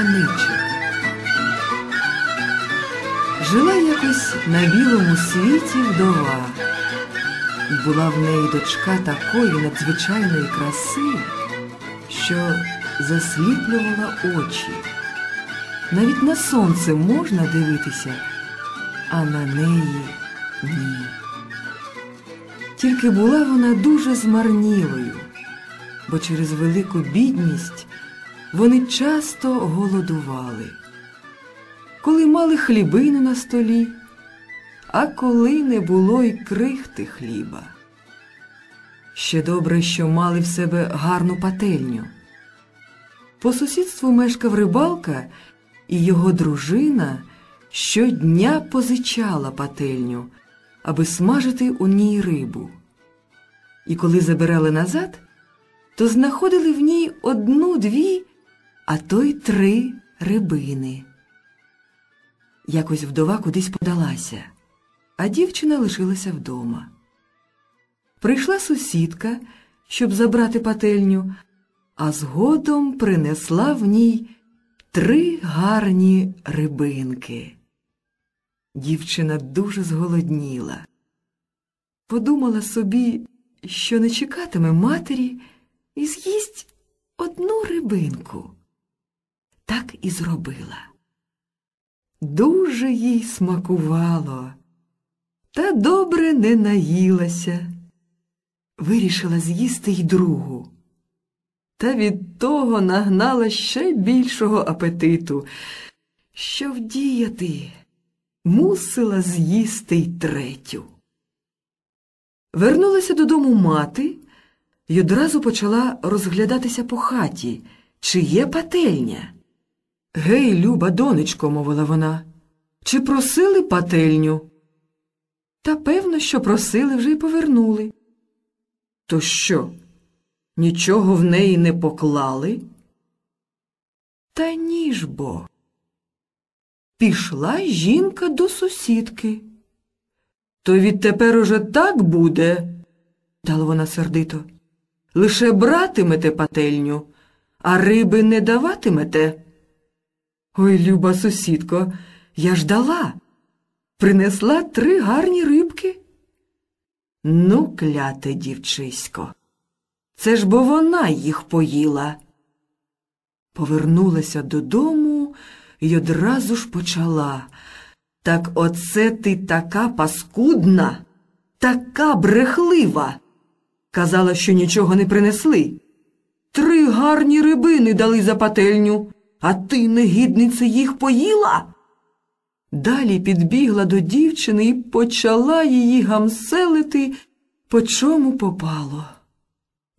Аничик. Жила якось на білому світі вдова, була в неї дочка такої надзвичайної краси, що засліплювала очі. Навіть на сонце можна дивитися, а на неї ні. Тільки була вона дуже змарнілою, бо через велику бідність вони часто голодували, коли мали хлібину на столі, а коли не було й крихти хліба. Ще добре, що мали в себе гарну пательню. По сусідству мешкав рибалка, і його дружина щодня позичала пательню, аби смажити у ній рибу. І коли забирали назад, то знаходили в ній одну-дві, а то й три рибини. Якось вдова кудись подалася, а дівчина лишилася вдома. Прийшла сусідка, щоб забрати пательню, а згодом принесла в ній три гарні рибинки. Дівчина дуже зголодніла. Подумала собі, що не чекатиме матері і з'їсть одну рибинку. Так і зробила. Дуже їй смакувало, та добре не наїлася. Вирішила з'їсти й другу. Та від того нагнала ще більшого апетиту. Що вдіяти, мусила з'їсти й третю. Вернулася додому мати й одразу почала розглядатися по хаті, чи є пательня. Гей, люба, донечко, мовила вона, чи просили пательню? Та певно, що просили вже й повернули. То що? Нічого в неї не поклали? Та ні ж бо. Пішла жінка до сусідки. То відтепер уже так буде, дала вона сердито. Лише братимете пательню, а риби не даватимете. Ой, люба сусідко, я ж дала. Принесла три гарні рибки. Ну, кляте дівчисько. Це ж бо вона їх поїла. Повернулася додому і одразу ж почала. Так оце ти така паскудна, така брехлива. Казала, що нічого не принесли. Три гарні рибини дали за пательню, а ти, негідниця, їх поїла. Далі підбігла до дівчини і почала її гамселити, по чому попало.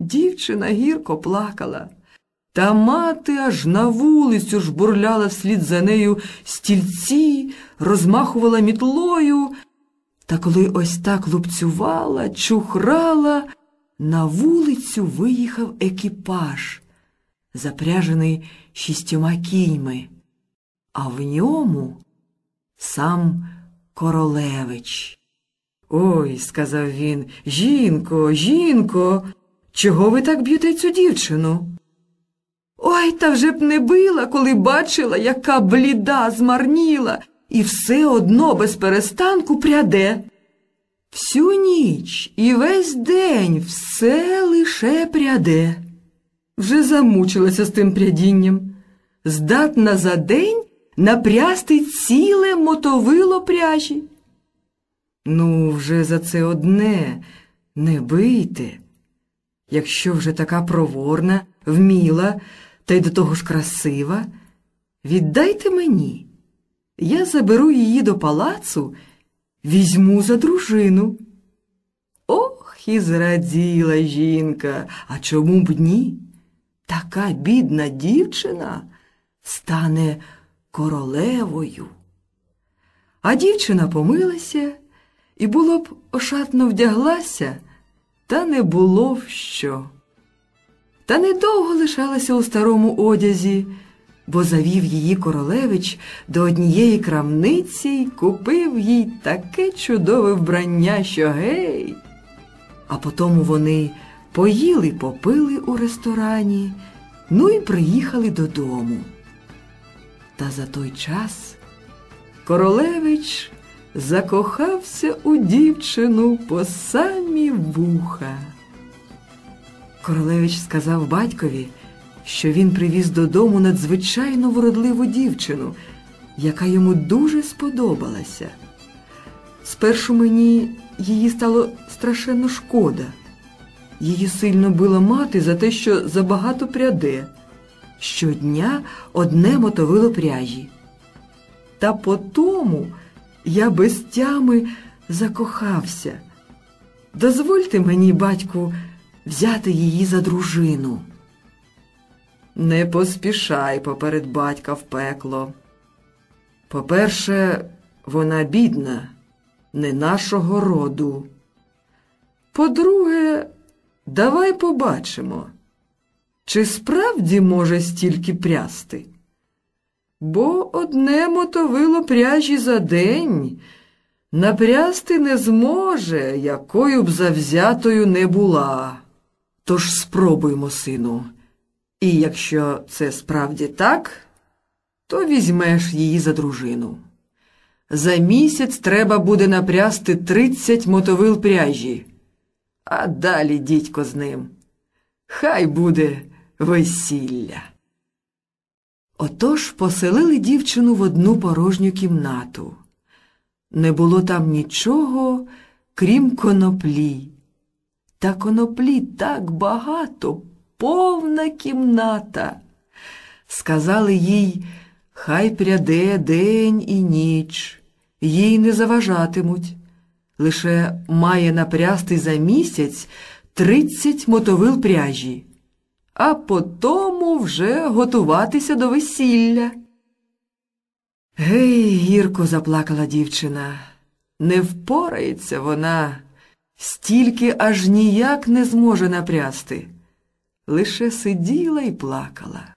Дівчина гірко плакала, та мати аж на вулицю жбурляла вслід за нею стільці, розмахувала мітлою. Та коли ось так лупцювала, чухрала, на вулицю виїхав екіпаж, запряжений шістьома кіньми, а в ньому сам королевич. Ой, сказав він, жінко, жінко, чого ви так б'єте цю дівчину? Ой, та вже б не била, коли бачила, яка бліда змарніла, і все одно без перестанку пряде. Всю ніч і весь день все лише пряде. Вже замучилася з тим прядінням. Здатна за день напрясти ціле мотовило пряжі. Ну, вже за це одне не бийте. Якщо вже така проворна, вміла, та й до того ж красива, віддайте мені. Я заберу її до палацу, візьму за дружину. Ох, і зраділа жінка, а чому б ні? Така бідна дівчина стане королевою. А дівчина помилася і було б ошатно вдяглася, та не було в що. Та недовго лишалася у старому одязі, бо завів її королевич до однієї крамниці й купив їй таке чудове вбрання, що гей. А потому вони поїли попили у ресторані, ну і приїхали додому. Та за той час королевич закохався у дівчину по самі вуха. Королевич сказав батькові, що він привіз додому надзвичайно вродливу дівчину, яка йому дуже сподобалася. Спершу мені її стало страшенно шкода. Її сильно била мати за те, що забагато пряде. Щодня одне мотовило пряжі. Та по тому я без тями закохався. Дозвольте мені, батьку, взяти її за дружину. Не поспішай поперед батька в пекло. По-перше, вона бідна, не нашого роду. По-друге, давай побачимо, чи справді може стільки прясти. Бо одне мотовило пряжі за день напрясти не зможе, якою б завзятою не була. Тож спробуймо, сину. І якщо це справді так, то візьмеш її за дружину. За місяць треба буде напрясти тридцять мотовил пряжі, а далі дідько з ним. Хай буде весілля. Отож поселили дівчину в одну порожню кімнату. Не було там нічого, крім коноплі. Та коноплі так багато, повна кімната. Сказали їй, хай пряде день і ніч, їй не заважатимуть. Лише має напрясти за місяць тридцять мотовил пряжі, а потому вже готуватися до весілля. Гей, гірко заплакала дівчина. Не впорається вона, стільки аж ніяк не зможе напрясти. Лише сиділа і плакала.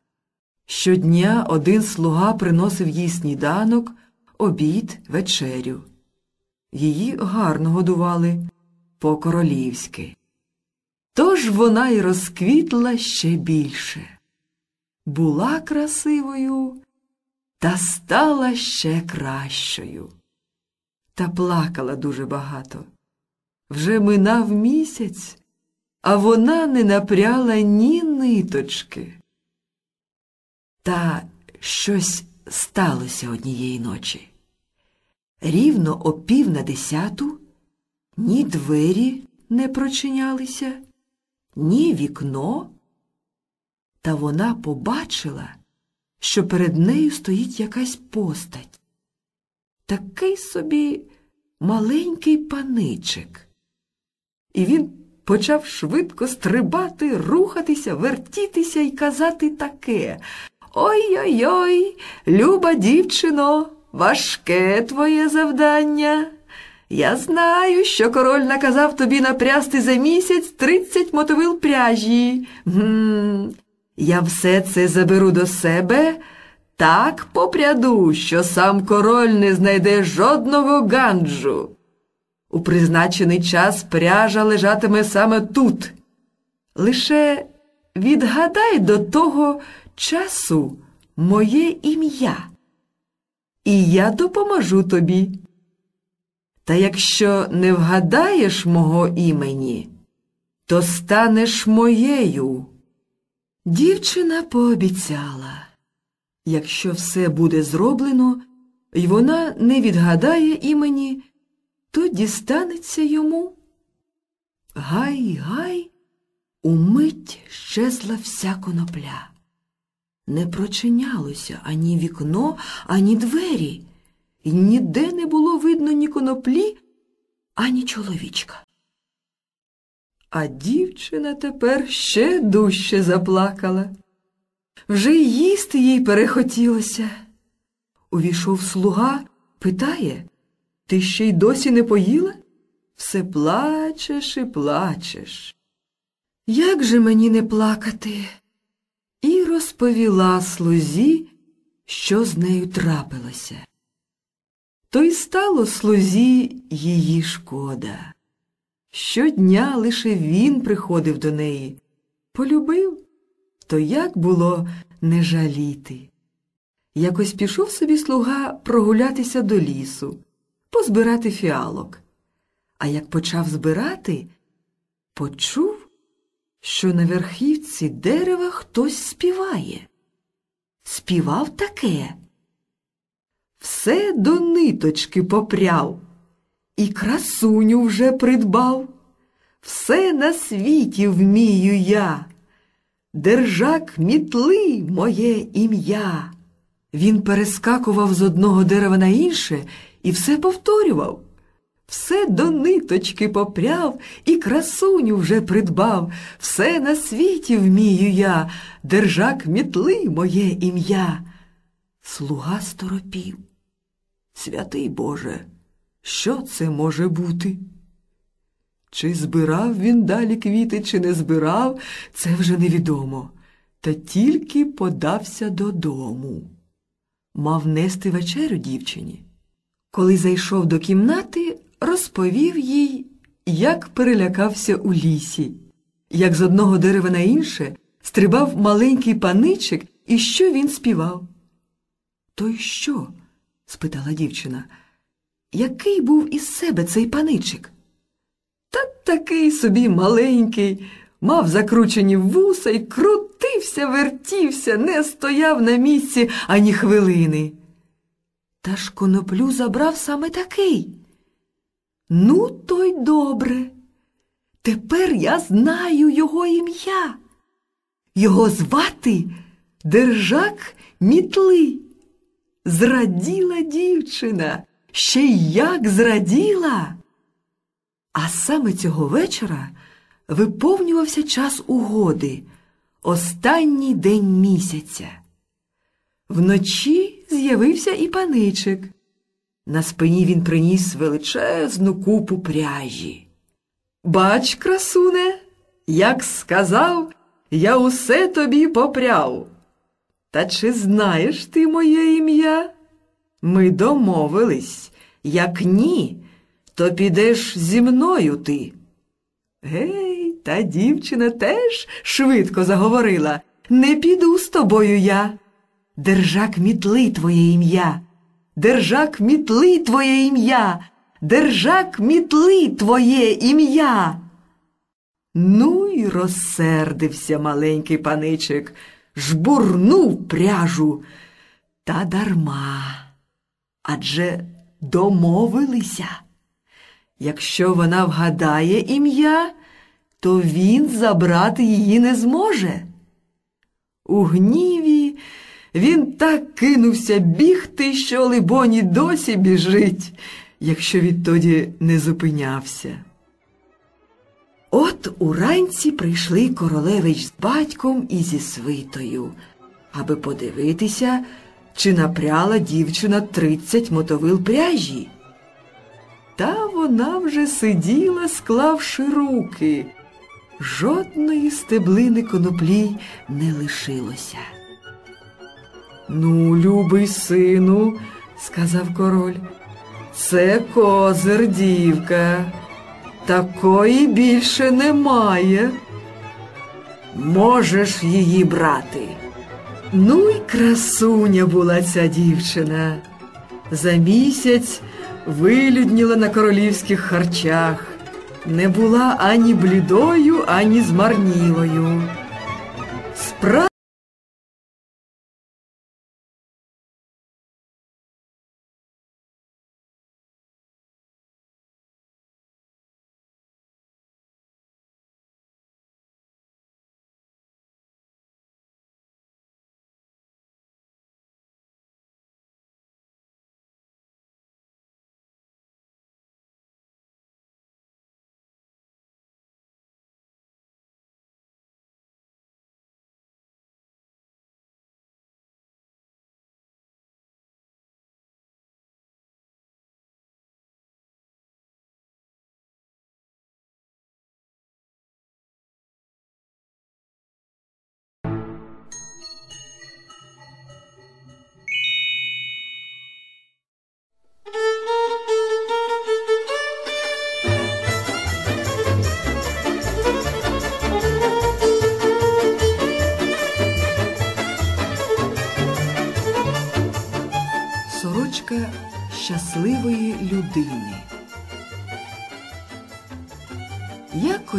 Щодня один слуга приносив їй сніданок, обід, вечерю. Її гарно годували по-королівськи. Тож вона й розквітла ще більше. Була красивою та стала ще кращою. Та плакала дуже багато. Вже минав місяць, а вона не напряла ні ниточки. Та щось сталося однієї ночі. Рівно о пів на десяту ні двері не прочинялися, ні вікно, та вона побачила, що перед нею стоїть якась постать. Такий собі маленький паничик. І він почав швидко стрибати, рухатися, вертітися і казати таке. Ой-ой-ой, люба дівчино, важке твоє завдання. Я знаю, що король наказав тобі напрясти за місяць тридцять мотовил пряжі. Гм, Я все це заберу до себе так попряду, що сам король не знайде жодного ганджу. У призначений час пряжа лежатиме саме тут. Лише відгадай до того часу моє ім'я, і я допоможу тобі. Та якщо не вгадаєш мого імені, то станеш моєю. Дівчина пообіцяла, якщо все буде зроблено, і вона не відгадає імені, то дістанеться йому. Гай, гай, умить щезла вся конопля. Не прочинялося ані вікно, ані двері, і ніде не було видно ні коноплі, ані чоловічка. А дівчина тепер ще дужче заплакала. Вже й їсти їй перехотілося. Увійшов слуга, питає Ти ще й досі не поїла? Все плачеш і плачеш. Як же мені не плакати? І розповіла слузі, що з нею трапилося. То й стало слузі її шкода. Щодня лише він приходив до неї. Полюбив, то як було не жаліти. Якось пішов собі слуга прогулятися до лісу, позбирати фіалок. А як почав збирати, почув, що на верхівці дерева хтось співає. Співав таке. Все до ниточки попряв, і красуню вже придбав. Все на світі вмію я. Держак мітли моє ім'я. Він перескакував з одного дерева на інше і все повторював. Все до ниточки попряв і красуню вже придбав. Все на світі вмію я, держак мітли моє ім'я. Слуга сторопів. Святий Боже, що це може бути? Чи збирав він далі квіти, чи не збирав, це вже невідомо. Та тільки подався додому. Мав нести вечерю дівчині. Коли зайшов до кімнати, розповів їй, як перелякався у лісі, як з одного дерева на інше стрибав маленький паничик і що він співав. То й що? спитала дівчина. Який був із себе цей паничик? Та такий собі маленький, мав закручені вуса і крутився, вертівся, не стояв на місці ані хвилини. Та ж коноплю забрав саме такий. Ну, то й добре. Тепер я знаю його ім'я. Його звати Держак Мітли. Зраділа дівчина, ще й як зраділа. А саме цього вечора виповнювався час угоди, останній день місяця. Вночі з'явився і паничик. На спині він приніс величезну купу пряжі. Бач, красуне, як сказав, я усе тобі попряв. Та чи знаєш ти моє ім'я? Ми домовились, як ні, то підеш зі мною ти. Гей, та дівчина теж швидко заговорила. Не піду з тобою я. Держак мітли твоє ім'я. Держак мітли твоє ім'я. Держак мітли твоє ім'я. Ну й розсердився маленький паничик, жбурнув пряжу. Та дарма. Адже домовилися. Якщо вона вгадає ім'я, то він забрати її не зможе. У гніві він так кинувся бігти, що, либоні, досі біжить, якщо відтоді не зупинявся. От уранці прийшли королевич з батьком і зі свитою, аби подивитися, чи напряла дівчина тридцять мотовил пряжі. Та вона вже сиділа, склавши руки. Жодної стеблини коноплі не лишилося. Ну, любий сину, сказав король, це козир дівка. Такої більше немає. Можеш її брати. Ну й красуня була ця дівчина. За місяць вилюдніла на королівських харчах, не була ані блідою, ані змарнілою. Справ...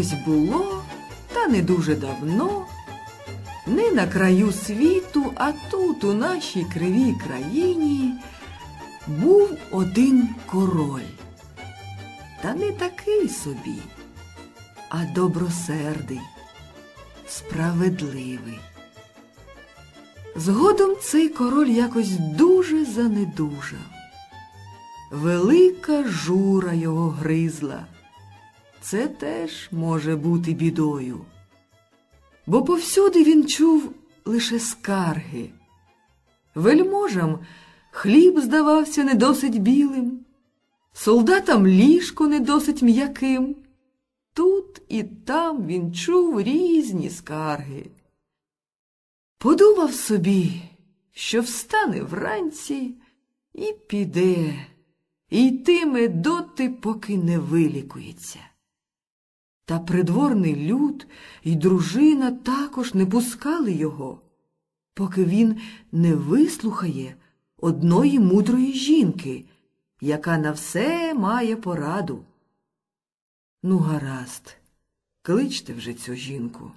Якось було, та не дуже давно, не на краю світу, а тут, у нашій кривій країні, був один король. Та не такий собі, а добросердий, справедливий. Згодом цей король якось дуже занедужав. Велика жура його гризла. Це теж може бути бідою. Бо повсюди він чув лише скарги. Вельможам хліб здавався не досить білим, солдатам ліжко не досить м'яким. Тут і там він чув різні скарги. Подумав собі, що встане вранці і піде, і йтиме доти, поки не вилікується. Та придворний люд і дружина також не пускали його, поки він не вислухає одної мудрої жінки, яка на все має пораду. Ну, гаразд, кличте вже цю жінку.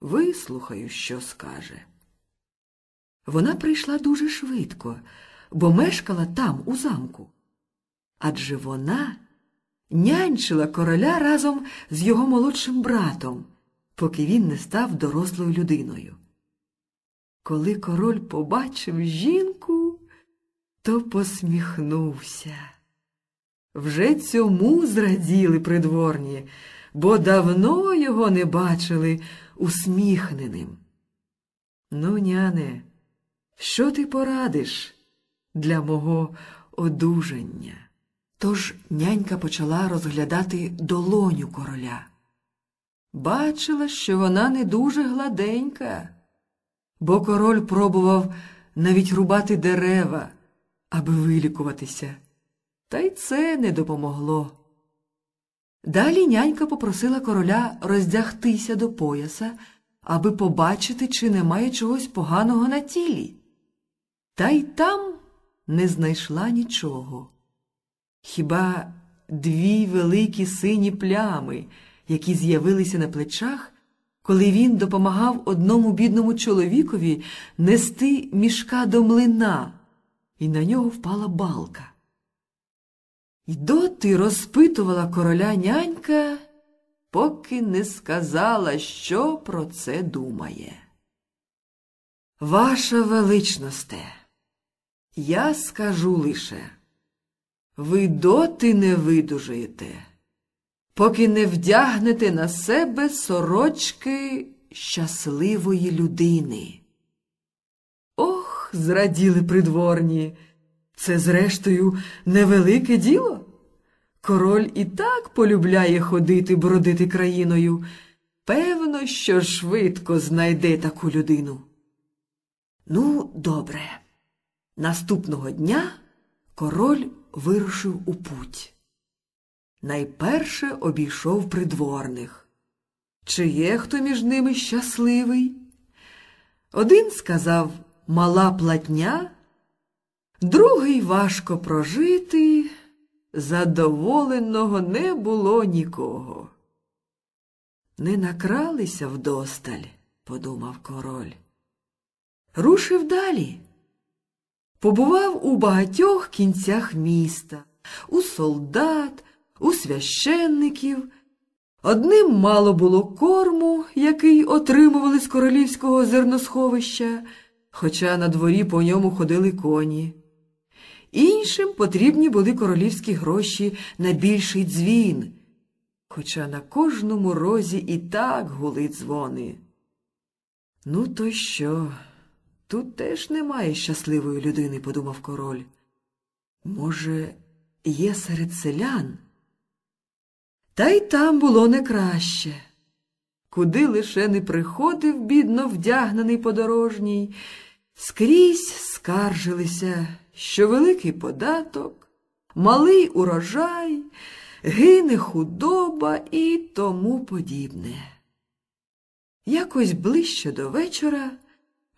Вислухаю, що скаже. Вона прийшла дуже швидко, бо мешкала там, у замку. Адже вона нянчила короля разом з його молодшим братом, поки він не став дорослою людиною. Коли король побачив жінку, то посміхнувся. Вже цьому зраділи придворні, бо давно його не бачили усміхненим. Ну, няне, що ти порадиш для мого одужання? Тож нянька почала розглядати долоню короля. Бачила, що вона не дуже гладенька, бо король пробував навіть рубати дерева, аби вилікуватися, та й це не допомогло. Далі нянька попросила короля роздягтися до пояса, аби побачити, чи немає чогось поганого на тілі. Та й там не знайшла нічого. Хіба дві великі сині плями, які з'явилися на плечах, коли він допомагав одному бідному чоловікові нести мішка до млина, і на нього впала балка. І доти розпитувала короля нянька, поки не сказала, що про це думає. Ваша величносте, я скажу лише, ви доти не видужаєте, поки не вдягнете на себе сорочки щасливої людини. Ох, зраділи придворні. Це, зрештою, невелике діло. Король і так полюбляє ходити бродити країною. Певно, що швидко знайде таку людину. Ну, добре. Наступного дня король вирушив у путь. Найперше обійшов придворних. Чи є хто між ними щасливий? Один сказав мала платня. Другий важко прожити, задоволеного не було нікого. Не накралися вдосталь, подумав король. Рушив далі. Побував у багатьох кінцях міста, у солдат, у священників. Одним мало було корму, який отримували з королівського зерносховища, хоча на дворі по ньому ходили коні. Іншим потрібні були королівські гроші на більший дзвін, хоча на кожному розі і так гули дзвони. Ну, то що? Тут теж немає щасливої людини, подумав король. Може, є серед селян? Та й там було не краще. Куди лише не приходив, бідно вдягнений подорожній, скрізь скаржилися що великий податок, малий урожай, гине худоба і тому подібне. Якось ближче до вечора,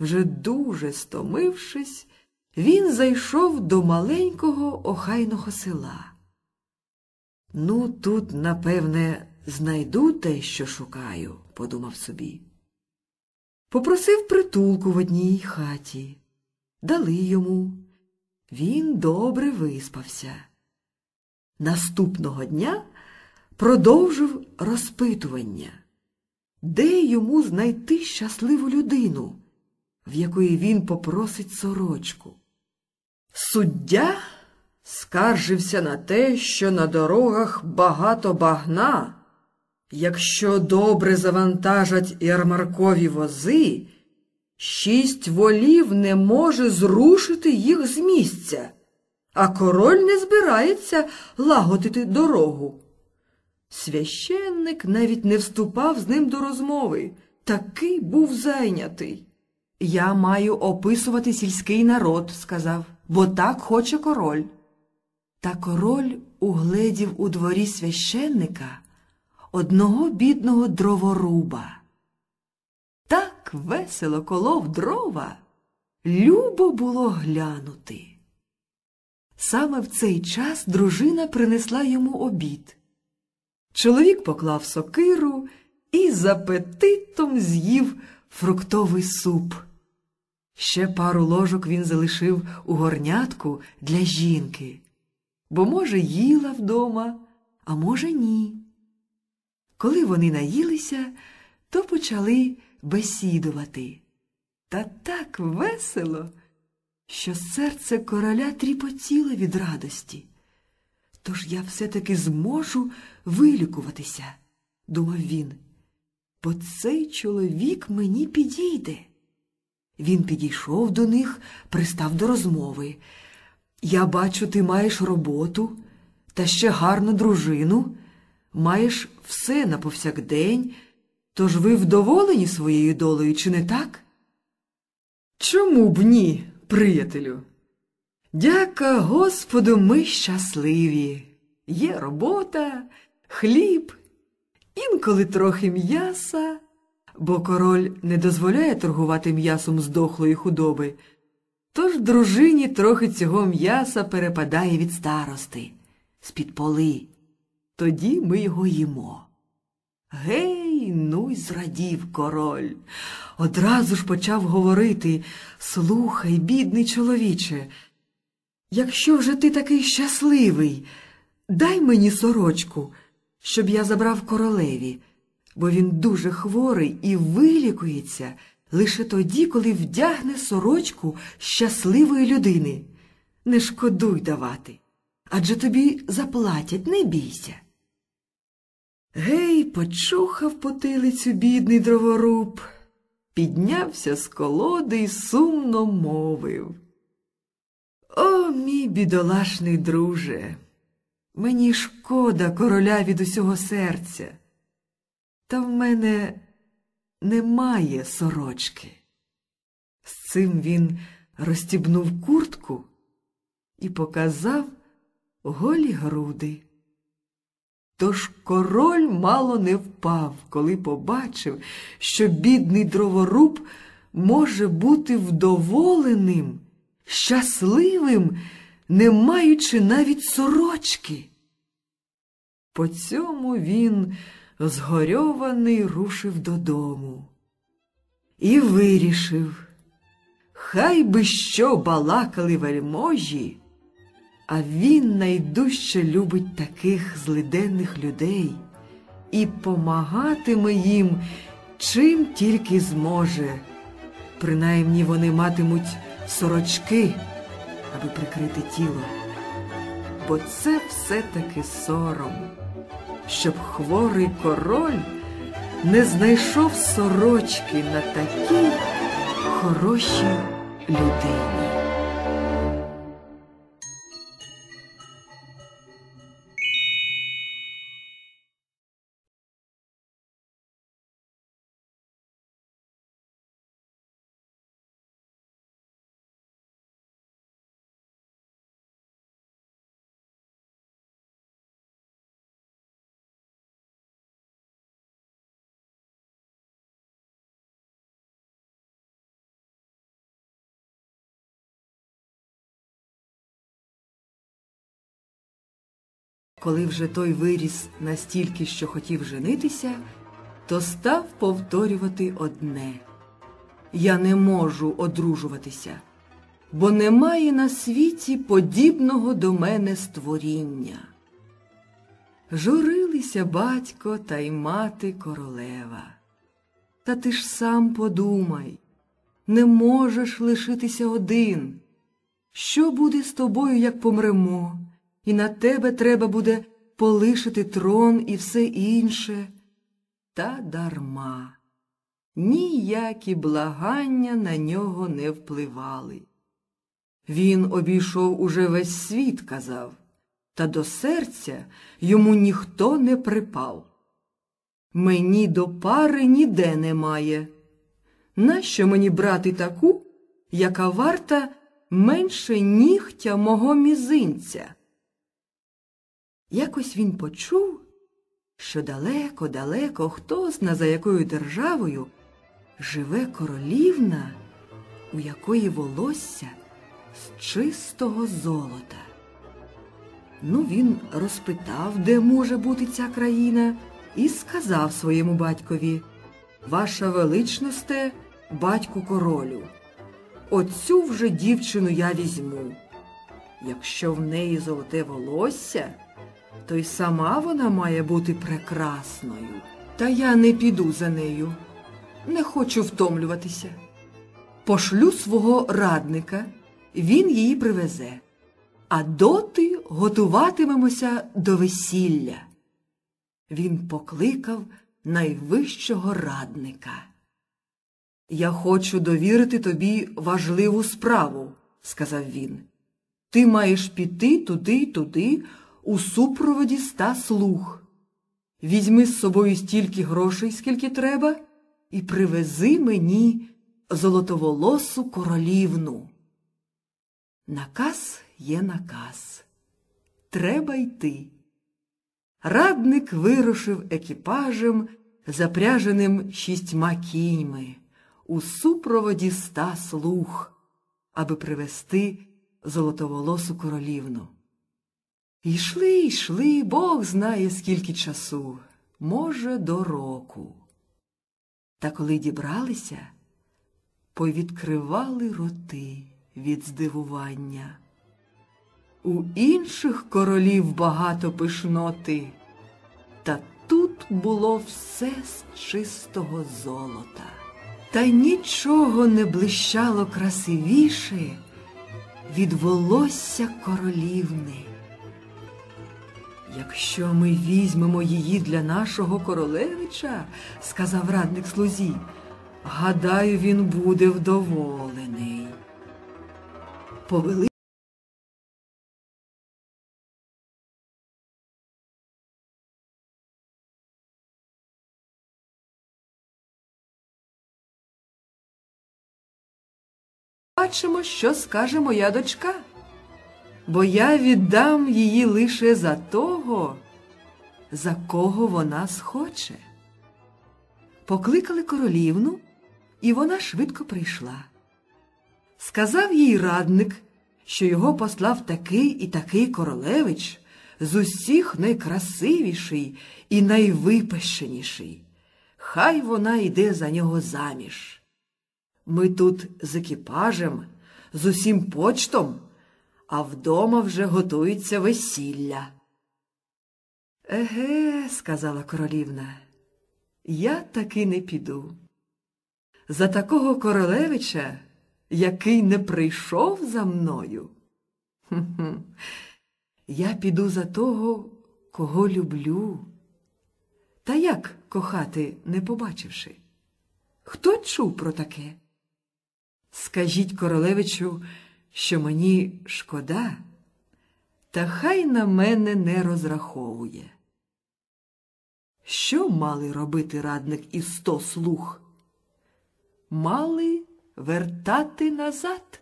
вже дуже стомившись, він зайшов до маленького охайного села. Ну, тут, напевне, знайду те, що шукаю, подумав собі. Попросив притулку в одній хаті. Дали йому. Він добре виспався. Наступного дня продовжив розпитування, де йому знайти щасливу людину, в якої він попросить сорочку. Суддя скаржився на те, що на дорогах багато багна. Якщо добре завантажать ярмаркові вози, шість волів не може зрушити їх з місця, а король не збирається лагодити дорогу. Священник навіть не вступав з ним до розмови, такий був зайнятий. Я маю описувати сільський народ, сказав, бо так хоче король. Та король угледів у дворі священника одного бідного дроворуба. Так весело колов дрова, любо було глянути. Саме в цей час дружина принесла йому обід. Чоловік поклав сокиру і з апетитом з'їв фруктовий суп. Ще пару ложок він залишив у горнятку для жінки, бо, може, їла вдома, а може, ні. Коли вони наїлися, то почали бесідувати. Та так весело, що серце короля тріпотіло від радості. Тож я все-таки зможу вилікуватися, думав він, бо цей чоловік мені підійде. Він підійшов до них, пристав до розмови. Я бачу, ти маєш роботу та ще гарну дружину, маєш все на повсякдень, тож ви вдоволені своєю долею, чи не так? Чому б ні, приятелю? Дяка Господу, ми щасливі. Є робота, хліб, інколи трохи м'яса, бо король не дозволяє торгувати м'ясом здохлої худоби. Тож дружині трохи цього м'яса перепадає від старости, з-під поли. Тоді ми його їмо. Гей, ну й зрадів король. Одразу ж почав говорити Слухай, бідний чоловіче, якщо вже ти такий щасливий, дай мені сорочку, щоб я забрав королеві, бо він дуже хворий і вилікується лише тоді, коли вдягне сорочку щасливої людини. Не шкодуй давати, адже тобі заплатять, не бійся. Гей, почухав потилицю бідний дроворуб, піднявся з колоди й сумно мовив. О, мій бідолашний друже, мені шкода короля від усього серця, та в мене немає сорочки. З цим він розстібнув куртку і показав голі груди. Тож король мало не впав, коли побачив, що бідний дроворуб може бути вдоволеним, щасливим, не маючи навіть сорочки. По цьому він, згорьований, рушив додому і вирішив, хай би що балакали вельможі. А він найдужче любить таких злиденних людей і помагатиме їм, чим тільки зможе. Принаймні вони матимуть сорочки, аби прикрити тіло. Бо це все-таки сором, щоб хворий король не знайшов сорочки на такій хорошій людині. Коли вже той виріс настільки, що хотів женитися, то став повторювати одне Я не можу одружуватися, бо немає на світі подібного до мене створіння. Журилися батько та й мати королева. Та ти ж сам подумай, не можеш лишитися один. Що буде з тобою, як помремо, і на тебе треба буде полишити трон і все інше? Та дарма. Ніякі благання на нього не впливали. Він обійшов уже весь світ, казав, та до серця йому ніхто не припав. Мені до пари ніде немає. Нащо мені брати таку, яка варта менше нігтя мого мізинця? Якось він почув, що далеко-далеко хто зна за якою державою живе королівна, у якої волосся з чистого золота. Ну, він розпитав, де може бути ця країна, і сказав своєму батькові Ваша величносте, батьку королю, оцю вже дівчину я візьму. Якщо в неї золоте волосся, то й сама вона має бути прекрасною. Та я не піду за нею, не хочу втомлюватися. Пошлю свого радника, він її привезе, а доти готуватимемося до весілля. Він покликав найвищого радника. Я хочу довірити тобі важливу справу, сказав він. Ти маєш піти туди й туди у супроводі ста слуг. Візьми з собою стільки грошей, скільки треба, і привези мені золотоволосу королівну. Наказ є наказ. Треба йти. Радник вирушив екіпажем, запряженим шістьма кіньми, у супроводі ста слуг, аби привести золотоволосу королівну. Йшли, йшли, Бог знає, скільки часу, може, до року. Та коли дібралися, повідкривали роти від здивування. У інших королів багато пишноти, та тут було все з чистого золота. Та нічого не блищало красивіше від волосся королівни. Якщо ми візьмемо її для нашого королевича, сказав радник слузі, гадаю, він буде вдоволений. Повели Бачимо, що скаже моя дочка, бо я віддам її лише за того, за кого вона схоче. Покликали королівну, і вона швидко прийшла. Сказав їй радник, що його послав такий і такий королевич, з усіх найкрасивіший і найвипещеніший. Хай вона йде за нього заміж. Ми тут з екіпажем, з усім почтом, а вдома вже готується весілля. Еге, сказала королівна, я таки не піду. За такого королевича, який не прийшов за мною. Хм-хм. Я піду за того, кого люблю. Та як кохати, не побачивши? Хто чув про таке? Скажіть королевичу, що мені шкода, та хай на мене не розраховує. Що мали робити радник і сто слуг? Мали вертати назад.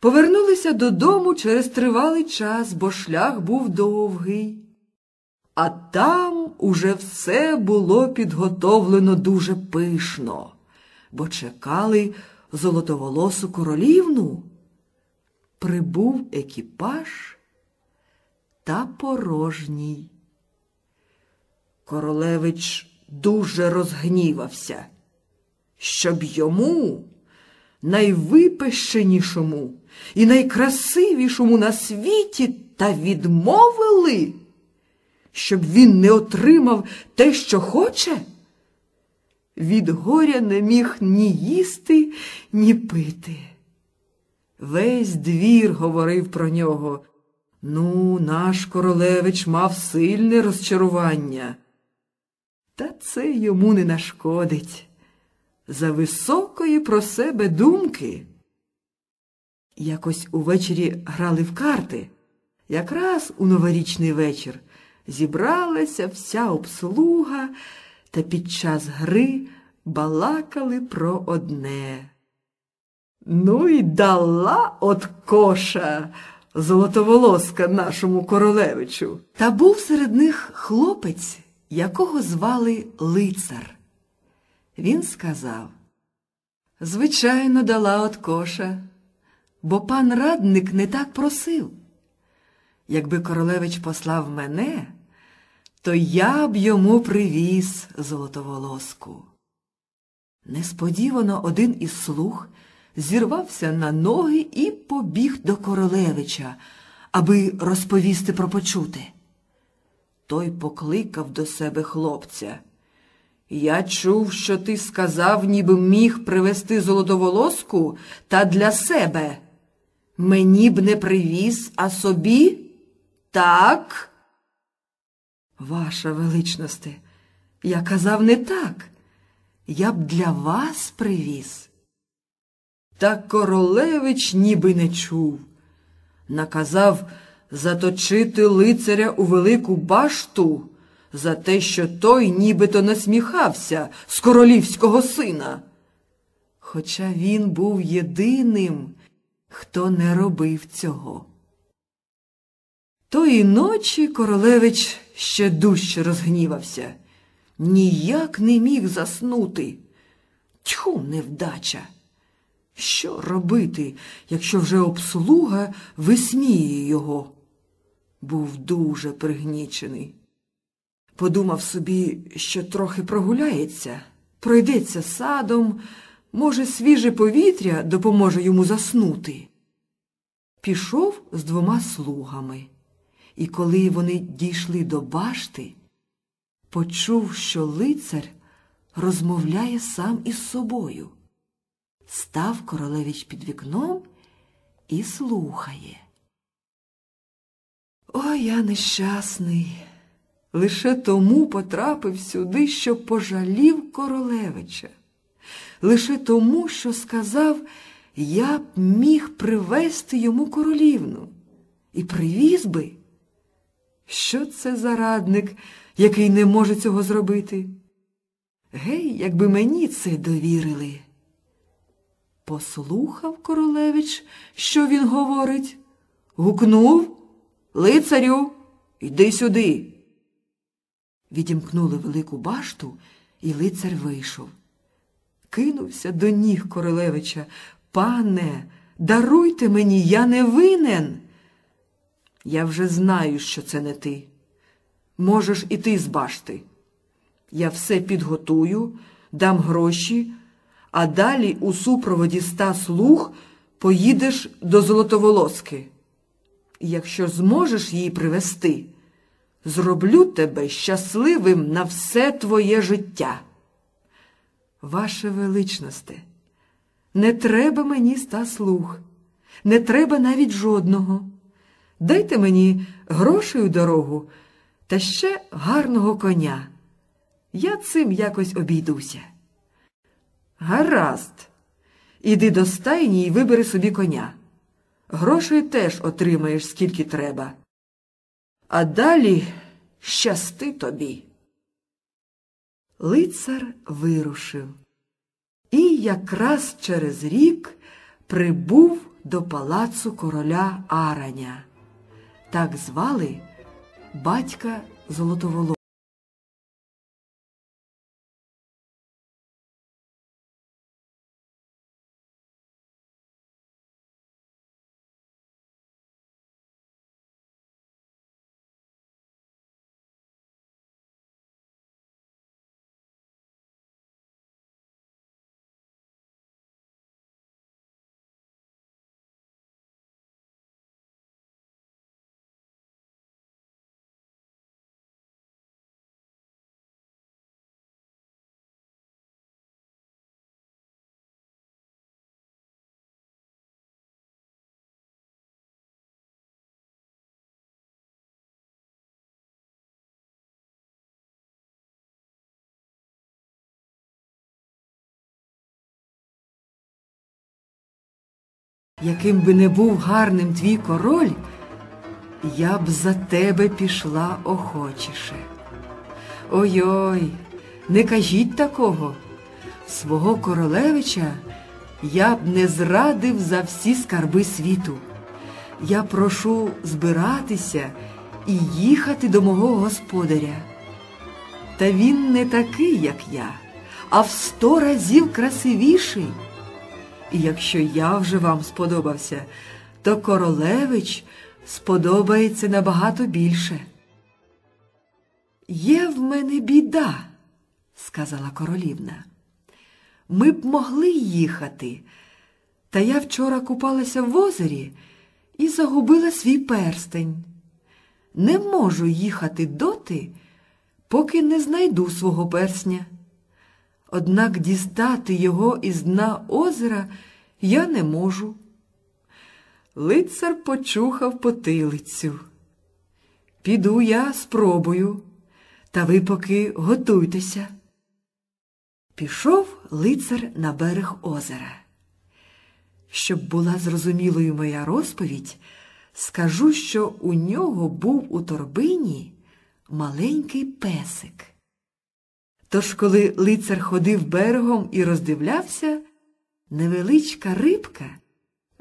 Повернулися додому через тривалий час, бо шлях був довгий. А там уже все було підготовлено дуже пишно бо чекали золотоволосу королівну. Прибув екіпаж, та порожній. Королевич дуже розгнівався, щоб йому, найвипещенішому і найкрасивішому на світі, та відмовили, щоб він не отримав те, що хоче. Від горя не міг ні їсти, ні пити. Весь двір говорив про нього. Ну, наш королевич мав сильне розчарування. Та це йому не нашкодить. За високої про себе думки. Якось увечері грали в карти. Якраз у новорічний вечір зібралася вся обслуга та під час гри балакали про одне. Ну й дала от коша золотоволоска нашому королевичу. Та був серед них хлопець, якого звали лицар. Він сказав, звичайно, дала от коша, бо пан радник не так просив. Якби королевич послав мене, то я б йому привіз золотоволоску. Несподівано один із слуг зірвався на ноги і побіг до королевича, аби розповісти про почуте. Той покликав до себе хлопця. Я чув, що ти сказав, ніби міг привезти золотоволоску та для себе. Мені б не привіз, а собі? Так? Ваша величносте, я казав не так. Я б для вас привіз. Та королевич ніби не чув. Наказав заточити лицаря у велику башту за те, що той нібито насміхався з королівського сина. Хоча він був єдиним, хто не робив цього. Тої ночі королевич ще дужче розгнівався, ніяк не міг заснути. Тьху, невдача! Що робити, якщо вже обслуга висміє його? Був дуже пригнічений. Подумав собі, що трохи прогуляється, пройдеться садом, може, свіже повітря допоможе йому заснути. Пішов з двома слугами, і коли вони дійшли до башти, почув, що лицар розмовляє сам із собою. Став королевич під вікном і слухає. Ой, я нещасний. Лише тому потрапив сюди, що пожалів королевича. Лише тому, що сказав, я б міг привезти йому королівну. І привіз би. Що це за радник, який не може цього зробити? Гей, якби мені це довірили. Послухав королевич, що він говорить, гукнув лицарю, йди сюди. Відімкнули велику башту, і лицар вийшов. Кинувся до ніг королевича. Пане, даруйте мені, я не винен. Я вже знаю, що це не ти. Можеш і ти з. Я все підготую, дам гроші, а далі у супроводі ста слуг поїдеш до Золотоволоски. Якщо зможеш її привести, зроблю тебе щасливим на все твоє життя. Ваше величносте, не треба мені ста слуг, не треба навіть жодного. Дайте мені грошей у дорогу та ще гарного коня. Я цим якось обійдуся. Гаразд, іди до стайні і вибери собі коня. Грошей теж отримаєш скільки треба. А далі щасти тобі. Лицар вирушив і якраз через рік прибув до палацу короля Араня. Так звали батька Золотоволосого. Яким би не був гарним твій король, я б за тебе пішла охочіше. Ой-ой, не кажіть такого. Свого королевича я б не зрадив за всі скарби світу. Я прошу збиратися і їхати до мого господаря. Та він не такий, як я, а в сто разів красивіший. І якщо я вже вам сподобався, то королевич сподобається набагато більше. Є в мене біда, сказала королівна. Ми б могли їхати, та я вчора купалася в озері і загубила свій перстень. Не можу їхати доти, поки не знайду свого персня. Однак дістати його із дна озера я не можу. Лицар почухав потилицю. Піду я спробую, та ви поки готуйтеся. Пішов лицар на берег озера. Щоб була зрозумілою моя розповідь, скажу, що у нього був у торбині маленький песик. Тож, коли лицар ходив берегом і роздивлявся, невеличка рибка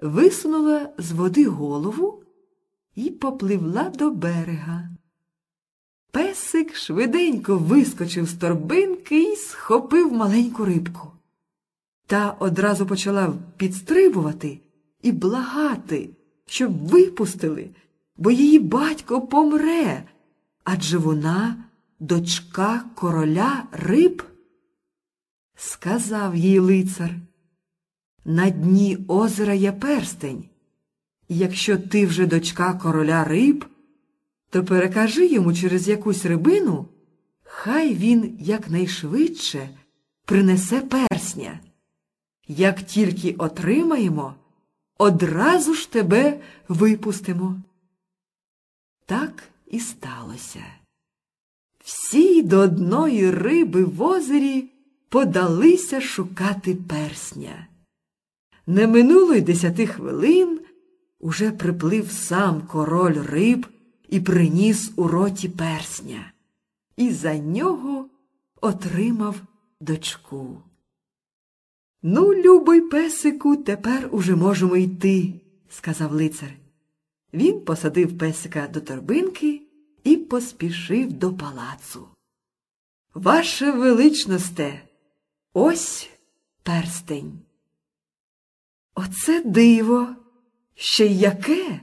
висунула з води голову і попливла до берега. Песик швиденько вискочив з торбинки і схопив маленьку рибку. Та одразу почала підстрибувати і благати, щоб випустили, бо її батько помре, адже вона дочка короля риб. Сказав їй лицар, на дні озера є перстень. Якщо ти вже дочка короля риб, то перекажи йому через якусь рибину, хай він якнайшвидше принесе персня. Як тільки отримаємо, одразу ж тебе випустимо. Так і сталося. Всі до одної риби в озері подалися шукати персня. Не минуло й десяти хвилин уже приплив сам король риб і приніс у роті персня, і за нього отримав дочку. Ну, любий песику, тепер уже можемо йти, сказав лицар. Він посадив песика до торбинки і поспішив до палацу. Ваше величносте, ось перстень. Оце диво, ще яке,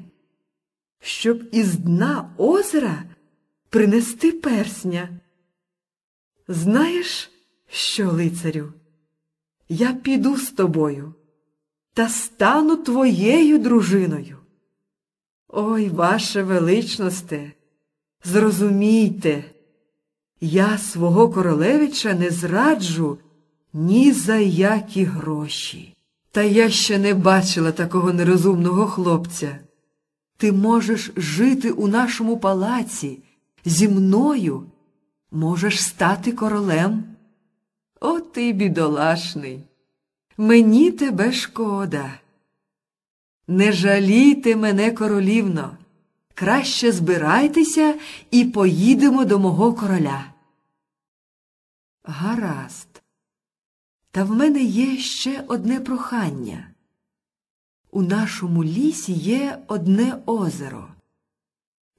щоб із дна озера принести персня. Знаєш, що, лицарю? Я піду з тобою та стану твоєю дружиною. Ой, ваше величносте, зрозумійте, я свого королевича не зраджу ні за які гроші. Та я ще не бачила такого нерозумного хлопця. Ти можеш жити у нашому палаці зі мною, можеш стати королем. О, ти, бідолашний, мені тебе шкода. Не жалійте мене, королівно, краще збирайтеся і поїдемо до мого короля. Гаразд. Та в мене є ще одне прохання. У нашому лісі є одне озеро.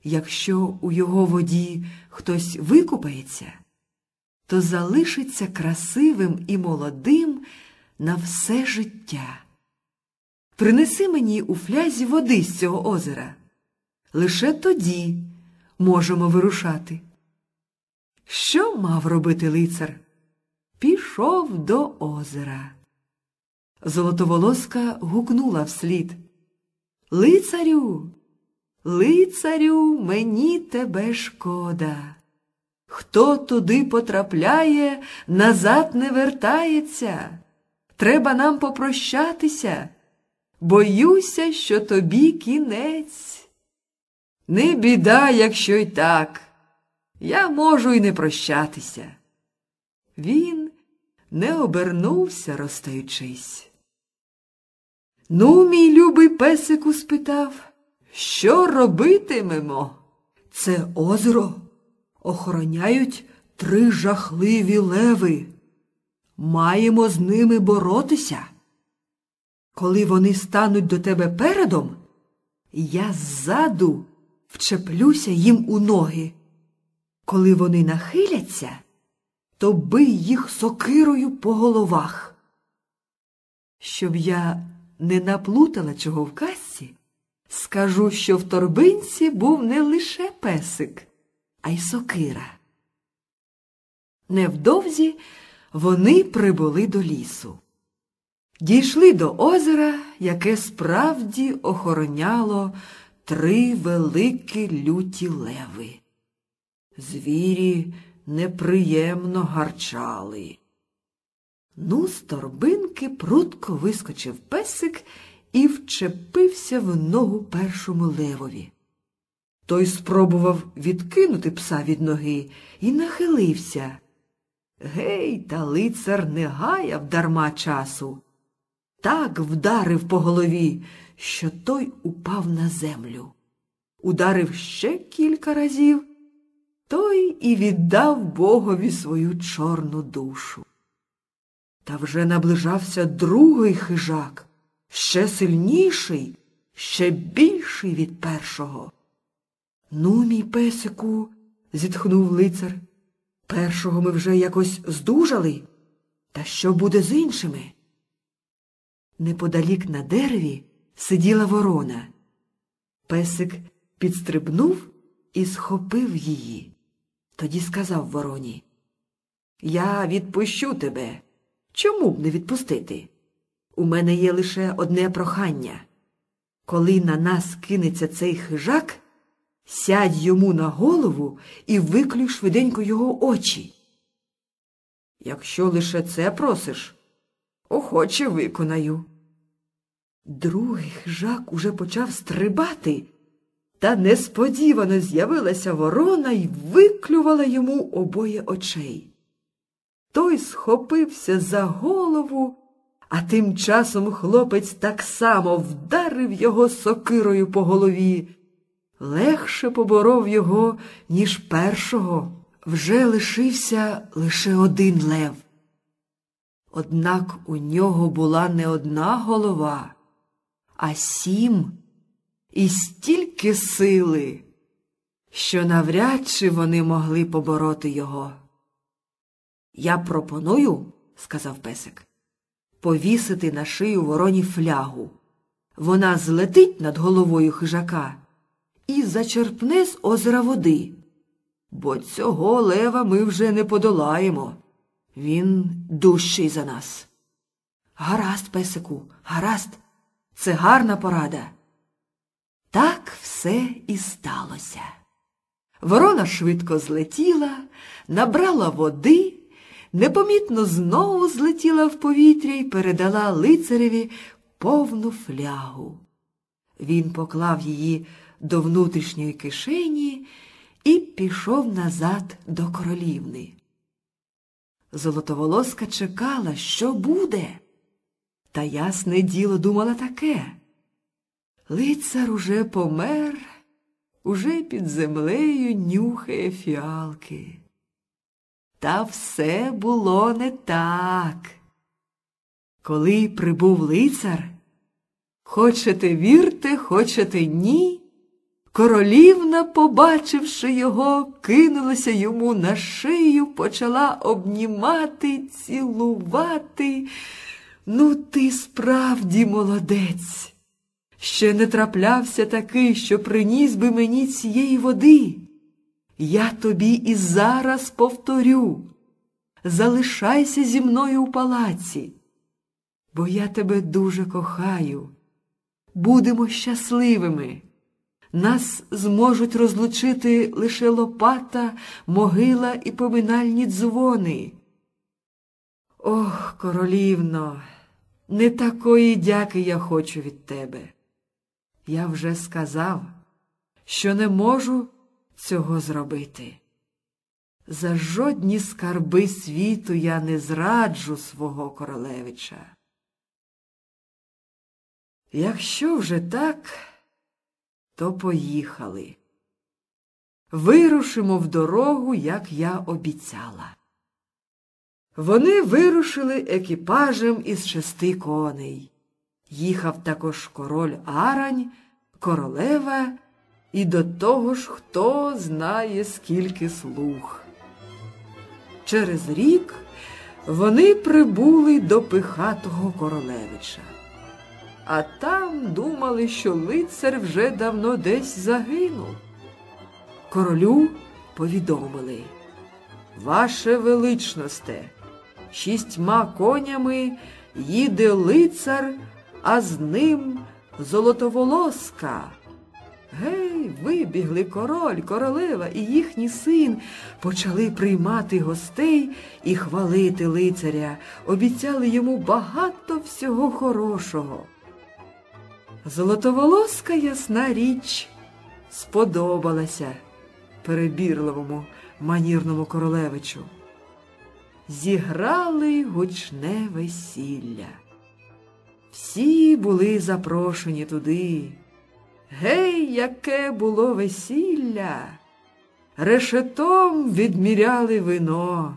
Якщо у його воді хтось викупається, то залишиться красивим і молодим на все життя. Принеси мені у флязі води з цього озера. Лише тоді можемо вирушати. Що мав робити лицар? Пішов до озера. Золотоволоска гукнула вслід. Лицарю, лицарю, мені тебе шкода. Хто туди потрапляє, назад не вертається. Треба нам попрощатися. Боюся, що тобі кінець. Не біда, якщо й так. Я можу й не прощатися. Він не обернувся, розстаючись. Ну, мій любий песику спитав, що робитимемо? Це озеро охороняють три жахливі леви. Маємо з ними боротися. Коли вони стануть до тебе передом, я ззаду вчеплюся їм у ноги. Коли вони нахиляться, то бий їх сокирою по головах. Щоб я не наплутала чого в касці, скажу, що в торбинці був не лише песик, а й сокира. Невдовзі вони прибули до лісу. Дійшли до озера, яке справді охороняло три великі люті леви. Звірі неприємно гарчали. Ну, з торбинки прутко вискочив песик і вчепився в ногу першому левові. Той спробував відкинути пса від ноги і нахилився. Гей, та лицар не гаяв дарма часу. Так вдарив по голові, що той упав на землю. Ударив ще кілька разів, той і віддав богові свою чорну душу. Та вже наближався другий хижак, ще сильніший, ще більший від першого. Ну, мій песику, зітхнув лицар. Першого ми вже якось здужали. Та що буде з іншими? Неподалік на дереві сиділа ворона. Песик підстрибнув і схопив її. Тоді сказав вороні Я відпущу тебе. Чому б не відпустити? У мене є лише одне прохання. Коли на нас кинеться цей хижак, сядь йому на голову і виклюй швиденько його очі. Якщо лише це просиш, охоче виконаю. Другий хижак уже почав стрибати, та несподівано з'явилася ворона і виклювала йому обоє очей. Той схопився за голову, а тим часом хлопець так само вдарив його сокирою по голові. Легше поборов його, ніж першого. Вже лишився лише один лев. Однак у нього була не одна голова, а сім і стільки сили, що навряд чи вони могли побороти його. Я пропоную, сказав песик, повісити на шию вороні флягу. Вона злетить над головою хижака і зачерпне з озера води. Бо цього лева ми вже не подолаємо. Він дужчий за нас. Гаразд, песику, гаразд, це гарна порада. Так все і сталося. Ворона швидко злетіла, набрала води непомітно знову злетіла в повітря і передала лицареві повну флягу. Він поклав її до внутрішньої кишені і пішов назад до королівни. Золотоволоска чекала, що буде. Та ясне діло думала таке. Лицар уже помер, уже під землею нюхає фіалки. Та все було не так. Коли прибув лицар, хочете вірте, хочете ні, королівна, побачивши його, кинулася йому на шию, почала обнімати, цілувати. Ну, ти справді молодець. Ще не траплявся такий, що приніс би мені цієї води. Я тобі і зараз повторю залишайся зі мною у палаці, бо я тебе дуже кохаю. Будемо щасливими. Нас зможуть розлучити лише лопата, могила і поминальні дзвони. Ох, королівно, не такої дяки я хочу від тебе. Я вже сказав, що не можу цього зробити. За жодні скарби світу я не зраджу свого королевича. Якщо вже так, то поїхали. Вирушимо в дорогу, як я обіцяла. Вони вирушили екіпажем із шести коней. Їхав також король Арань, королева і до того ж хто знає, скільки слуг. Через рік вони прибули до пихатого королевича. А там думали, що лицар вже давно десь загинув. Королю повідомили Ваше величносте, шістьма конями їде лицар, а з ним золотоволоска. Гей, вибігли король, королева і їхній син почали приймати гостей і хвалити лицаря, обіцяли йому багато всього хорошого. Золотоволоска, ясна річ, сподобалася перебірливому манірному королевичу. Зіграли гучне весілля. Всі були запрошені туди. Гей, яке було весілля! Решетом відміряли вино,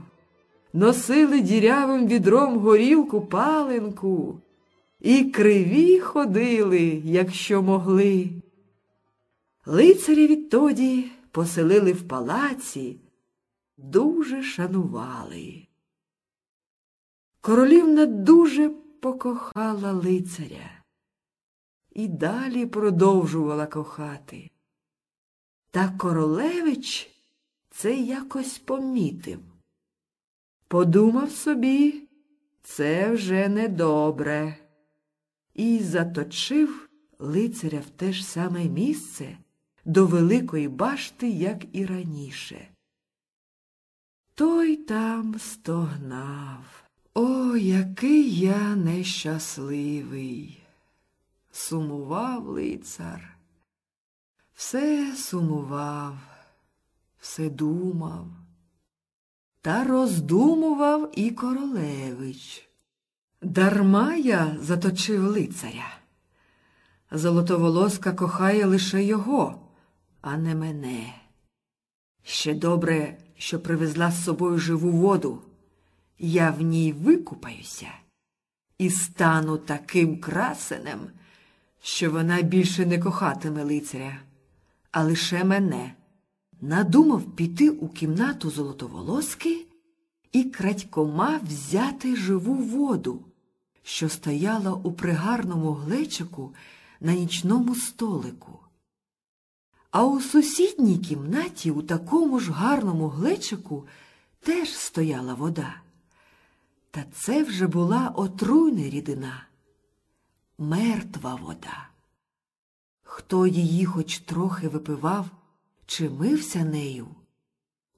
носили дірявим відром горілку паленку і криві ходили, якщо могли. Лицарі відтоді поселили в палаці, дуже шанували. Королівна дуже покохала лицаря і далі продовжувала кохати. Та королевич це якось помітив. Подумав собі, це вже недобре, і заточив лицаря в те ж саме місце до Великої башти, як і раніше. Той там стогнав. О, який я нещасливий! Сумував лицар, все сумував, все думав, та роздумував і королевич. Дарма я заточив лицаря. Золотоволоска кохає лише його, а не мене. Ще добре, що привезла з собою живу воду. Я в ній викупаюся і стану таким красенем, що вона більше не кохатиме лицаря, а лише мене. Надумав піти у кімнату золотоволоски і крадькома взяти живу воду, що стояла у пригарному глечику на нічному столику. А у сусідній кімнаті, у такому ж гарному глечику, теж стояла вода. Та це вже була отруйна рідина, мертва вода. Хто її хоч трохи випивав чи мився нею,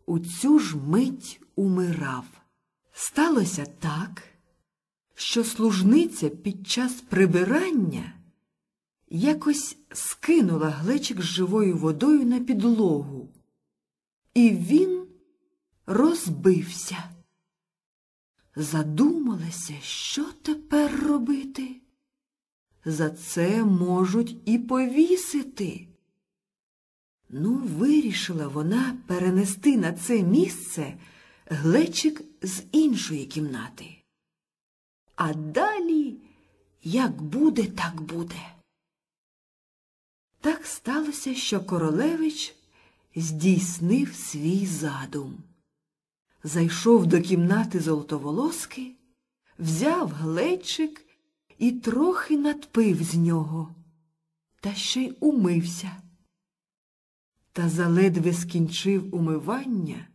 у цю ж мить умирав. Сталося так, що служниця під час прибирання якось скинула глечик з живою водою на підлогу, і він розбився. Задумалася, що тепер робити. За це можуть і повісити. Ну, вирішила вона перенести на це місце глечик з іншої кімнати. А далі, як буде, так буде. Так сталося, що королевич здійснив свій задум. Зайшов до кімнати золотоволоски, взяв глечик і трохи надпив з нього, та ще й умився. Та заледве скінчив умивання,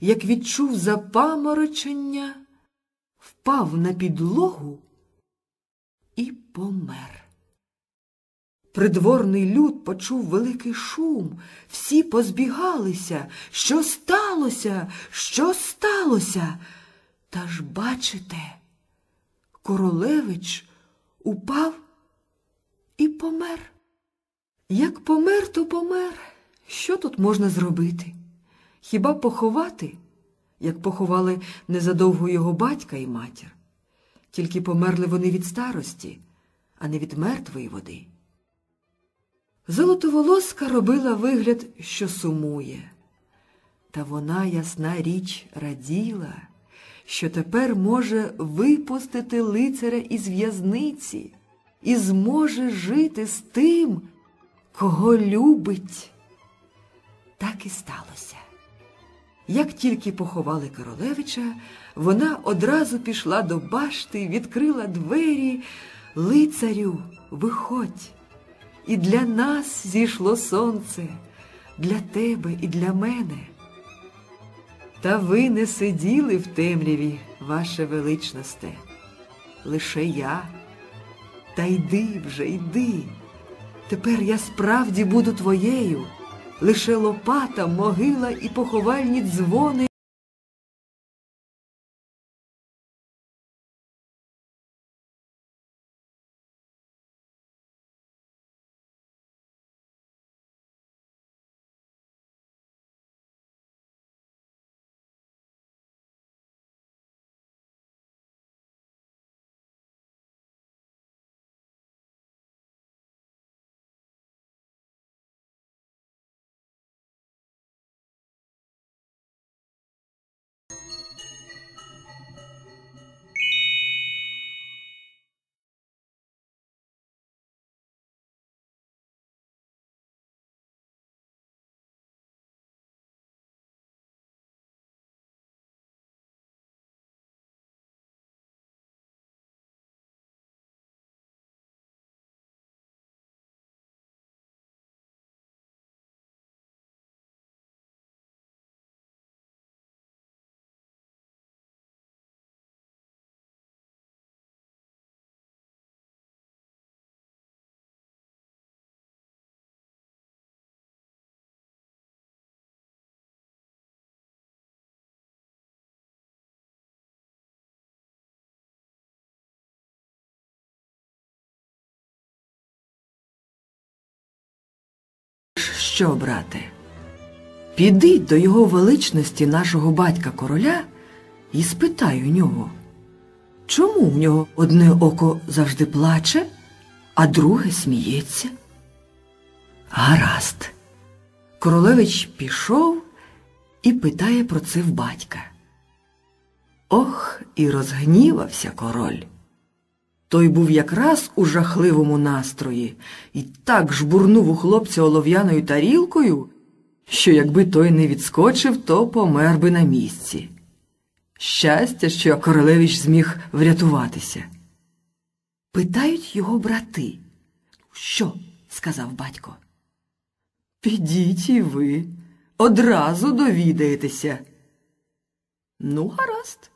як відчув запаморочення, впав на підлогу і помер. Придворний люд почув великий шум, всі позбігалися. Що сталося? Що сталося? Та ж бачите, королевич упав і помер. Як помер, то помер. Що тут можна зробити? Хіба поховати, як поховали незадовго його батька і матір? Тільки померли вони від старості а не від мертвої води. Золотоволоска робила вигляд, що сумує. Та вона, ясна річ, раділа, що тепер може випустити лицаря із в'язниці і зможе жити з тим, кого любить. Так і сталося. Як тільки поховали королевича, вона одразу пішла до башти, відкрила двері. Лицарю, виходь, і для нас зійшло сонце, для тебе і для мене. Та ви не сиділи в темряві, ваше величносте, лише я. Та йди вже, йди. Тепер я справді буду твоєю, лише лопата, могила і поховальні дзвони. Що, брате? Піди до його величності нашого батька короля і спитай у нього, чому в нього одне око завжди плаче, а друге сміється? Гаразд. Королевич пішов і питає про це в батька. Ох, і розгнівався король. Той був якраз у жахливому настрої і так жбурнув у хлопця олов'яною тарілкою, що якби той не відскочив, то помер би на місці. Щастя, що королевич зміг врятуватися. Питають його брати. Що? сказав батько. Підіть і ви, одразу довідаєтеся. Ну, гаразд.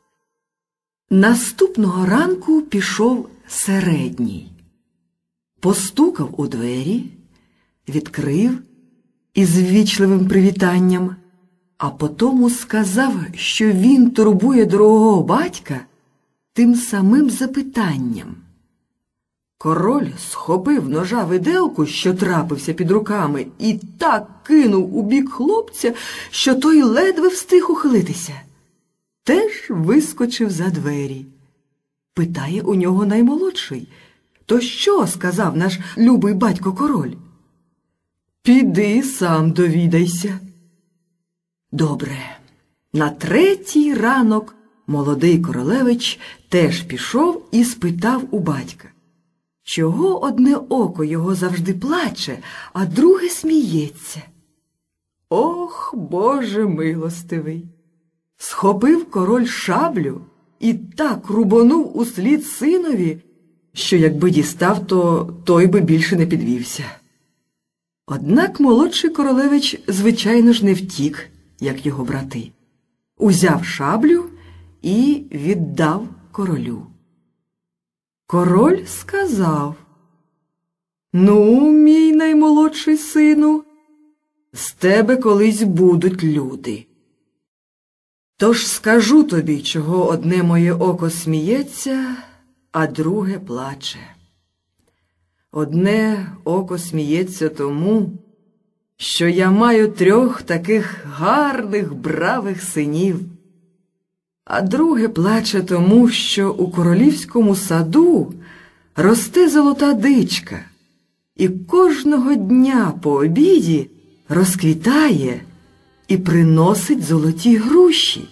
Наступного ранку пішов середній, постукав у двері, відкрив із ввічливим привітанням, а потому сказав, що він турбує дорогого батька тим самим запитанням. Король схопив ножа виделку, що трапився під руками, і так кинув у бік хлопця, що той ледве встиг ухилитися. Теж вискочив за двері. Питає у нього наймолодший. То що? сказав наш любий батько король? Піди сам довідайся. Добре. На третій ранок молодий королевич теж пішов і спитав у батька. Чого одне око його завжди плаче, а друге сміється? Ох, Боже милостивий! Схопив король шаблю і так рубонув услід синові, що якби дістав, то той би більше не підвівся. Однак молодший королевич, звичайно ж, не втік, як його брати. Узяв шаблю і віддав королю. Король сказав Ну, мій наймолодший сину, з тебе колись будуть люди. Тож скажу тобі, чого одне моє око сміється, а друге плаче. Одне око сміється тому, що я маю трьох таких гарних, бравих синів, а друге плаче тому, що у королівському саду росте золота дичка, і кожного дня по обіді розквітає і приносить золоті груші.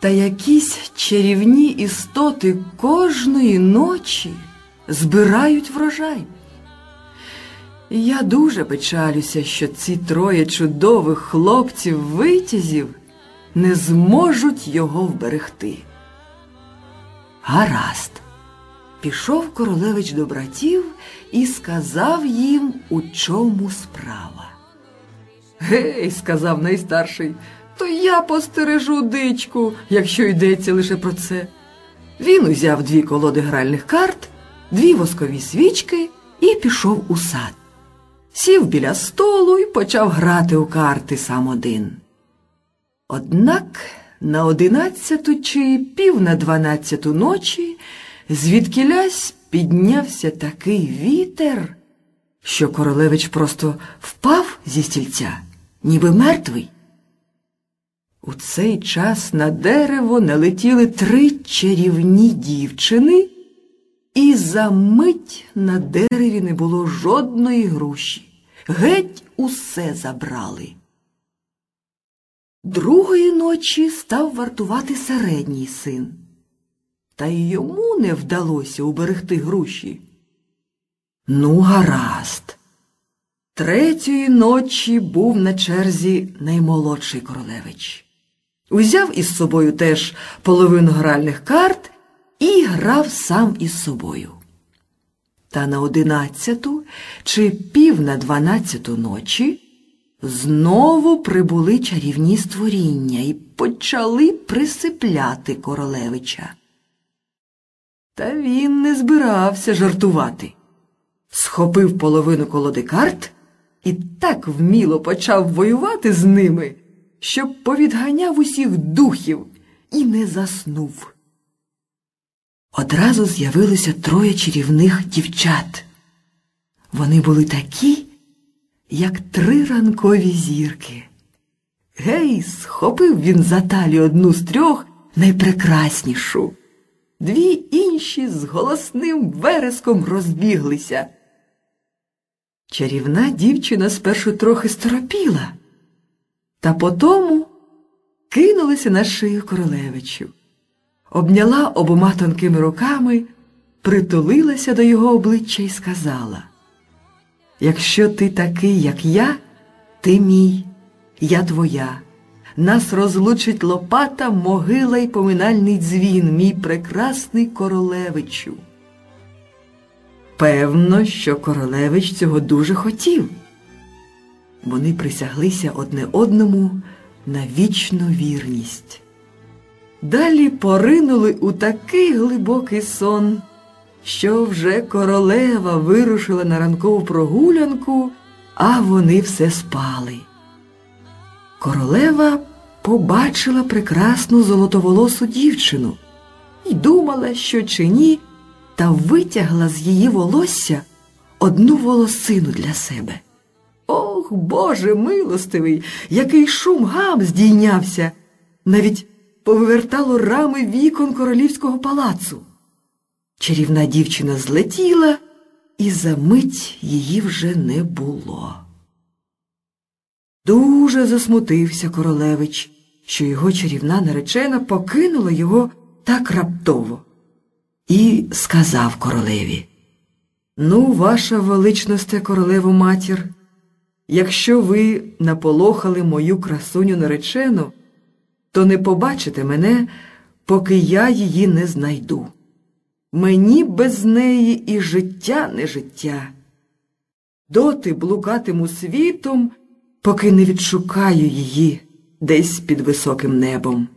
Та якісь чарівні істоти кожної ночі збирають врожай. Я дуже печалюся, що ці троє чудових хлопців витязів не зможуть його вберегти. Гаразд. Пішов королевич до братів і сказав їм, у чому справа. Гей, сказав найстарший, то я постережу дичку, якщо йдеться лише про це. Він узяв дві колоди гральних карт, дві воскові свічки і пішов у сад. Сів біля столу і почав грати у карти сам один. Однак на одинадцяту чи пів на дванадцяту ночі звідкілясь піднявся такий вітер, що королевич просто впав зі стільця, ніби мертвий. У цей час на дерево налетіли три чарівні дівчини, і за мить на дереві не було жодної груші. Геть усе забрали. Другої ночі став вартувати середній син, та й йому не вдалося уберегти груші. Ну, гаразд. Третьої ночі був на черзі наймолодший королевич. Узяв із собою теж половину гральних карт і грав сам із собою. Та на одинадцяту чи пів на дванадцяту ночі знову прибули чарівні створіння і почали присипляти королевича. Та він не збирався жартувати. Схопив половину колоди карт і так вміло почав воювати з ними, щоб повідганяв усіх духів і не заснув. Одразу з'явилося троє чарівних дівчат. Вони були такі, як три ранкові зірки. Гей, схопив він за талію одну з трьох найпрекраснішу. Дві інші з голосним вереском розбіглися. Чарівна дівчина спершу трохи сторопіла, та потому кинулася на шию королевичу, обняла обома тонкими руками, притулилася до його обличчя і сказала Якщо ти такий, як я, ти мій, я твоя. Нас розлучить лопата, могила й поминальний дзвін, мій прекрасний королевичу. Певно, що королевич цього дуже хотів. Вони присяглися одне одному на вічну вірність. Далі поринули у такий глибокий сон, що вже королева вирушила на ранкову прогулянку, а вони все спали. Королева побачила прекрасну золотоволосу дівчину і думала, що чи ні, та витягла з її волосся одну волосину для себе. Ох, Боже милостивий, який шум гам здійнявся, навіть повивертало рами вікон королівського палацу. Чарівна дівчина злетіла, і за мить її вже не було. Дуже засмутився королевич, що його чарівна наречена покинула його так раптово. І сказав королеві Ну, ваша величносте королеву матір, якщо ви наполохали мою красуню наречену, то не побачите мене, поки я її не знайду. Мені без неї і життя не життя. Доти блукатиму світом, поки не відшукаю її десь під високим небом.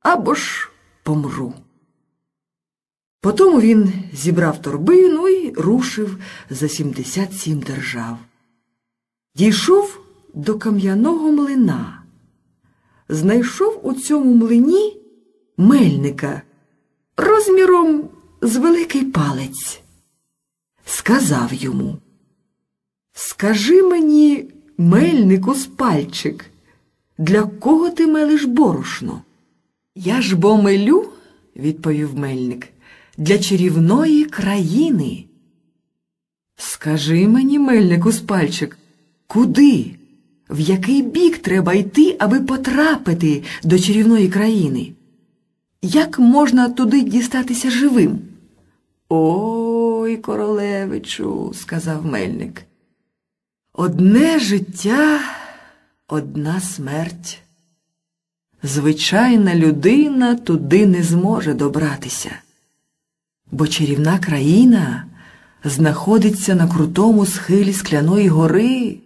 Або ж помру. Потому він зібрав торбину і рушив за 77 держав. Дійшов до кам'яного млина. Знайшов у цьому млині мельника розміром з великий палець. Сказав йому, скажи мені, мельнику з пальчик, для кого ти мелиш борошно? Я ж бо мелю, відповів мельник, для чарівної країни. Скажи мені, мельнику спальчик, куди? В який бік треба йти, аби потрапити до чарівної країни? Як можна туди дістатися живим? Ой, королевичу, сказав мельник. Одне життя, одна смерть. Звичайна людина туди не зможе добратися, бо чарівна країна знаходиться на крутому схилі скляної гори.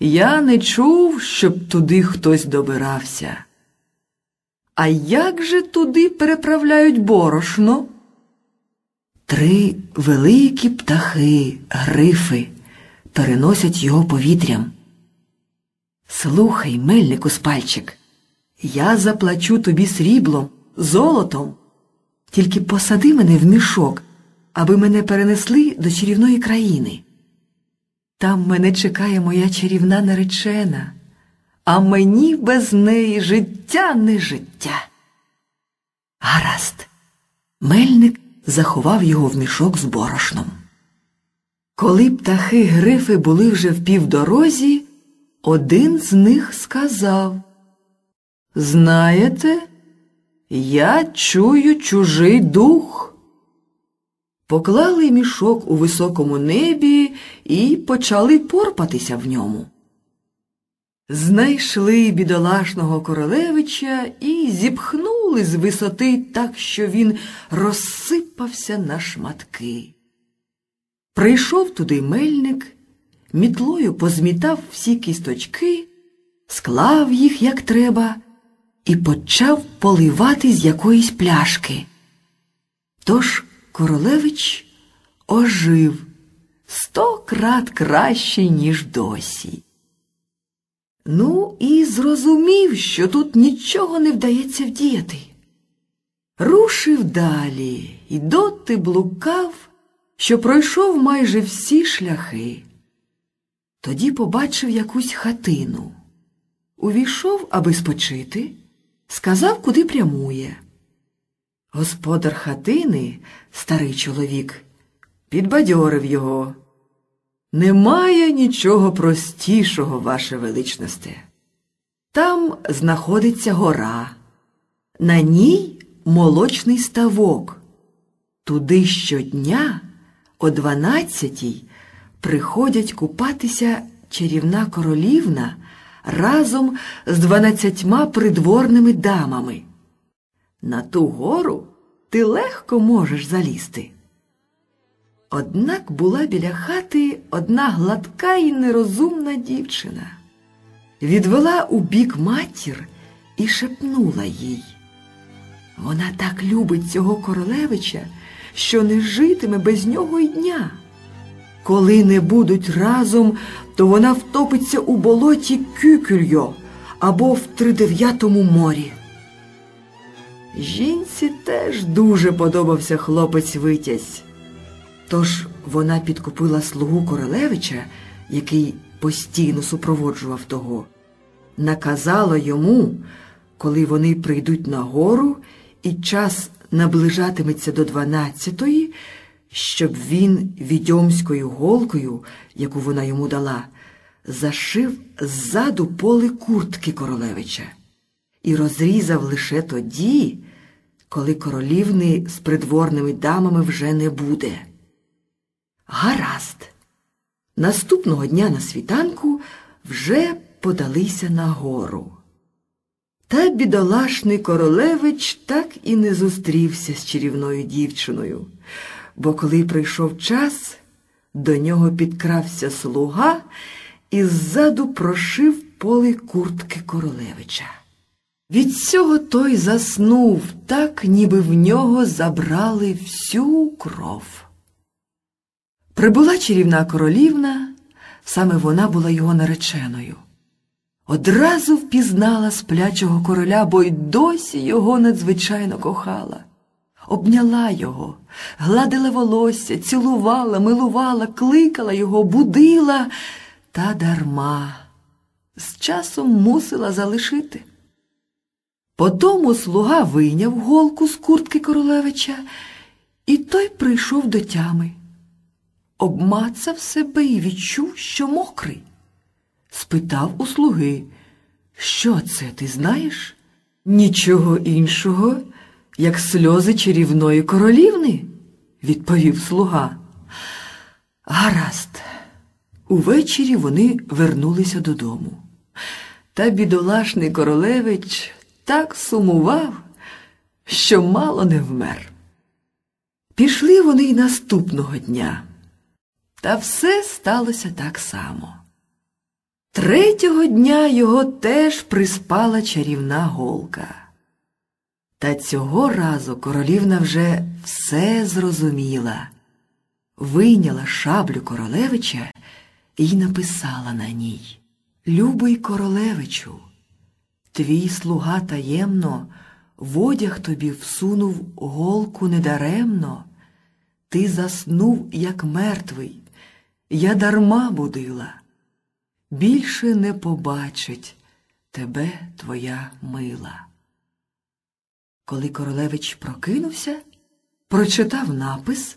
Я не чув, щоб туди хтось добирався. А як же туди переправляють борошно? Три великі птахи, грифи, переносять його повітрям. Слухай, мельнику спальчик, я заплачу тобі сріблом, золотом. Тільки посади мене в мішок, аби мене перенесли до чарівної країни. Там мене чекає моя чарівна наречена, а мені без неї життя не життя. Гаразд, мельник заховав його в мішок з борошном. Коли птахи грифи були вже в півдорозі, один з них сказав Знаєте, я чую чужий дух. Поклали мішок у високому небі і почали порпатися в ньому. Знайшли бідолашного королевича і зіпхнули з висоти так, що він розсипався на шматки. Прийшов туди мельник, мітлою позмітав всі кісточки, склав їх, як треба, і почав поливати з якоїсь пляшки. Тож королевич ожив сто крат краще, ніж досі. Ну, і зрозумів, що тут нічого не вдається вдіяти. Рушив далі і доти блукав, що пройшов майже всі шляхи. Тоді побачив якусь хатину. Увійшов, аби спочити, сказав, куди прямує. Господар хатини, старий чоловік, підбадьорив його. Немає нічого простішого, ваше величносте. Там знаходиться гора, на ній молочний ставок. Туди щодня о дванадцятій приходять купатися чарівна королівна разом з дванадцятьма придворними дамами. На ту гору ти легко можеш залізти. Однак була біля хати одна гладка і нерозумна дівчина. Відвела у бік матір і шепнула їй. Вона так любить цього королевича, що не житиме без нього й дня. Коли не будуть разом, то вона втопиться у болоті Кюкюльо або в тридев'ятому морі. Жінці теж дуже подобався хлопець Витязь. Тож вона підкупила слугу королевича, який постійно супроводжував того, наказала йому, коли вони прийдуть на гору і час наближатиметься до дванадцятої, щоб він відьомською голкою, яку вона йому дала, зашив ззаду поле куртки королевича і розрізав лише тоді, коли королівни з придворними дамами вже не буде. Гаразд. Наступного дня на світанку вже подалися на гору. Та бідолашний королевич так і не зустрівся з чарівною дівчиною, бо коли прийшов час, до нього підкрався слуга і ззаду прошив поле куртки королевича. Від цього той заснув так, ніби в нього забрали всю кров. Прибула чарівна королівна, саме вона була його нареченою. Одразу впізнала сплячого короля, бо й досі його надзвичайно кохала. Обняла його, гладила волосся, цілувала, милувала, кликала його, будила та дарма. З часом мусила залишити. Потому слуга вийняв голку з куртки королевича І той прийшов до тями, обмацав себе і відчув, що мокрий. Спитав у слуги, що це ти знаєш? Нічого іншого, як сльози чарівної королівни, відповів слуга. Гаразд. Увечері вони вернулися додому. Та бідолашний королевич так сумував, що мало не вмер. Пішли вони й наступного дня. Та все сталося так само. Третього дня його теж приспала чарівна голка. Та цього разу королівна вже все зрозуміла, вийняла шаблю королевича і написала на ній Любий королевичу, твій слуга таємно в одяг тобі всунув голку недаремно, ти заснув, як мертвий, я дарма будила. Більше не побачить тебе твоя мила. Коли королевич прокинувся, прочитав напис,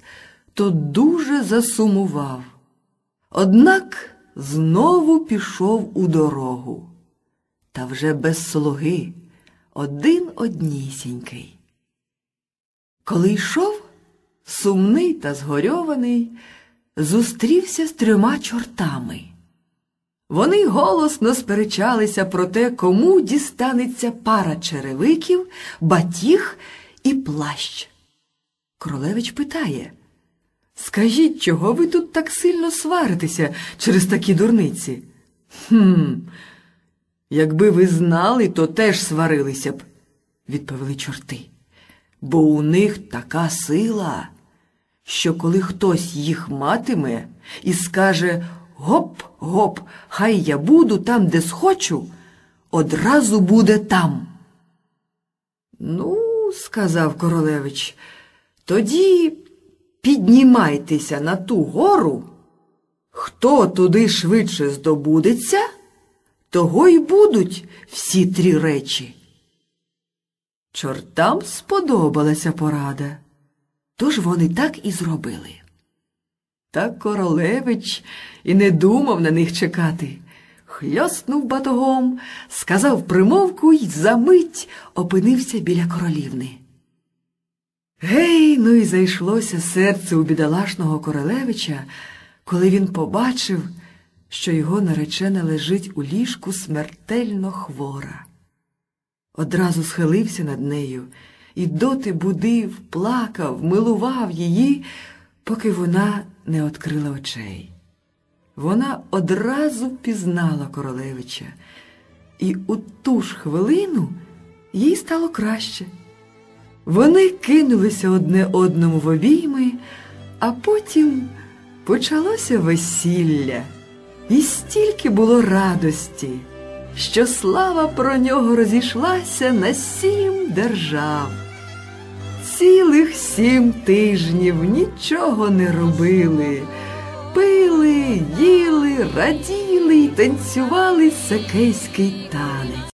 то дуже засумував. Однак знову пішов у дорогу, та вже без слуги, один однісінький. Коли йшов, сумний та згорьований, зустрівся з трьома чортами. Вони голосно сперечалися про те, кому дістанеться пара черевиків, батіг і плащ. Королевич питає Скажіть, чого ви тут так сильно сваритеся через такі дурниці? Хм, якби ви знали, то теж сварилися б, відповіли чорти. Бо у них така сила, що коли хтось їх матиме і скаже Гоп-гоп, хай я буду там, де схочу, одразу буде там. Ну, сказав королевич, тоді піднімайтеся на ту гору. Хто туди швидше здобудеться, того й будуть всі три речі. Чортам сподобалася порада, тож вони так і зробили. Та королевич і не думав на них чекати. Хльоснув батогом, сказав примовку й за мить опинився біля королівни. Гей, ну й зайшлося серце у бідолашного королевича, коли він побачив, що його наречена лежить у ліжку смертельно хвора. Одразу схилився над нею і доти будив, плакав, милував її, поки вона не відкрила очей. Вона одразу пізнала королевича, і у ту ж хвилину їй стало краще. Вони кинулися одне одному в обійми, а потім почалося весілля, і стільки було радості, що слава про нього розійшлася на сім держав. Цілих сім тижнів нічого не робили. Пили, їли, раділи й танцювали сакейський танець.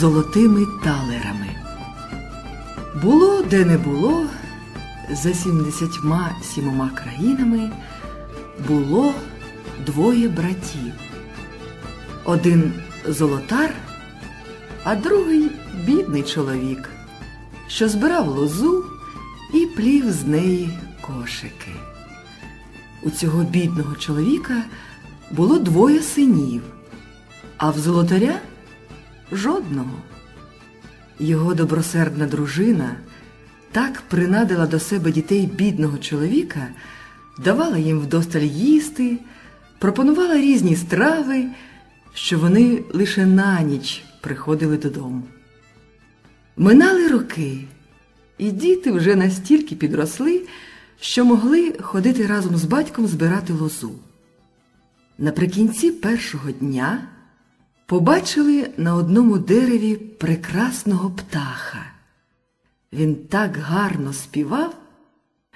Золотими талерами. Було де не було, за сімдесятьма сімома країнами було двоє братів. Один золотар, а другий бідний чоловік, що збирав лозу і плів з неї кошики. У цього бідного чоловіка було двоє синів а в золотаря жодного. Його добросердна дружина так принадила до себе дітей бідного чоловіка, давала їм вдосталь їсти, пропонувала різні страви, що вони лише на ніч приходили додому. Минали роки, і діти вже настільки підросли, що могли ходити разом з батьком збирати лозу. Наприкінці першого дня побачили на одному дереві прекрасного птаха. Він так гарно співав,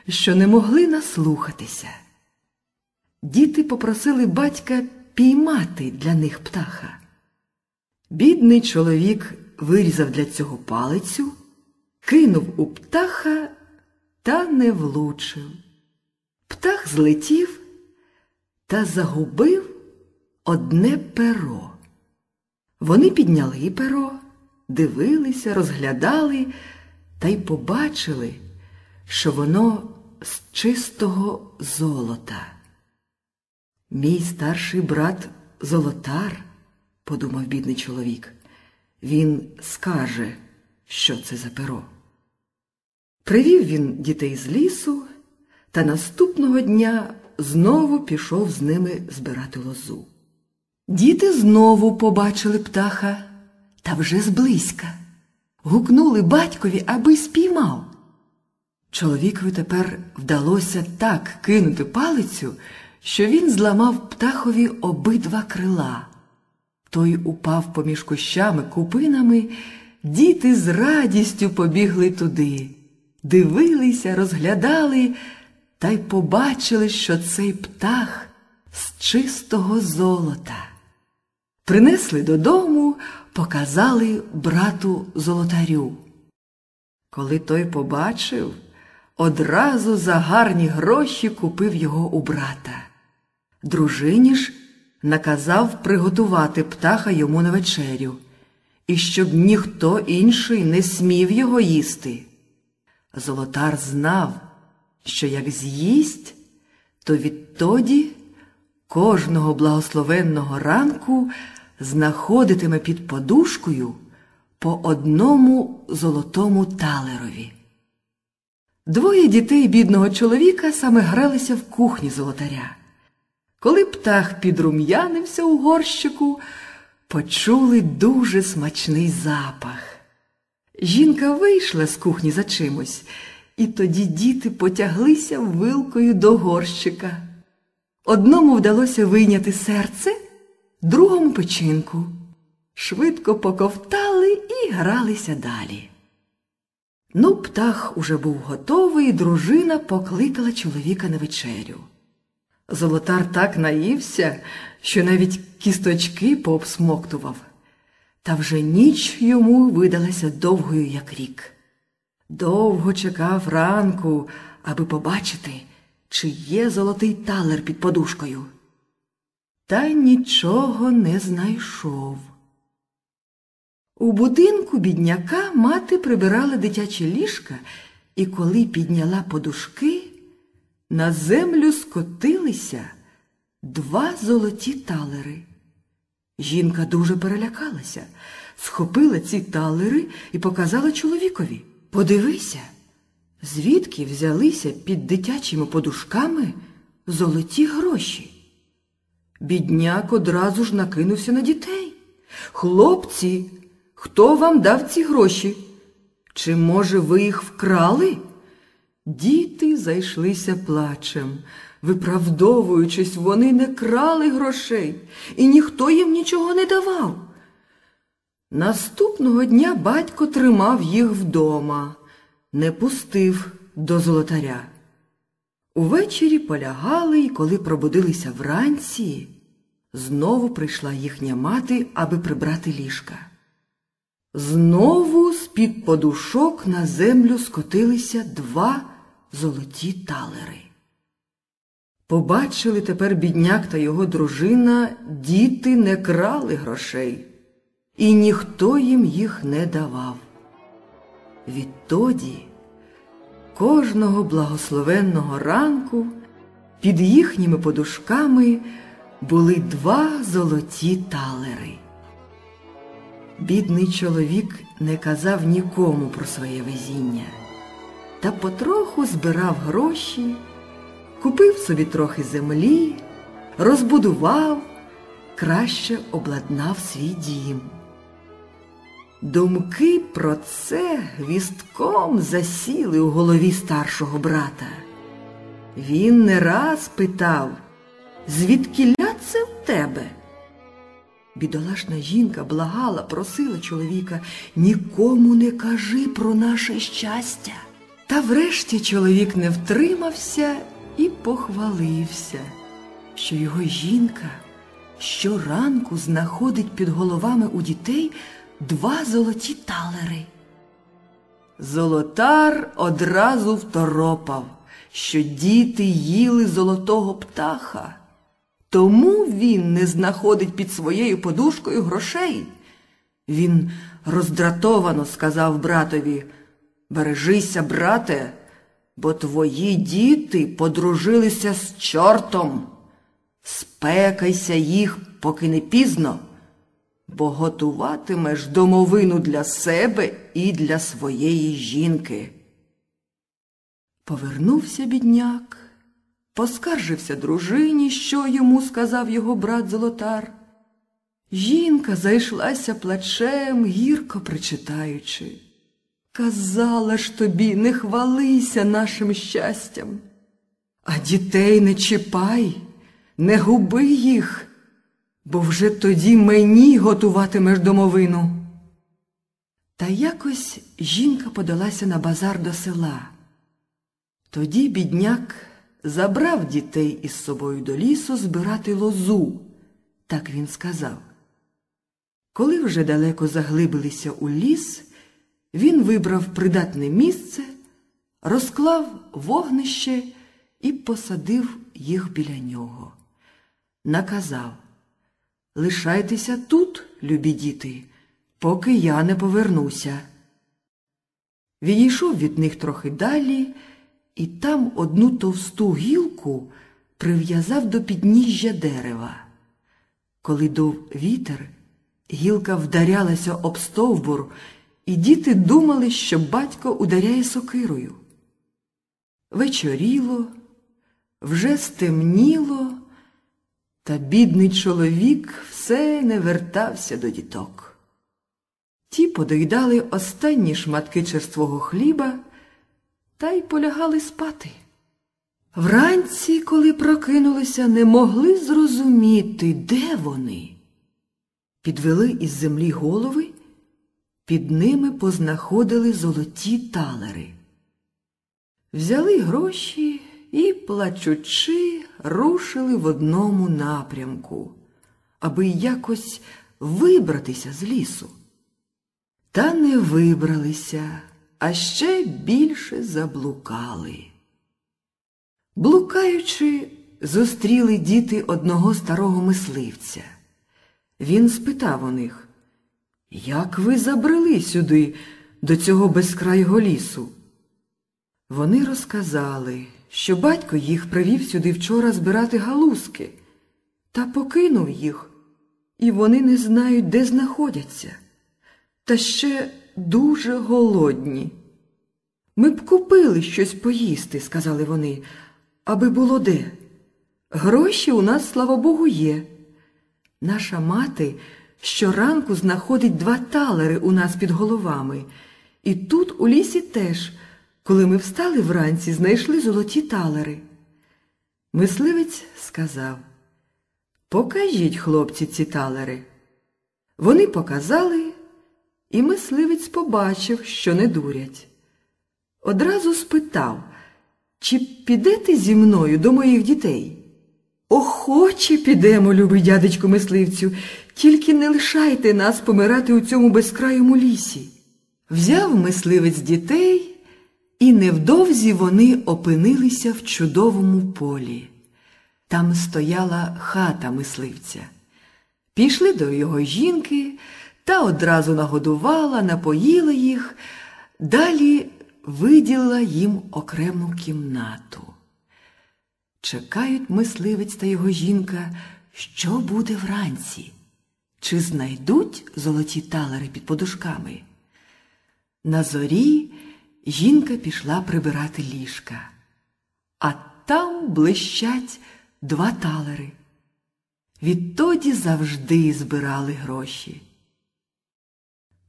що не могли наслухатися. Діти попросили батька піймати для них птаха. Бідний чоловік вирізав для цього палицю, кинув у птаха та не влучив. Птах злетів та загубив одне перо. Вони підняли перо, дивилися, розглядали та й побачили, що воно з чистого золота. Мій старший брат Золотар, подумав бідний чоловік, він скаже, що це за перо. Привів він дітей з лісу та наступного дня знову пішов з ними збирати лозу. Діти знову побачили птаха та вже зблизька. Гукнули батькові, аби спіймав. Чоловікові тепер вдалося так кинути палицю, що він зламав птахові обидва крила. Той упав поміж кущами купинами, діти з радістю побігли туди, дивилися, розглядали та й побачили, що цей птах з чистого золота. Принесли додому, показали брату золотарю. Коли той побачив, одразу за гарні гроші купив його у брата. Дружині ж наказав приготувати птаха йому на вечерю, і щоб ніхто інший не смів його їсти. Золотар знав, що як з'їсть, то відтоді кожного благословенного ранку знаходитиме під подушкою по одному золотому талерові. Двоє дітей бідного чоловіка саме гралися в кухні золотаря. Коли птах підрум'янився у горщику, почули дуже смачний запах. Жінка вийшла з кухні за чимось, і тоді діти потяглися вилкою до горщика. Одному вдалося вийняти серце, другому печінку. Швидко поковтали і гралися далі. Ну, птах уже був готовий, і дружина покликала чоловіка на вечерю. Золотар так наївся, що навіть кісточки пообсмоктував. Та вже ніч йому видалася довгою, як рік. Довго чекав ранку, аби побачити, чи є золотий талер під подушкою. Та нічого не знайшов. У будинку бідняка мати прибирала дитячі ліжка, і коли підняла подушки, на землю скотилися два золоті талери. Жінка дуже перелякалася, схопила ці талери і показала чоловікові. Подивися, звідки взялися під дитячими подушками золоті гроші. Бідняк одразу ж накинувся на дітей. Хлопці, хто вам дав ці гроші? Чи, може, ви їх вкрали? Діти зайшлися плачем. Виправдовуючись, вони не крали грошей, і ніхто їм нічого не давав. Наступного дня батько тримав їх вдома, не пустив до золотаря. Увечері полягали, і коли пробудилися вранці, знову прийшла їхня мати, аби прибрати ліжка. Знову з-під подушок на землю скотилися два золоті талери. Побачили тепер бідняк та його дружина, діти не крали грошей, і ніхто їм їх не давав. Відтоді кожного благословенного ранку під їхніми подушками були два золоті талери. Бідний чоловік не казав нікому про своє везіння. та потроху збирав гроші, купив собі трохи землі, розбудував, краще обладнав свій дім. Думки про це гвістком засіли у голові старшого брата. Він не раз питав, звідкіля це в тебе? Бідолашна жінка благала, просила чоловіка нікому не кажи про наше щастя. Та врешті чоловік не втримався і похвалився, що його жінка щоранку знаходить під головами у дітей два золоті талери. Золотар одразу второпав, що діти їли золотого птаха. Тому він не знаходить під своєю подушкою грошей. Він роздратовано сказав братові Бережися, брате, бо твої діти подружилися з чортом. Спекайся їх, поки не пізно, бо готуватимеш домовину для себе і для своєї жінки. Повернувся бідняк, поскаржився дружині, що йому сказав його брат Золотар. Жінка зайшлася плачем, гірко причитаючи. Казала ж тобі, не хвалися нашим щастям, а дітей не чіпай, не губи їх, бо вже тоді мені готуватимеш домовину. Та якось жінка подалася на базар до села. Тоді бідняк забрав дітей із собою до лісу збирати лозу, так він сказав. Коли вже далеко заглибилися у ліс, він вибрав придатне місце, розклав вогнище і посадив їх біля нього. Наказав Лишайтеся тут, любі діти, поки я не повернуся. Відійшов від них трохи далі і там одну товсту гілку прив'язав до підніжжя дерева. Коли дув вітер, гілка вдарялася об стовбур, і діти думали, що батько ударяє сокирою. Вечоріло, вже стемніло, та бідний чоловік все не вертався до діток. Ті подоїдали останні шматки черствого хліба та й полягали спати. Вранці, коли прокинулися, не могли зрозуміти, де вони. Підвели із землі голови, під ними познаходили золоті талери. Взяли гроші і, плачучи, рушили в одному напрямку, аби якось вибратися з лісу. Та не вибралися, а ще більше заблукали. Блукаючи, зустріли діти одного старого мисливця. Він спитав у них, як ви забрели сюди, до цього безкрайого лісу? Вони розказали, що батько їх привів сюди вчора збирати галузки та покинув їх, і вони не знають, де знаходяться, та ще дуже голодні. Ми б купили щось поїсти, сказали вони, аби було де. Гроші у нас, слава Богу, є. Наша мати щоранку знаходить два талери у нас під головами, і тут у лісі теж. Коли ми встали вранці, знайшли золоті талери. Мисливець сказав Покажіть, хлопці, ці талери. Вони показали, і мисливець побачив, що не дурять. Одразу спитав, чи підете зі мною до моїх дітей? Охоче підемо, любий дядечко мисливцю, тільки не лишайте нас помирати у цьому безкрайому лісі. Взяв мисливець дітей. І невдовзі вони опинилися в чудовому полі. Там стояла хата мисливця. Пішли до його жінки та одразу нагодувала, напоїла їх, далі виділила їм окрему кімнату. Чекають мисливець та його жінка, що буде вранці, чи знайдуть золоті талери під подушками. На зорі жінка пішла прибирати ліжка, а там блищать два талери. Відтоді завжди збирали гроші.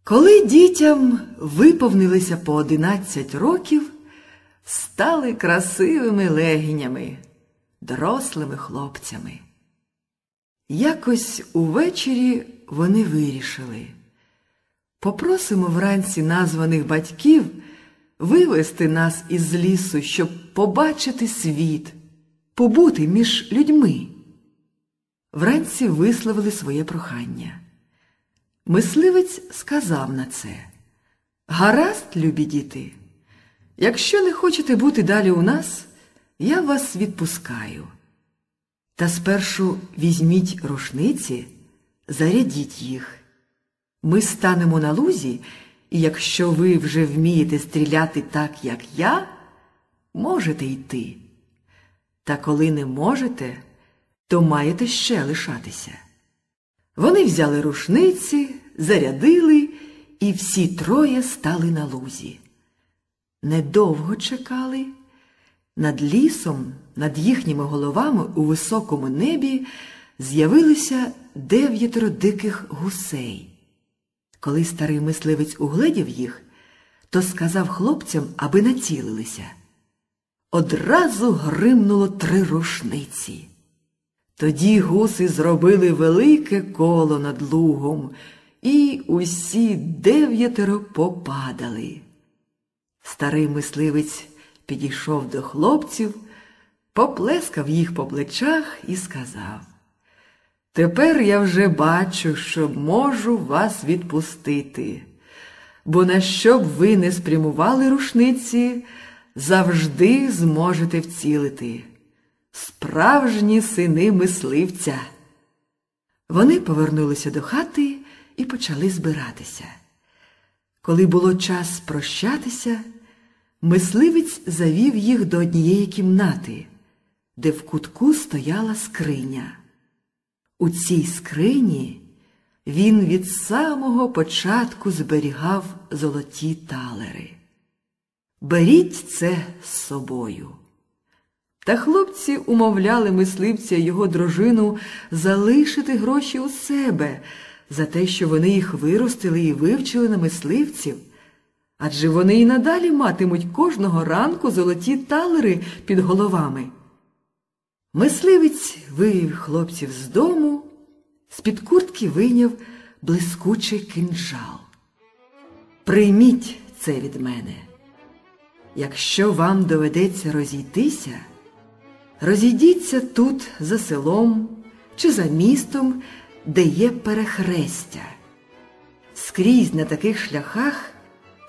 Коли дітям виповнилося по одинадцять років, стали красивими легінями, дорослими хлопцями. Якось увечері вони вирішили. Попросимо вранці названих батьків вивести нас із лісу, щоб побачити світ, побути між людьми. Вранці висловили своє прохання. Мисливець сказав на це Гаразд, любі діти, якщо не хочете бути далі у нас, я вас відпускаю. Та спершу візьміть рушниці, зарядіть їх. Ми станемо на лузі, і якщо ви вже вмієте стріляти так, як я, можете йти. Та коли не можете, то маєте ще лишатися. Вони взяли рушниці, зарядили, і всі троє стали на лузі. Недовго чекали. Над лісом, над їхніми головами у високому небі з'явилося дев'ятеро диких гусей. Коли старий мисливець угледів їх, то сказав хлопцям, аби націлилися. Одразу гримнуло три рушниці. Тоді гуси зробили велике коло над лугом, і усі дев'ятеро попадали. Старий мисливець підійшов до хлопців, поплескав їх по плечах і сказав Тепер я вже бачу, що можу вас відпустити, бо на що б ви не спрямували рушниці, завжди зможете вцілити. Справжні сини мисливця. Вони повернулися до хати і почали збиратися. Коли було час прощатися, мисливець завів їх до однієї кімнати, де в кутку стояла скриня. У цій скрині він від самого початку зберігав золоті талери. Беріть це з собою. Та хлопці умовляли мисливця його дружину залишити гроші у себе за те, що вони їх виростили і вивчили на мисливців. Адже вони і надалі матимуть кожного ранку золоті талери під головами. Мисливець вивів хлопців з дому, з-під куртки вийняв блискучий кинджал. Прийміть це від мене. Якщо вам доведеться розійтися, розійдіться тут за селом чи за містом, де є перехрестя. Скрізь на таких шляхах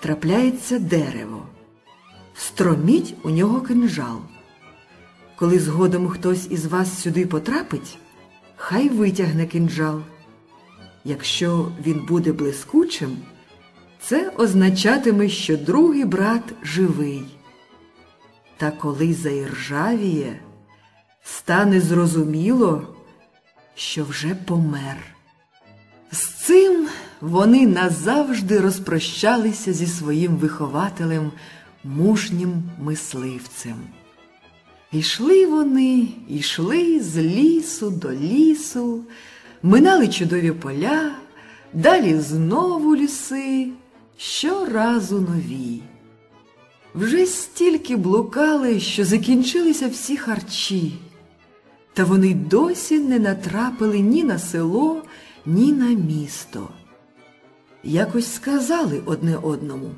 трапляється дерево. Строміть у нього кинжал. Коли згодом хтось із вас сюди потрапить, хай витягне кинджал. Якщо він буде блискучим, це означатиме, що другий брат живий. Та коли заіржавіє, стане зрозуміло, що вже помер. З цим вони назавжди розпрощалися зі своїм вихователем, мужнім мисливцем. Ішли вони, йшли з лісу до лісу, минали чудові поля, далі знову ліси, щоразу нові. Вже стільки блукали, що закінчилися всі харчі, та вони досі не натрапили ні на село, ні на місто. Якось сказали одне одному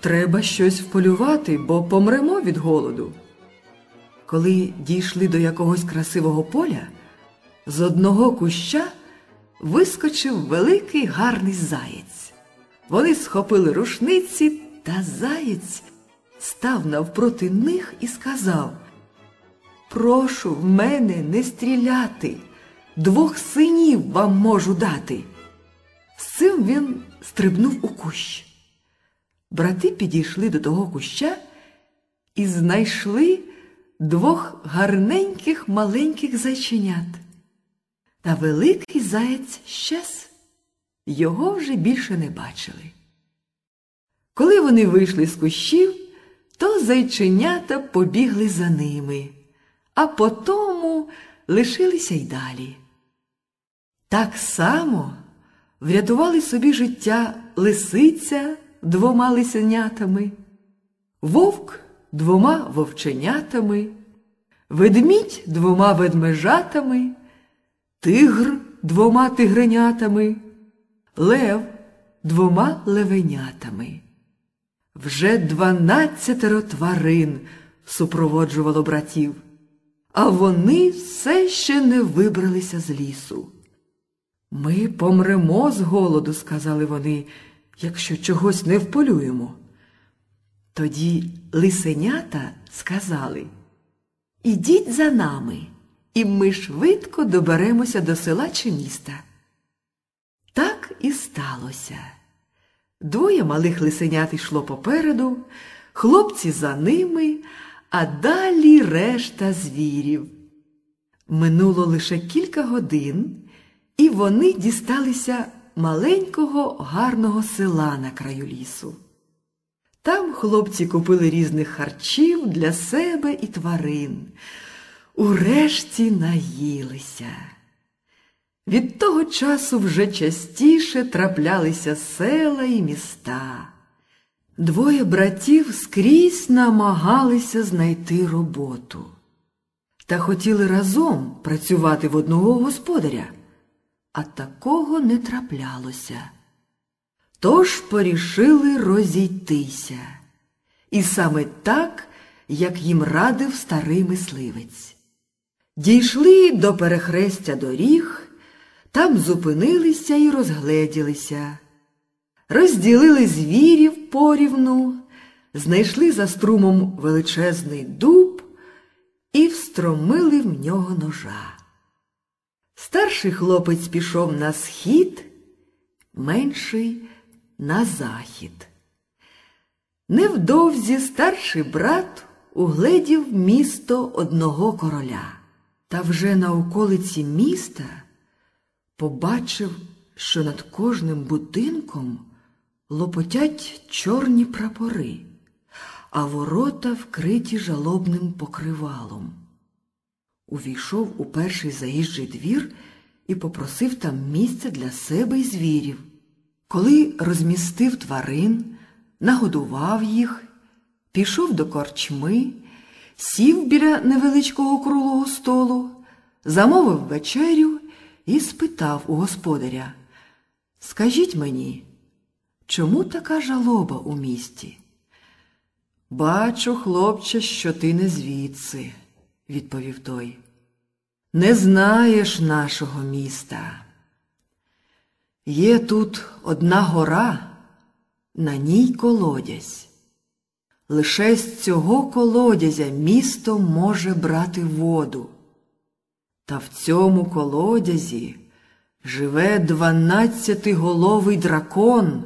треба щось вполювати, бо помремо від голоду. Коли дійшли до якогось красивого поля, з одного куща вискочив великий гарний заєць. Вони схопили рушниці, та заєць став навпроти них і сказав Прошу в мене не стріляти, двох синів вам можу дати. З цим він стрибнув у кущ. Брати підійшли до того куща і знайшли двох гарненьких маленьких зайченят. Та великий заєць щез, його вже більше не бачили. Коли вони вийшли з кущів, то зайченята побігли за ними, а потому лишилися й далі. Так само врятували собі життя лисиця двома лисенятами, вовк двома вовченятами, ведмідь двома ведмежатами, тигр двома тигренятами, лев двома левенятами. Вже дванадцятеро тварин супроводжувало братів, а вони все ще не вибралися з лісу. Ми помремо з голоду, сказали вони, якщо чогось не вполюємо. Тоді лисенята сказали Ідіть за нами, і ми швидко доберемося до села чи міста. Так і сталося. Двоє малих лисенят йшло попереду, хлопці за ними, а далі решта звірів. Минуло лише кілька годин, і вони дісталися маленького гарного села на краю лісу. Там хлопці купили різних харчів для себе і тварин. Урешті наїлися. Від того часу вже частіше траплялися села і міста. Двоє братів скрізь намагалися знайти роботу та хотіли разом працювати в одного господаря, а такого не траплялося. Тож порішили розійтися, і саме так, як їм радив старий мисливець. Дійшли до перехрестя доріг. Там зупинилися і розгледілися, розділили звірів порівну, знайшли за струмом величезний дуб і встромили в нього ножа. Старший хлопець пішов на схід, менший на захід. Невдовзі старший брат угледів місто одного короля, та вже на околиці міста побачив, що над кожним будинком лопотять чорні прапори, а ворота вкриті жалобним покривалом. Увійшов у перший заїжджий двір і попросив там місця для себе і звірів. Коли розмістив тварин, нагодував їх, пішов до корчми, сів біля невеличкого круглого столу, замовив вечерю і спитав у господаря Скажіть мені, чому така жалоба у місті? Бачу, хлопче, що ти не звідси, відповів той. Не знаєш нашого міста. Є тут одна гора, на ній колодязь. Лише з цього колодязя місто може брати воду. Та в цьому колодязі живе дванадцятиголовий дракон,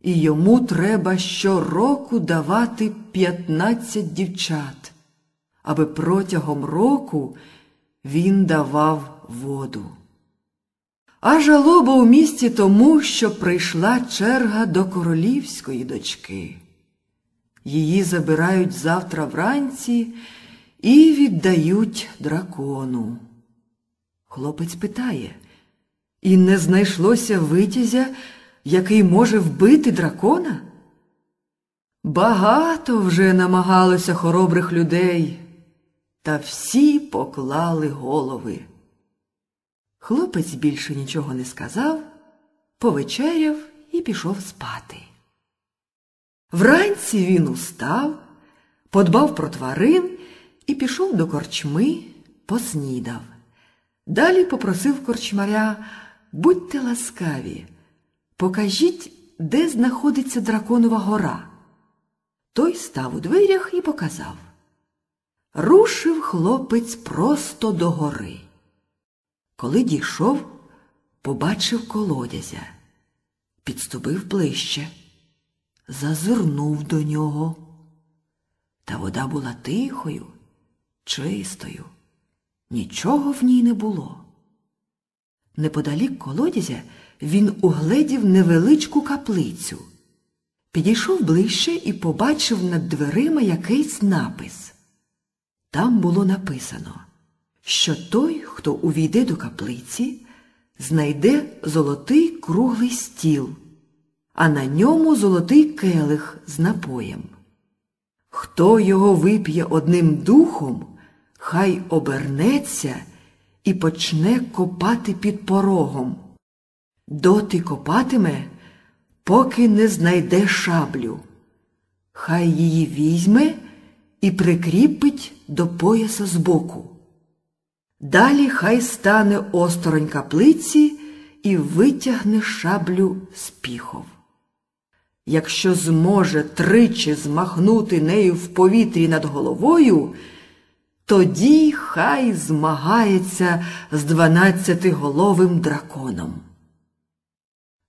і йому треба щороку давати п'ятнадцять дівчат, аби протягом року він давав воду. А жалоба у місті тому, що прийшла черга до королівської дочки. Її забирають завтра вранці і віддають дракону. Хлопець питає, і не знайшлося витязя, який може вбити дракона? Багато вже намагалося хоробрих людей, та всі поклали голови. Хлопець більше нічого не сказав, повечеряв і пішов спати. Вранці він устав, подбав про тварин і пішов до корчми, поснідав. Далі попросив корчмаря, будьте ласкаві, покажіть, де знаходиться драконова гора. Той став у дверях і показав. Рушив хлопець просто до гори. Коли дійшов, побачив колодязя, підступив ближче, зазирнув до нього. Та вода була тихою, чистою, нічого в ній не було. Неподалік колодязя він угледів невеличку каплицю. Підійшов ближче і побачив над дверима якийсь напис. Там було написано, що той, хто увійде до каплиці, знайде золотий круглий стіл, а на ньому золотий келих з напоєм. Хто його вип'є одним духом, хай обернеться і почне копати під порогом. Доти копатиме, поки не знайде шаблю. Хай її візьме і прикріпить до пояса збоку. Далі хай стане осторонь каплиці і витягне шаблю з піхов. Якщо зможе тричі змахнути нею в повітрі над головою, тоді хай змагається з дванадцятиголовим драконом.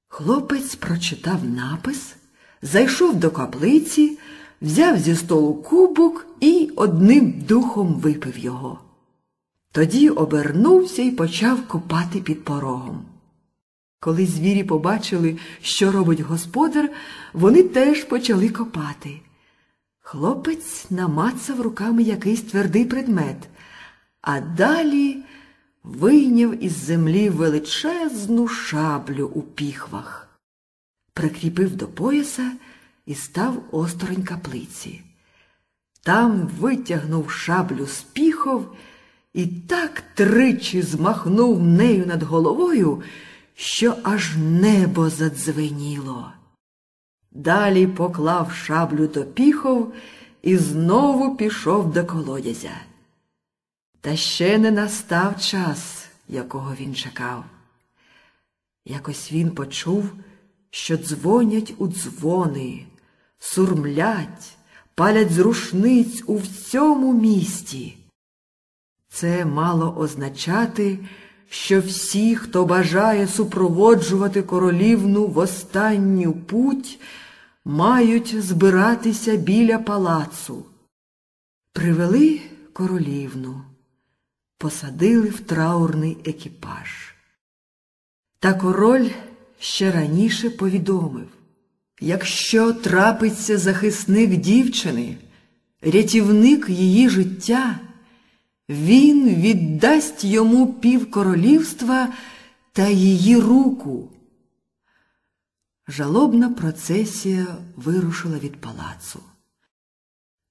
Хлопець прочитав напис, зайшов до каплиці, взяв зі столу кубок і одним духом випив його. Тоді обернувся і почав копати під порогом. Коли звірі побачили, що робить господар, вони теж почали копати. Хлопець намацав руками якийсь твердий предмет, а далі вийняв із землі величезну шаблю у піхвах, прикріпив до пояса і став осторонь каплиці. Там витягнув шаблю з піхов і так тричі змахнув нею над головою, що аж небо задзвеніло. Далі поклав шаблю до піхов і знову пішов до колодязя. Та ще не настав час, якого він чекав. Якось він почув, що дзвонять у дзвони, сурмлять, палять з рушниць у всьому місті. Це мало означати, що всі, хто бажає супроводжувати королівну в останню путь, мають збиратися біля палацу. Привели королівну, посадили в траурний екіпаж. Та король ще раніше повідомив якщо трапиться захисник дівчини, рятівник її життя, він віддасть йому півкоролівства та її руку. Жалобна процесія вирушила від палацу.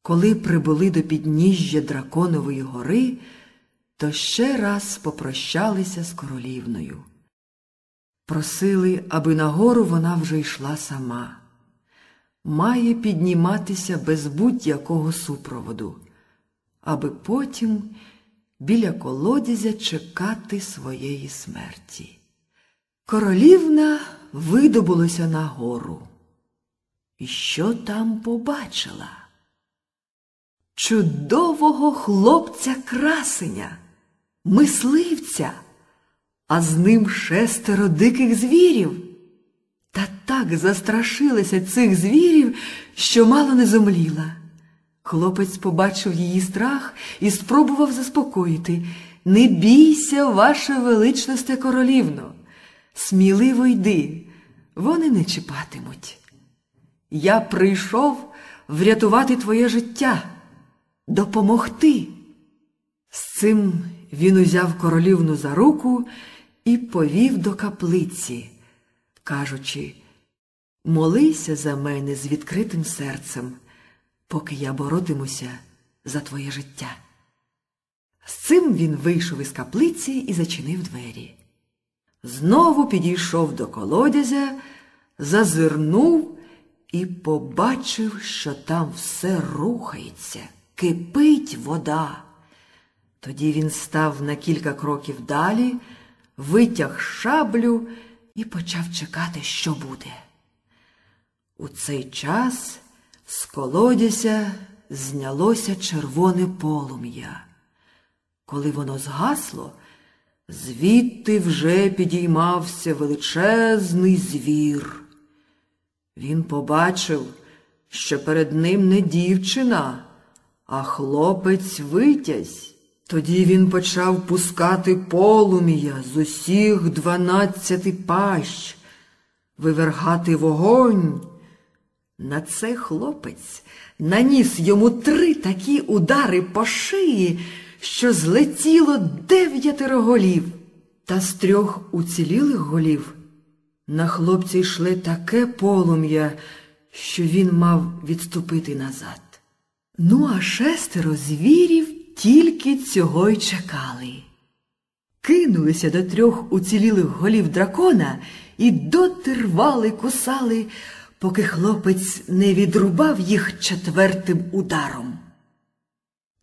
Коли прибули до підніжжя Драконової гори, то ще раз попрощалися з королівною. Просили, аби нагору вона вже йшла сама. Має підніматися без будь-якого супроводу, аби потім біля колодязя чекати своєї смерті. Королівна видобулася на гору. І що там побачила? Чудового хлопця красеня, мисливця, а з ним шестеро диких звірів. Та так застрашилася цих звірів, що мало не зомліла. Хлопець побачив її страх і спробував заспокоїти. Не бійся, ваше величносте королівно. Сміливо йди, вони не чіпатимуть. Я прийшов врятувати твоє життя, допомогти. З цим він узяв королівну за руку і повів до каплиці, кажучи, молися за мене з відкритим серцем, поки я боротимуся за твоє життя. З цим він вийшов із каплиці і зачинив двері. Знову підійшов до колодязя, зазирнув і побачив, що там все рухається, кипить вода. Тоді він став на кілька кроків далі, витяг шаблю і почав чекати, що буде. У цей час з колодязя знялося червоне полум'я. Коли воно згасло, Звідти вже підіймався величезний звір. Він побачив, що перед ним не дівчина, а хлопець витязь. Тоді він почав пускати полум'я з усіх дванадцяти пащ, вивергати вогонь. На це хлопець наніс йому три такі удари по шиї, що злетіло дев'ятеро голів. Та з трьох уцілілих голів на хлопця йшле таке полум'я, що він мав відступити назад. Ну, а шестеро звірів тільки цього й чекали. Кинулися до трьох уцілілих голів дракона і доти рвали, кусали, поки хлопець не відрубав їх четвертим ударом.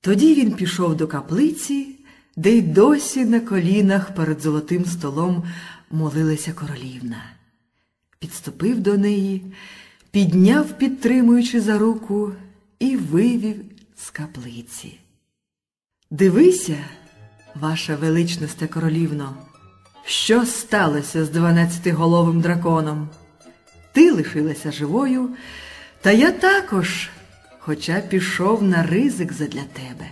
Тоді він пішов до каплиці, де й досі на колінах перед золотим столом молилася королівна. Підступив до неї, підняв, підтримуючи за руку, і вивів з каплиці. Дивися, ваша величносте королівно, що сталося з дванадцятиголовим драконом. Ти лишилася живою, та я також, хоча пішов на ризик задля тебе.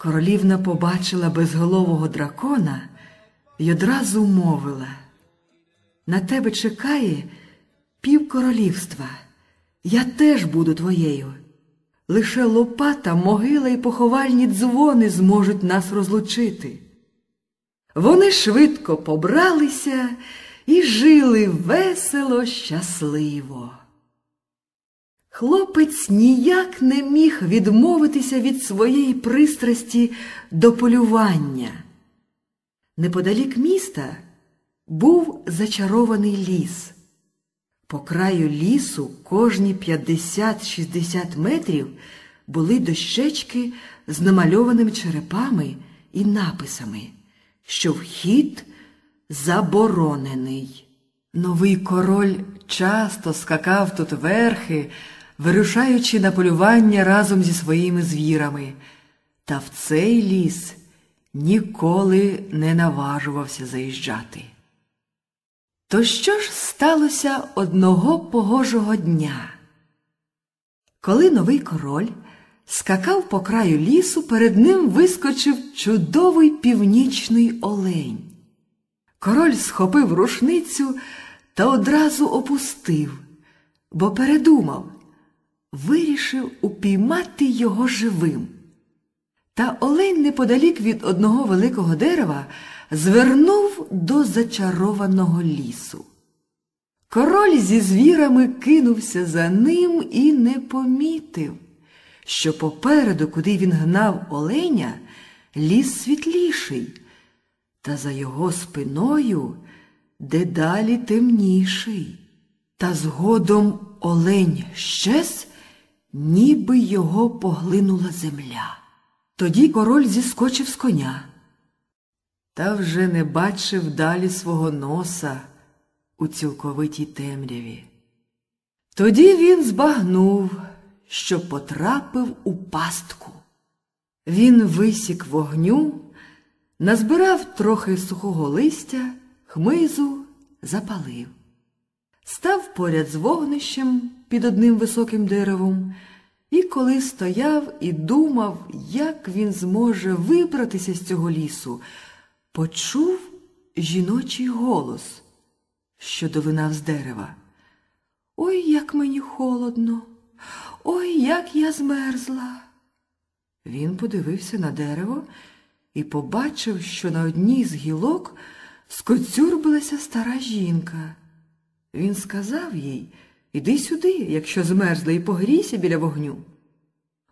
Королівна побачила безголового дракона і одразу мовила на тебе чекає пів королівства. Я теж буду твоєю. Лише лопата, могила і поховальні дзвони зможуть нас розлучити. Вони швидко побралися і жили весело, щасливо. Хлопець ніяк не міг відмовитися від своєї пристрасті до полювання. Неподалік міста був зачарований ліс. По краю лісу кожні 50-60 метрів були дощечки з намальованими черепами і написами, що вхід заборонений. Новий король часто скакав тут верхи, вирушаючи на полювання разом зі своїми звірами, та в цей ліс ніколи не наважувався заїжджати. То що ж сталося одного погожого дня? Коли новий король скакав по краю лісу, перед ним вискочив чудовий північний олень. Король схопив рушницю та одразу опустив, бо передумав, вирішив упіймати його живим. Та олень неподалік від одного великого дерева звернув до зачарованого лісу. Король зі звірами кинувся за ним і не помітив, що попереду, куди він гнав оленя, ліс світліший, та за його спиною дедалі темніший. Та згодом олень щез, ніби його поглинула земля. Тоді король зіскочив з коня та вже не бачив далі свого носа у цілковитій темряві. Тоді він збагнув, що потрапив у пастку. Він висік вогню, назбирав трохи сухого листя, хмизу, запалив. Став поряд з вогнищем під одним високим деревом, і коли стояв і думав, як він зможе вибратися з цього лісу, почув жіночий голос, що долинав з дерева. Ой, як мені холодно, ой, як я змерзла. Він подивився на дерево і побачив, що на одній з гілок скоцюрбилася стара жінка. Він сказав їй Іди сюди, якщо змерзла, і погрійся біля вогню.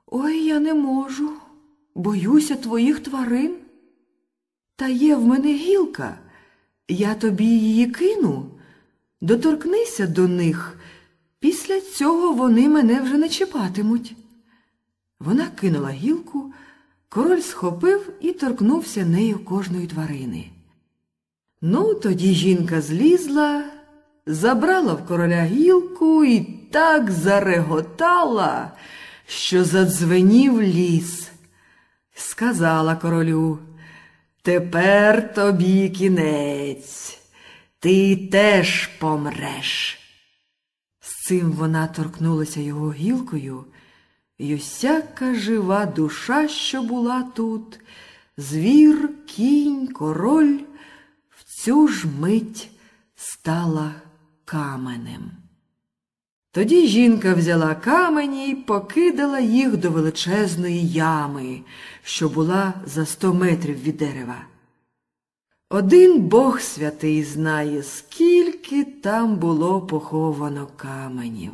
Ой, я не можу, боюся твоїх тварин. Та є в мене гілка, я тобі її кину, доторкнися до них, після цього вони мене вже не чіпатимуть. Вона кинула гілку, король схопив і торкнувся нею кожної тварини. Ну, тоді жінка злізла, забрала в короля гілку і так зареготала, що задзвенів ліс. Сказала королю Тепер тобі кінець, ти теж помреш. З цим вона торкнулася його гілкою, і усяка жива душа, що була тут, звір, кінь, король, в цю ж мить стала каменем. Тоді жінка взяла камені й покидала їх до величезної ями, що була за сто метрів від дерева. Один Бог святий знає, скільки там було поховано каменів.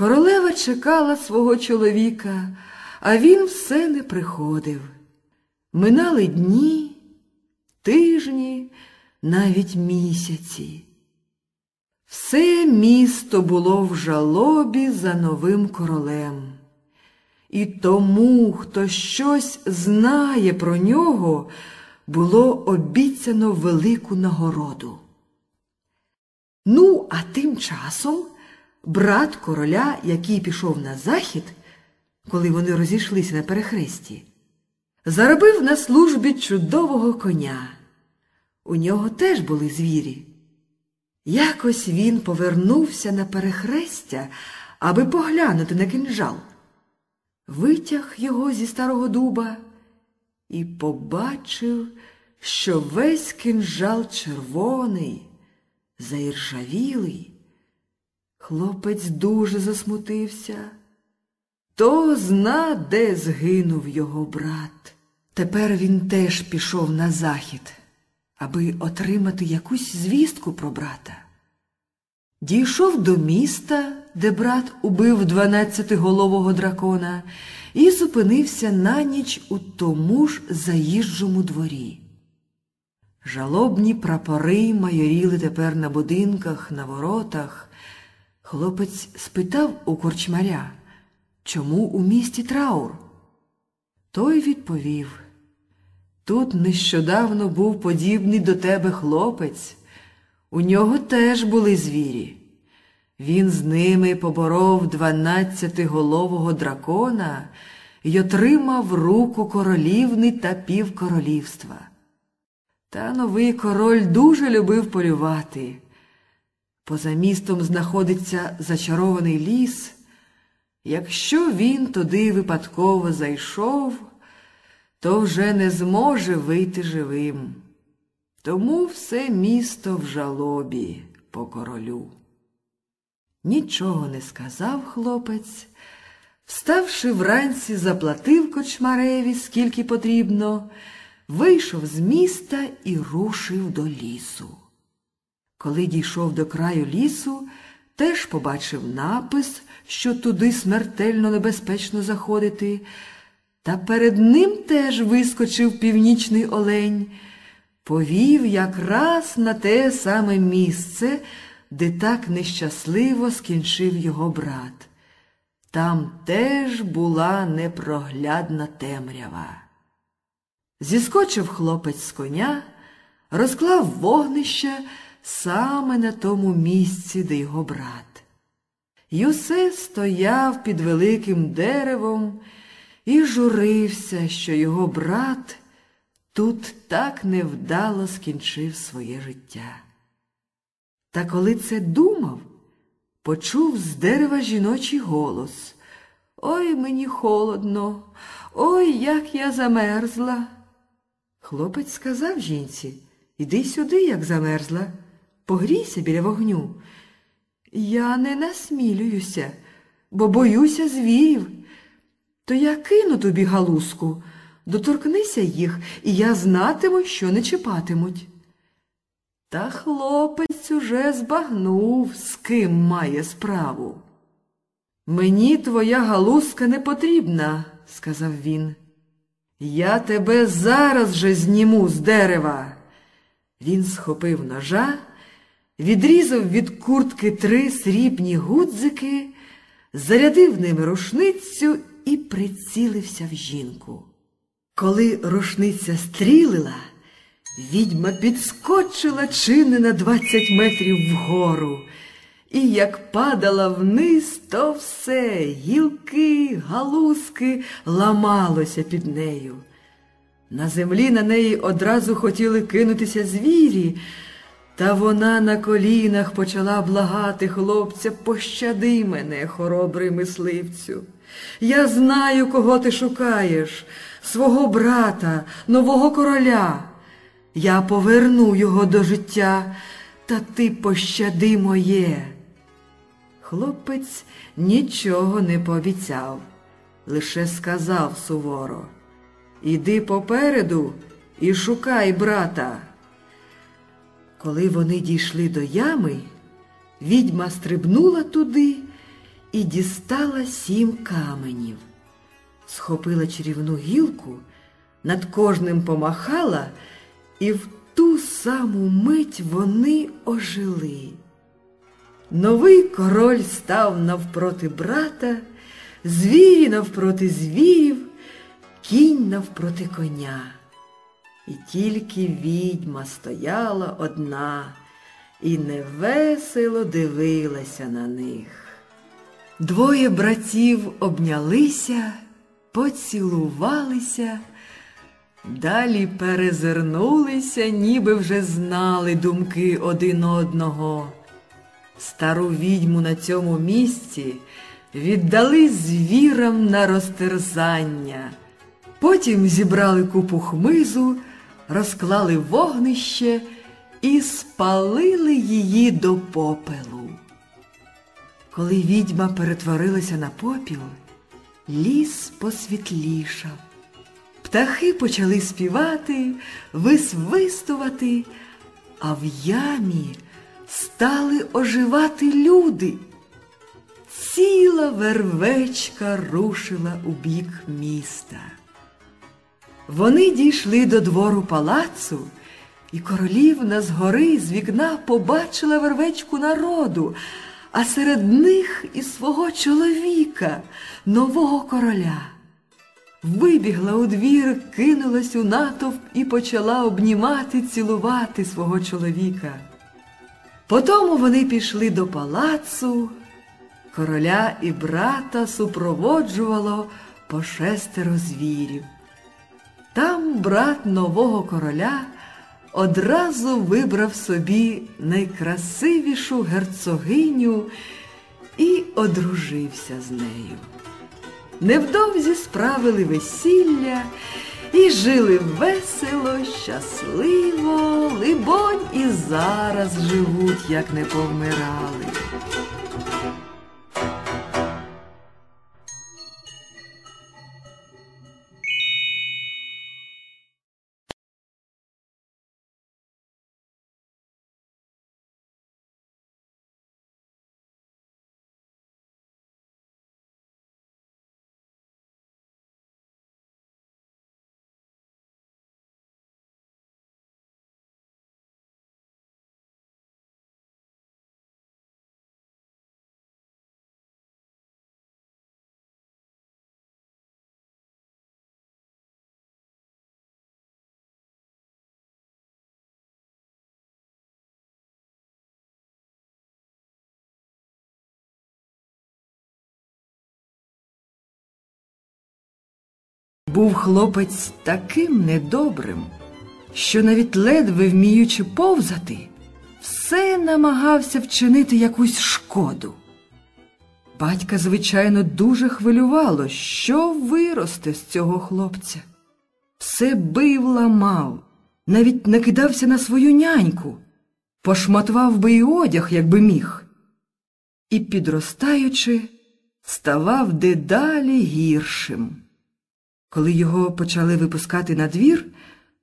Королева чекала свого чоловіка, а він все не приходив. Минали дні, тижні, навіть місяці. Все місто було в жалобі за новим королем. І тому, хто щось знає про нього, було обіцяно велику нагороду. Ну, а тим часом брат короля, який пішов на захід, коли вони розійшлися на перехресті, заробив на службі чудового коня. У нього теж були звірі. Якось він повернувся на перехрестя, аби поглянути на кинджал. Витяг його зі старого дуба і побачив, що весь кинджал червоний, заіржавілий. Хлопець дуже засмутився. То зна, де згинув його брат. Тепер він теж пішов на захід аби отримати якусь звістку про брата. Дійшов до міста, де брат убив дванадцятиголового дракона, і зупинився на ніч у тому ж заїжджому дворі. Жалобні прапори майоріли тепер на будинках, на воротах. Хлопець спитав у корчмаря, чому у місті траур? Той відповів Тут нещодавно був подібний до тебе хлопець. У нього теж були звірі. Він з ними поборов дванадцятиголового дракона й отримав руку королівни та півкоролівства. Та новий король дуже любив полювати. Поза містом знаходиться зачарований ліс. Якщо він туди випадково зайшов, то вже не зможе вийти живим. Тому все місто в жалобі по королю. Нічого не сказав хлопець, вставши вранці, заплатив кочмареві, скільки потрібно, вийшов з міста і рушив до лісу. Коли дійшов до краю лісу, теж побачив напис, що туди смертельно небезпечно заходити. Та перед ним теж вискочив північний олень, повів якраз на те саме місце, де так нещасливо скінчив його брат. Там теж була непроглядна темрява. Зіскочив хлопець з коня, розклав вогнище саме на тому місці, де його брат. Юсе стояв під великим деревом і журився, що його брат тут так невдало скінчив своє життя. Та коли це думав, почув з дерева жіночий голос Ой мені холодно, ой, як я замерзла. Хлопець сказав жінці Іди сюди, як замерзла, погрійся біля вогню. Я не насмілююся, бо боюся звірів. То я кину тобі галузку, доторкнися їх, і я знатиму, що не чіпатимуть. Та хлопець уже збагнув, з ким має справу. Мені твоя галузка не потрібна, сказав він. Я тебе зараз же зніму з дерева. Він схопив ножа, відрізав від куртки три срібні гудзики, зарядив ними рушницю і прицілився в жінку. Коли рушниця стрілила, відьма підскочила чи не на двадцять метрів вгору, і як падала вниз, то все гілки, галузки ламалося під нею. На землі на неї одразу хотіли кинутися звірі. Та вона на колінах почала благати хлопця, пощади мене, хоробрий мисливцю. Я знаю, кого ти шукаєш, свого брата, нового короля. Я поверну його до життя, та ти пощади моє. Хлопець нічого не пообіцяв, лише сказав суворо Іди попереду і шукай брата. Коли вони дійшли до ями, відьма стрибнула туди і дістала сім каменів, схопила чарівну гілку, над кожним помахала, і в ту саму мить вони ожили. Новий король став навпроти брата, звірі навпроти звірів, кінь навпроти коня. І тільки відьма стояла одна і невесело дивилася на них. Двоє братів обнялися, поцілувалися, далі перезирнулися, ніби вже знали думки один одного. Стару відьму на цьому місці віддали звірам на розтерзання, потім зібрали купу хмизу, розклали вогнище і спалили її до попелу. Коли відьма перетворилася на попіл, ліс посвітлішав. Птахи почали співати, висвистувати, а в ямі стали оживати люди. Ціла вервечка рушила у бік міста. Вони дійшли до двору палацу, і королівна згори з вікна побачила вервечку народу, а серед них і свого чоловіка, нового короля. Вибігла у двір, кинулась у натовп і почала обнімати, цілувати свого чоловіка. Потому вони пішли до палацу, короля і брата супроводжувало по шестеро звірів. Там брат нового короля одразу вибрав собі найкрасивішу герцогиню і одружився з нею. Невдовзі справили весілля і жили весело, щасливо, либонь, і зараз живуть, як не повмирали. Був хлопець таким недобрим, що навіть ледве вміючи повзати, все намагався вчинити якусь шкоду. Батька, звичайно, дуже хвилювало, що виросте з цього хлопця. Все бив ламав, навіть накидався на свою няньку, пошматував би і одяг, якби міг. І, підростаючи, ставав дедалі гіршим. Коли його почали випускати на двір,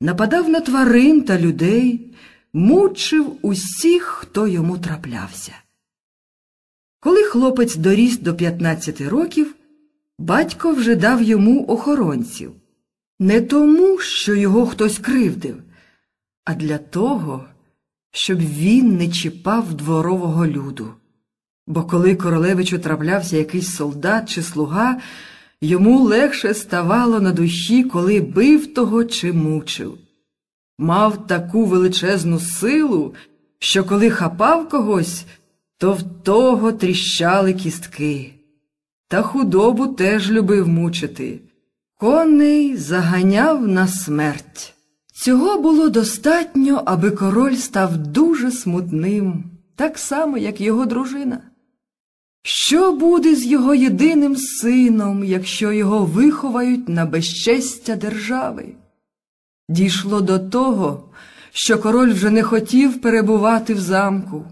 нападав на тварин та людей, мучив усіх, хто йому траплявся. Коли хлопець доріс до 15 років, батько вже дав йому охоронців. Не тому, що його хтось кривдив, а для того, щоб він не чіпав дворового люду. Бо коли королевичу траплявся якийсь солдат чи слуга, йому легше ставало на душі, коли бив того чи мучив. Мав таку величезну силу, що коли хапав когось, то в того тріщали кістки. Та худобу теж любив мучити. Коней заганяв на смерть. Цього було достатньо, аби король став дуже смутним, так само, як його дружина. Що буде з його єдиним сином, якщо його виховають на безчестя держави? Дійшло до того, що король вже не хотів перебувати в замку.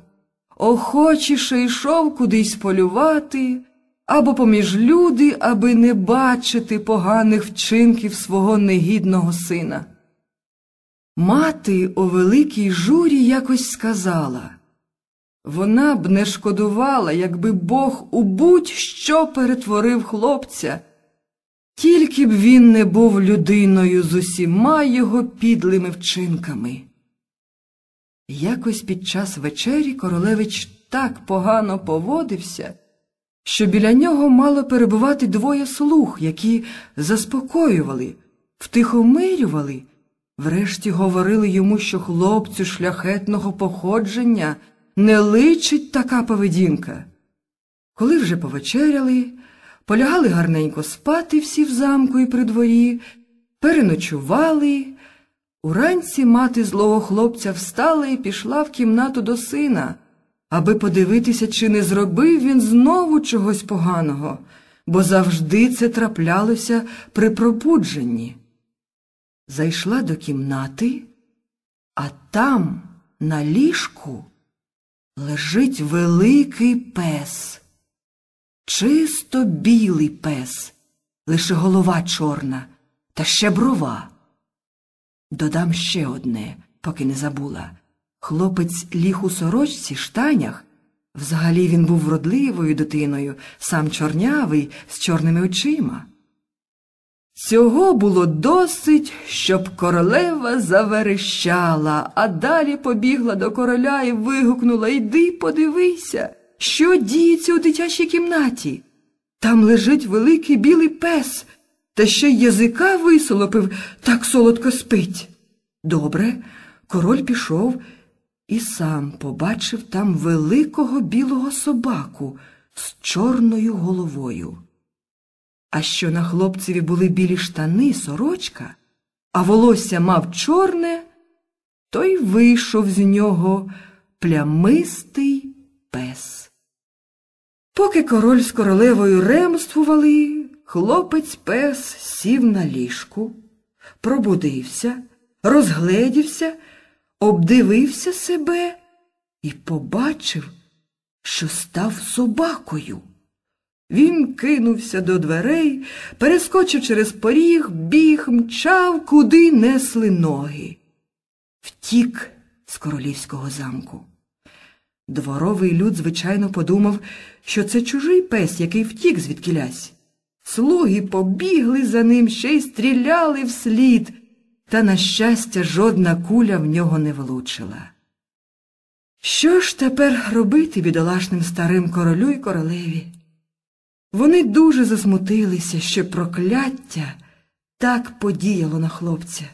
охочіше йшов кудись полювати або поміж люди, аби не бачити поганих вчинків свого негідного сина. Мати у великій журі якось сказала вона б не шкодувала, якби Бог у будь-що перетворив хлопця, тільки б він не був людиною з усіма його підлими вчинками. Якось під час вечері королевич так погано поводився, що біля нього мало перебувати двоє слуг, які заспокоювали, втихомирювали, врешті говорили йому, що хлопцю шляхетного походження не личить така поведінка. Коли вже повечеряли, полягали гарненько спати всі в замку і при дворі, переночували. Уранці мати злого хлопця встала і пішла в кімнату до сина, аби подивитися, чи не зробив він знову чогось поганого, бо завжди це траплялося при пробудженні. Зайшла до кімнати, а там, на ліжку, лежить великий пес, чисто білий пес, лише голова чорна, та ще брова. Додам ще одне, поки не забула. Хлопець ліг у сорочці штанях. Взагалі він був вродливою дитиною, сам чорнявий, з чорними очима. Цього було досить, щоб королева заверещала, а далі побігла до короля і вигукнула Йди, подивися, що діється у дитячій кімнаті. Там лежить великий білий пес, та ще й язика висолопив, так солодко спить. Добре, король пішов і сам побачив там великого білого собаку з чорною головою. А що на хлопцеві були білі штани, сорочка, а волосся мав чорне, то й вийшов з нього плямистий пес. Поки король з королевою ремствували, хлопець пес сів на ліжку, пробудився, розгледівся, обдивився себе і побачив, що став собакою. Він кинувся до дверей, перескочив через поріг, біг, мчав, куди несли ноги. Втік з королівського замку. Дворовий люд, звичайно, подумав, що це чужий пес, який втік звідкілясь. Слуги побігли за ним, ще й стріляли вслід, та, на щастя, жодна куля в нього не влучила. Що ж тепер робити бідолашним старим королю й королеві? Вони дуже засмутилися, що прокляття так подіяло на хлопця.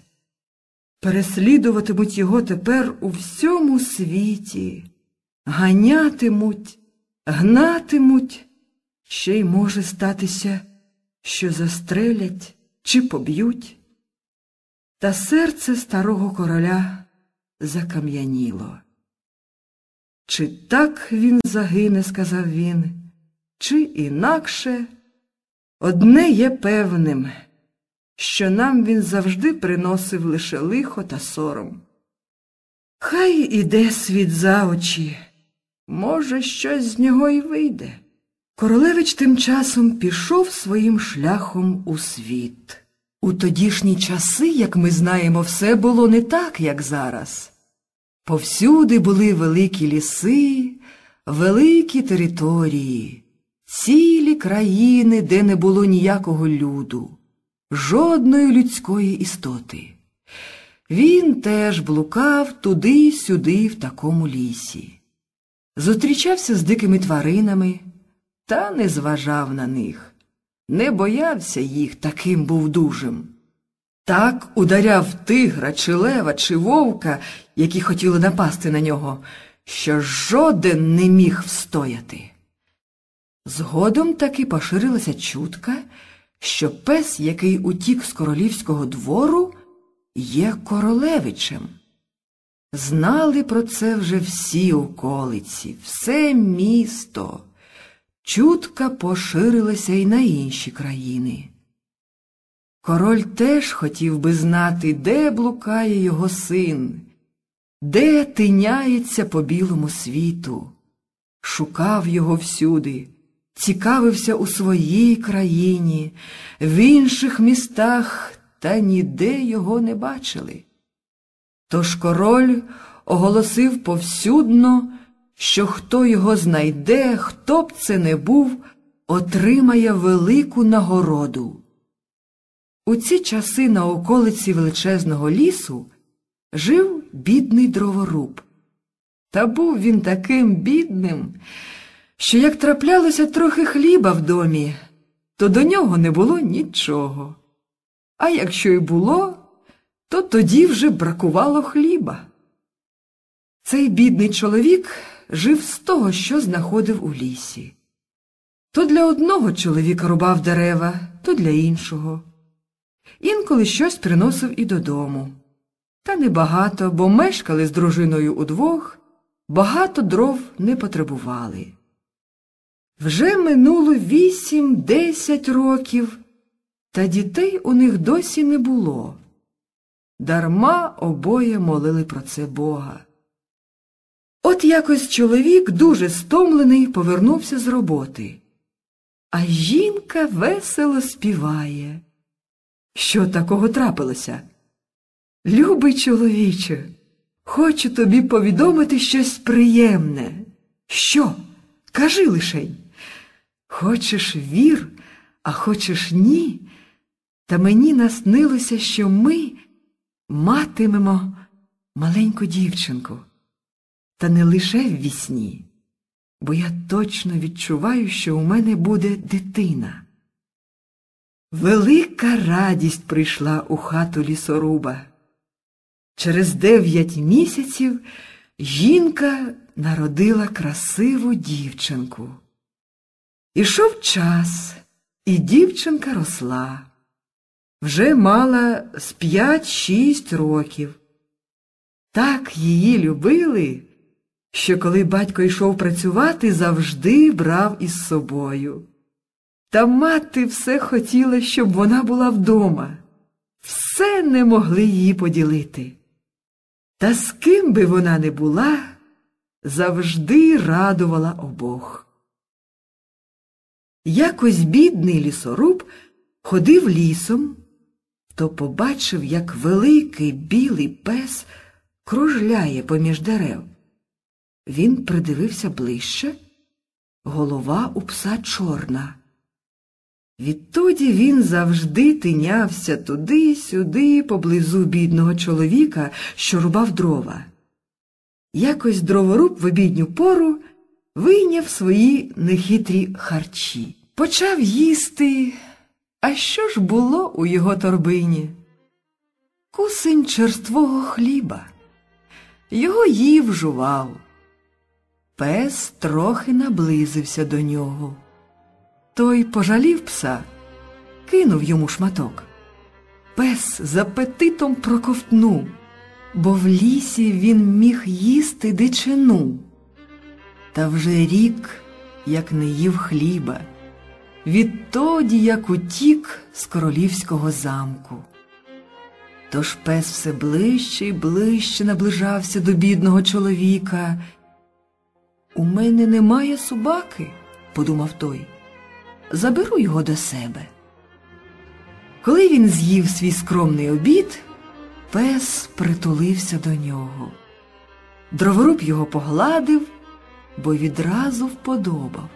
Переслідуватимуть його тепер у всьому світі, ганятимуть, гнатимуть, ще й може статися, що застрелять чи поб'ють. Та серце старого короля закам'яніло. Чи так він загине, сказав він, чи інакше, одне є певним, що нам він завжди приносив лише лихо та сором. Хай іде світ за очі, може, щось з нього й вийде. Королевич тим часом пішов своїм шляхом у світ. У тодішні часи, як ми знаємо, все було не так, як зараз. Повсюди були великі ліси, великі території, цілі країни, де не було ніякого люду, жодної людської істоти. Він теж блукав туди-сюди, в такому лісі. Зустрічався з дикими тваринами та не зважав на них, не боявся їх, таким був дужим. Так ударяв тигра, чи лева, чи вовка, які хотіли напасти на нього, що жоден не міг встояти. Згодом таки поширилася чутка, що пес, який утік з королівського двору, є королевичем. Знали про це вже всі околиці, все місто. Чутка поширилася й на інші країни. Король теж хотів би знати, де блукає його син, де тиняється по білому світу. шукав його всюди, цікавився у своїй країні, в інших містах, та ніде його не бачили. Тож король оголосив повсюдно, що хто його знайде, хто б це не був, отримає велику нагороду. У ці часи на околиці величезного лісу жив бідний дроворуб. Та був він таким бідним, що як траплялося трохи хліба в домі, то до нього не було нічого. А якщо й було, то тоді вже бракувало хліба. Цей бідний чоловік жив з того, що знаходив у лісі. То для одного чоловіка рубав дерева, то для іншого. Інколи щось приносив і додому. Та небагато, бо мешкали з дружиною удвох, багато дров не потребували. Вже минуло вісім-десять років, та дітей у них досі не було. Дарма обоє молили про це Бога. От якось чоловік, дуже стомлений, повернувся з роботи, а жінка весело співає. Що такого трапилося? Любий чоловіче, хочу тобі повідомити щось приємне. Що? Кажи лишень. Хочеш вір, а хочеш ні, та мені наснилося, що ми матимемо маленьку дівчинку. Та не лише в вісні, бо я точно відчуваю, що у мене буде дитина. Велика радість прийшла у хату лісоруба. Через дев'ять місяців жінка народила красиву дівчинку. Ішов час, і дівчинка росла. Вже мала з п'ять-шість років. Так її любили, що коли батько йшов працювати, завжди брав із собою. Та мати все хотіла, щоб вона була вдома. Все не могли її поділити. Та з ким би вона не була, завжди радувала обох. Якось бідний лісоруб ходив лісом, то побачив, як великий білий пес кружляє поміж дерев. Він придивився ближче, голова у пса чорна. Відтоді він завжди тинявся туди-сюди, поблизу бідного чоловіка, що рубав дрова. Якось дроворуб в обідню пору вийняв свої нехитрі харчі. Почав їсти. А що ж було у його торбині? Кусень черствого хліба. Його їв жував. Пес трохи наблизився до нього. Той пожалів пса, кинув йому шматок. Пес з апетитом проковтнув, бо в лісі він міг їсти дичину. Та вже рік, як не їв хліба, відтоді, як утік з королівського замку. Тож пес все ближче і ближче наближався до бідного чоловіка. У мене немає собаки, подумав той заберу його до себе. Коли він з'їв свій скромний обід, пес притулився до нього. Дроворуб його погладив, бо відразу вподобав.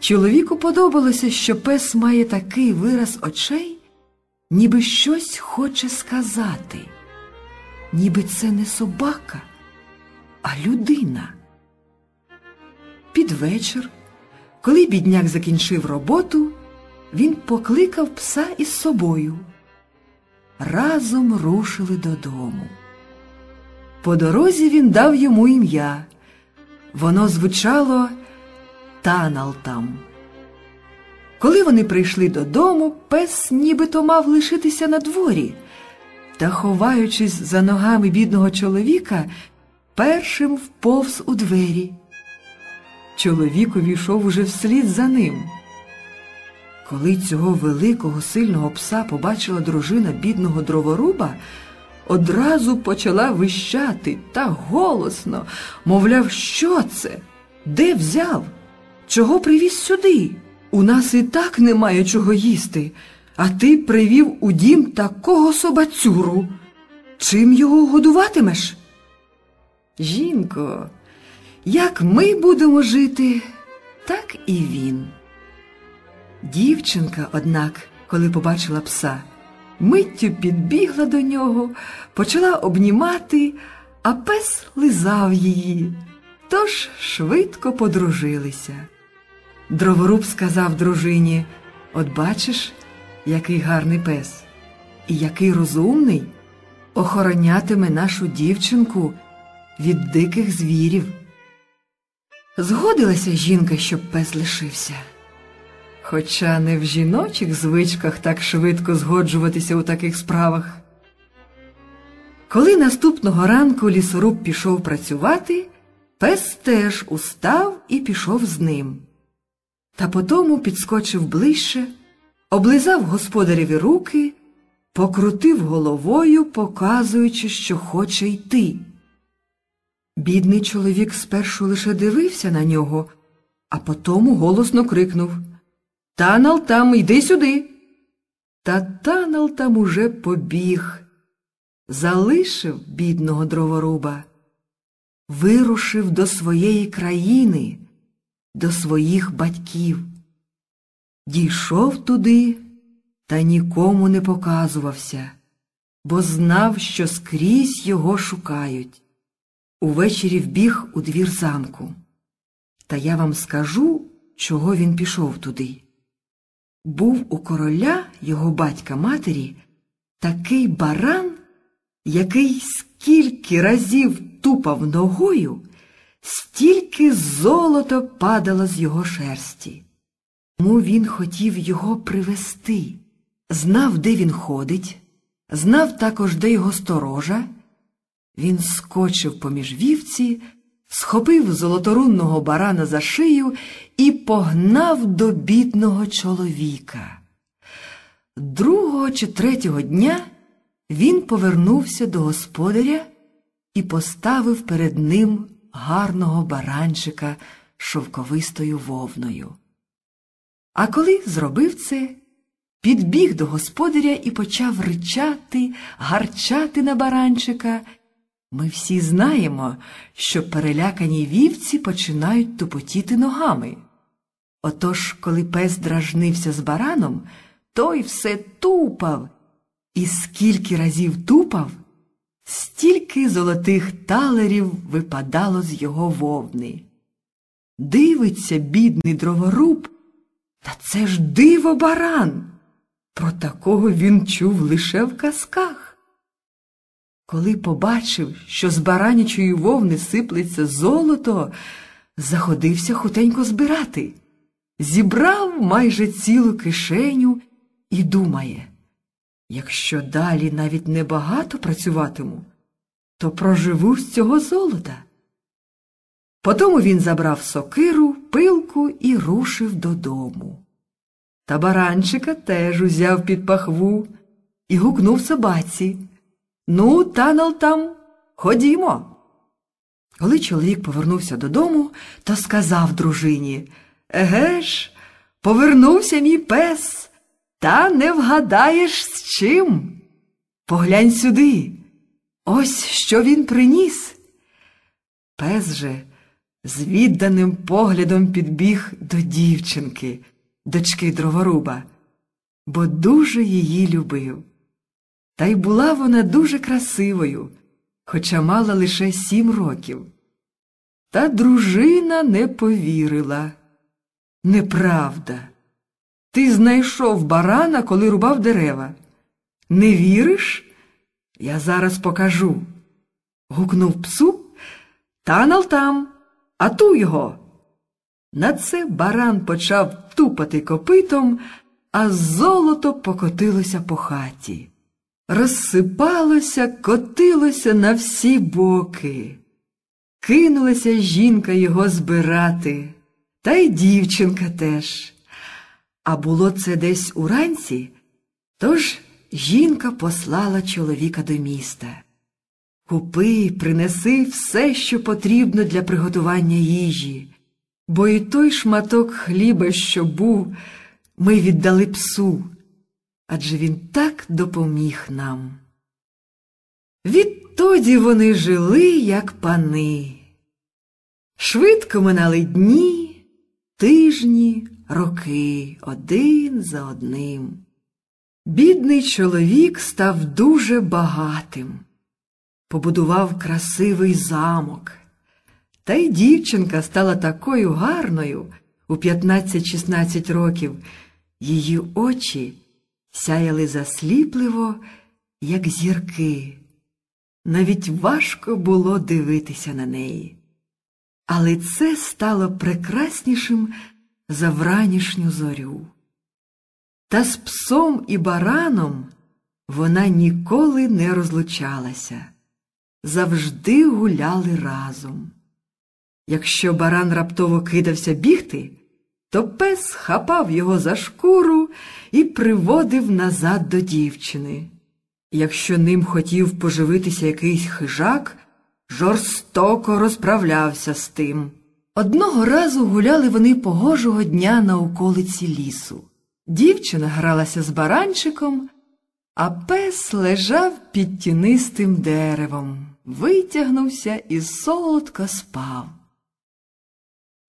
Чоловіку подобалося, що пес має такий вираз очей, ніби щось хоче сказати, ніби це не собака, а людина. Під вечір коли бідняк закінчив роботу, він покликав пса із собою. Разом рушили додому. По дорозі він дав йому ім'я. Воно звучало Таналтам. Коли вони прийшли додому, пес нібито мав лишитися на дворі, та, ховаючись за ногами бідного чоловіка, першим вповз у двері. Чоловік увійшов уже вслід за ним. Коли цього великого сильного пса побачила дружина бідного дроворуба, одразу почала вищати та голосно, мовляв, що це? Де взяв? Чого привіз сюди? У нас і так немає чого їсти, а ти привів у дім такого собацюру. Чим його годуватимеш? Жінко, як ми будемо жити, так і він. Дівчинка, однак, коли побачила пса, миттю підбігла до нього, почала обнімати, а пес лизав її. Тож швидко подружилися. Дроворуб сказав дружині: От бачиш, який гарний пес, і який розумний, охоронятиме нашу дівчинку від диких звірів. Згодилася жінка, щоб пес лишився. Хоча не в жіночих звичках так швидко згоджуватися у таких справах. Коли наступного ранку лісоруб пішов працювати, пес теж устав і пішов з ним. Та потому підскочив ближче, облизав господареві руки, покрутив головою, показуючи, що хоче йти. Бідний чоловік спершу лише дивився на нього, а потому голосно крикнув Танал там, йди сюди. Та танал там уже побіг, залишив бідного дроворуба, вирушив до своєї країни, до своїх батьків. Дійшов туди та нікому не показувався, бо знав, що скрізь його шукають. Увечері вбіг у двір замку. Та я вам скажу, чого він пішов туди. Був у короля його батька матері такий баран, який скільки разів тупав ногою, стільки золото падало з його шерсті. Тому він хотів його привести, знав, де він ходить, знав також, де його сторожа. Він скочив поміж вівці, схопив золоторунного барана за шию і погнав до бідного чоловіка. Другого чи третього дня він повернувся до господаря і поставив перед ним гарного баранчика шовковистою вовною. А коли зробив це, підбіг до господаря і почав ричати, гарчати на баранчика. Ми всі знаємо, що перелякані вівці починають тупотіти ногами. Отож, коли пес дражнився з бараном, той все тупав, і скільки разів тупав, стільки золотих талерів випадало з його вовни. Дивиться, бідний дроворуб, та це ж диво баран. Про такого він чув лише в казках. Коли побачив, що з баранячої вовни сиплеться золото, заходився хутенько збирати, зібрав майже цілу кишеню і думає, якщо далі навіть небагато працюватиму, то проживу з цього золота. Потому він забрав сокиру, пилку і рушив додому. Та баранчика теж узяв під пахву і гукнув собаці. Ну, танел там, ходімо. Коли чоловік повернувся додому, то сказав дружині Еге ж, повернувся мій пес, та не вгадаєш з чим. Поглянь сюди. Ось що він приніс. Пес же з відданим поглядом підбіг до дівчинки, дочки дроворуба, бо дуже її любив. Та й була вона дуже красивою, хоча мала лише сім років. Та дружина не повірила. Неправда. Ти знайшов барана, коли рубав дерева. Не віриш? Я зараз покажу. Гукнув псу танал там, а ту його. На це баран почав тупати копитом, а золото покотилося по хаті розсипалося, котилося на всі боки. Кинулася жінка його збирати, та й дівчинка теж. А було це десь уранці, тож жінка послала чоловіка до міста. Купи, принеси все, що потрібно для приготування їжі, бо і той шматок хліба, що був, ми віддали псу, адже він так допоміг нам. Відтоді вони жили, як пани. Швидко минали дні, тижні, роки один за одним. Бідний чоловік став дуже багатим, побудував красивий замок. Та й дівчинка стала такою гарною у 15-16 років. Її очі сяяли засліпливо, як зірки. Навіть важко було дивитися на неї. Але це стало прекраснішим за вранішню зорю. Та з псом і бараном вона ніколи не розлучалася, завжди гуляли разом. Якщо баран раптово кидався бігти, то пес хапав його за шкуру і приводив назад до дівчини. Якщо ним хотів поживитися якийсь хижак, жорстоко розправлявся з тим. Одного разу гуляли вони погожого дня на околиці лісу. Дівчина гралася з баранчиком, а пес лежав під тінистим деревом, витягнувся і солодко спав.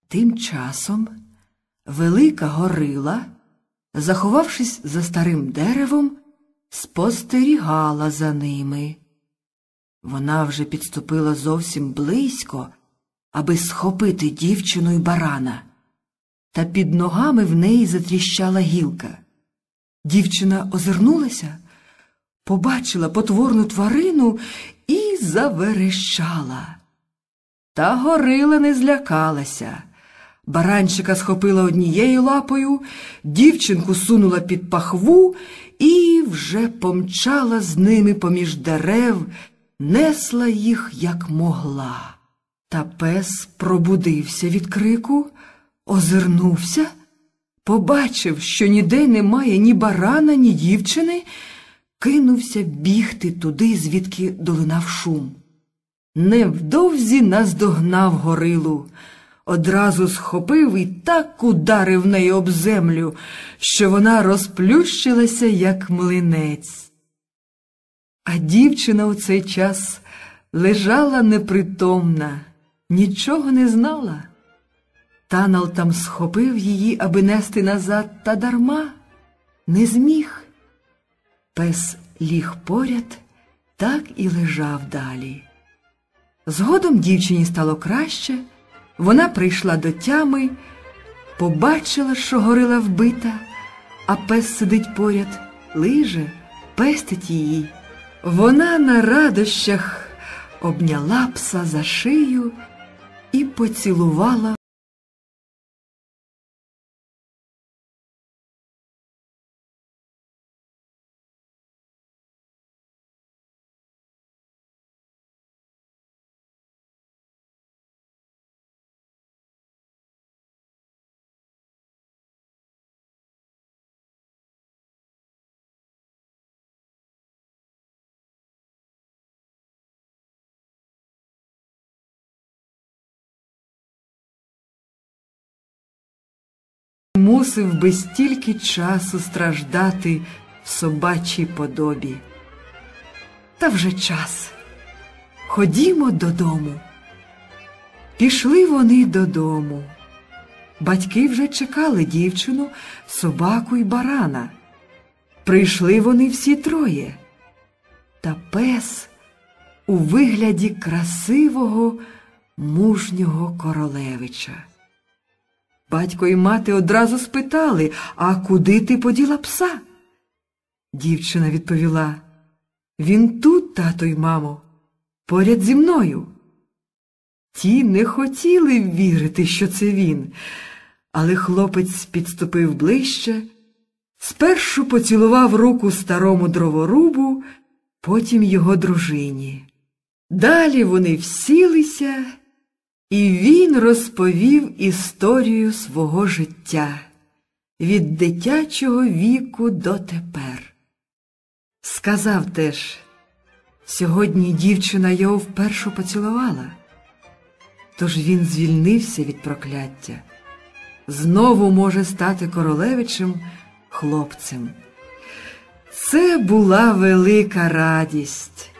Тим часом велика горила, заховавшись за старим деревом, спостерігала за ними. Вона вже підступила зовсім близько, аби схопити дівчину й барана, та під ногами в неї затріщала гілка. Дівчина озирнулася, побачила потворну тварину і заверещала. Та горила не злякалася. Баранчика схопила однією лапою, дівчинку сунула під пахву і вже помчала з ними поміж дерев, несла їх, як могла. Та пес пробудився від крику, озирнувся, побачив, що ніде немає ні барана, ні дівчини, кинувся бігти туди, звідки долинав шум. Невдовзі наздогнав горилу одразу схопив і так ударив неї об землю, що вона розплющилася, як млинець. А дівчина у цей час лежала непритомна, нічого не знала. Танал там схопив її, аби нести назад, та дарма не зміг. Пес ліг поряд, так і лежав далі. Згодом дівчині стало краще. Вона прийшла до тями, побачила, що горила вбита, а пес сидить поряд, лиже, пестить її. Вона на радощах обняла пса за шию і поцілувала. Мусив би стільки часу страждати в собачій подобі. Та вже час. Ходімо додому. Пішли вони додому. Батьки вже чекали дівчину, собаку й барана. Прийшли вони всі троє. Та пес у вигляді красивого мужнього королевича. Батько і мати одразу спитали, а куди ти поділа пса? Дівчина відповіла, він тут, тато й мамо, поряд зі мною. Ті не хотіли вірити, що це він, але хлопець підступив ближче, спершу поцілував руку старому дроворубу, потім його дружині. Далі вони всілися. І він розповів історію свого життя від дитячого віку до тепер. Сказав теж, сьогодні дівчина його вперше поцілувала, тож він звільнився від прокляття. знову може стати королевичем хлопцем. Це була велика радість.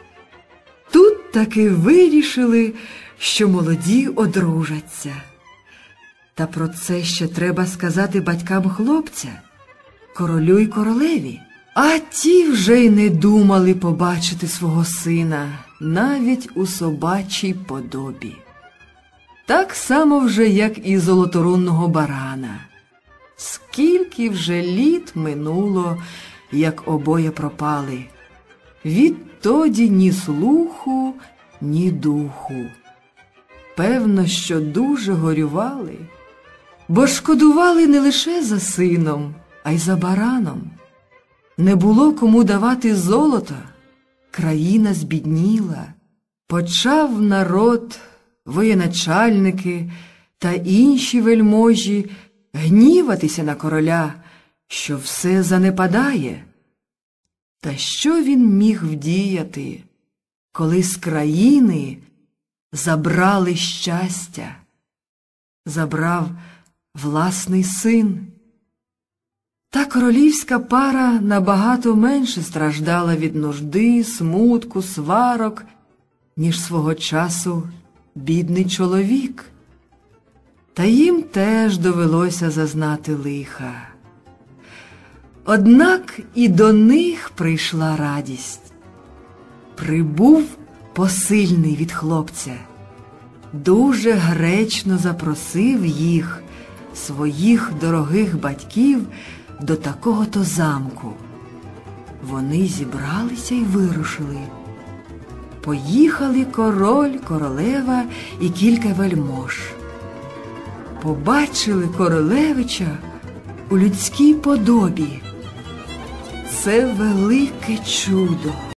Тут таки вирішили, що молоді одружаться. Та про це ще треба сказати батькам хлопця, королю й королеві. А ті вже й не думали побачити свого сина навіть у собачій подобі. Так само вже, як і золоторунного барана. Скільки вже літ минуло, як обоє пропали. Відтоді ні слуху, ні духу. Певно, що дуже горювали, бо шкодували не лише за сином, а й за бараном. Не було кому давати золота, країна збідніла, почав народ, воєначальники та інші вельможі гніватися на короля, що все занепадає. Та що він міг вдіяти, коли з країни забрали щастя, забрав власний син? Та королівська пара набагато менше страждала від нужди, смутку, сварок, ніж свого часу бідний чоловік. Та їм теж довелося зазнати лиха. Однак і до них прийшла радість. Прибув посильний від хлопця, дуже гречно запросив їх, своїх дорогих батьків, до такого то замку. Вони зібралися й вирушили. Поїхали король, королева і кілька вельмож. Побачили королевича у людській подобі. Це велике чудо.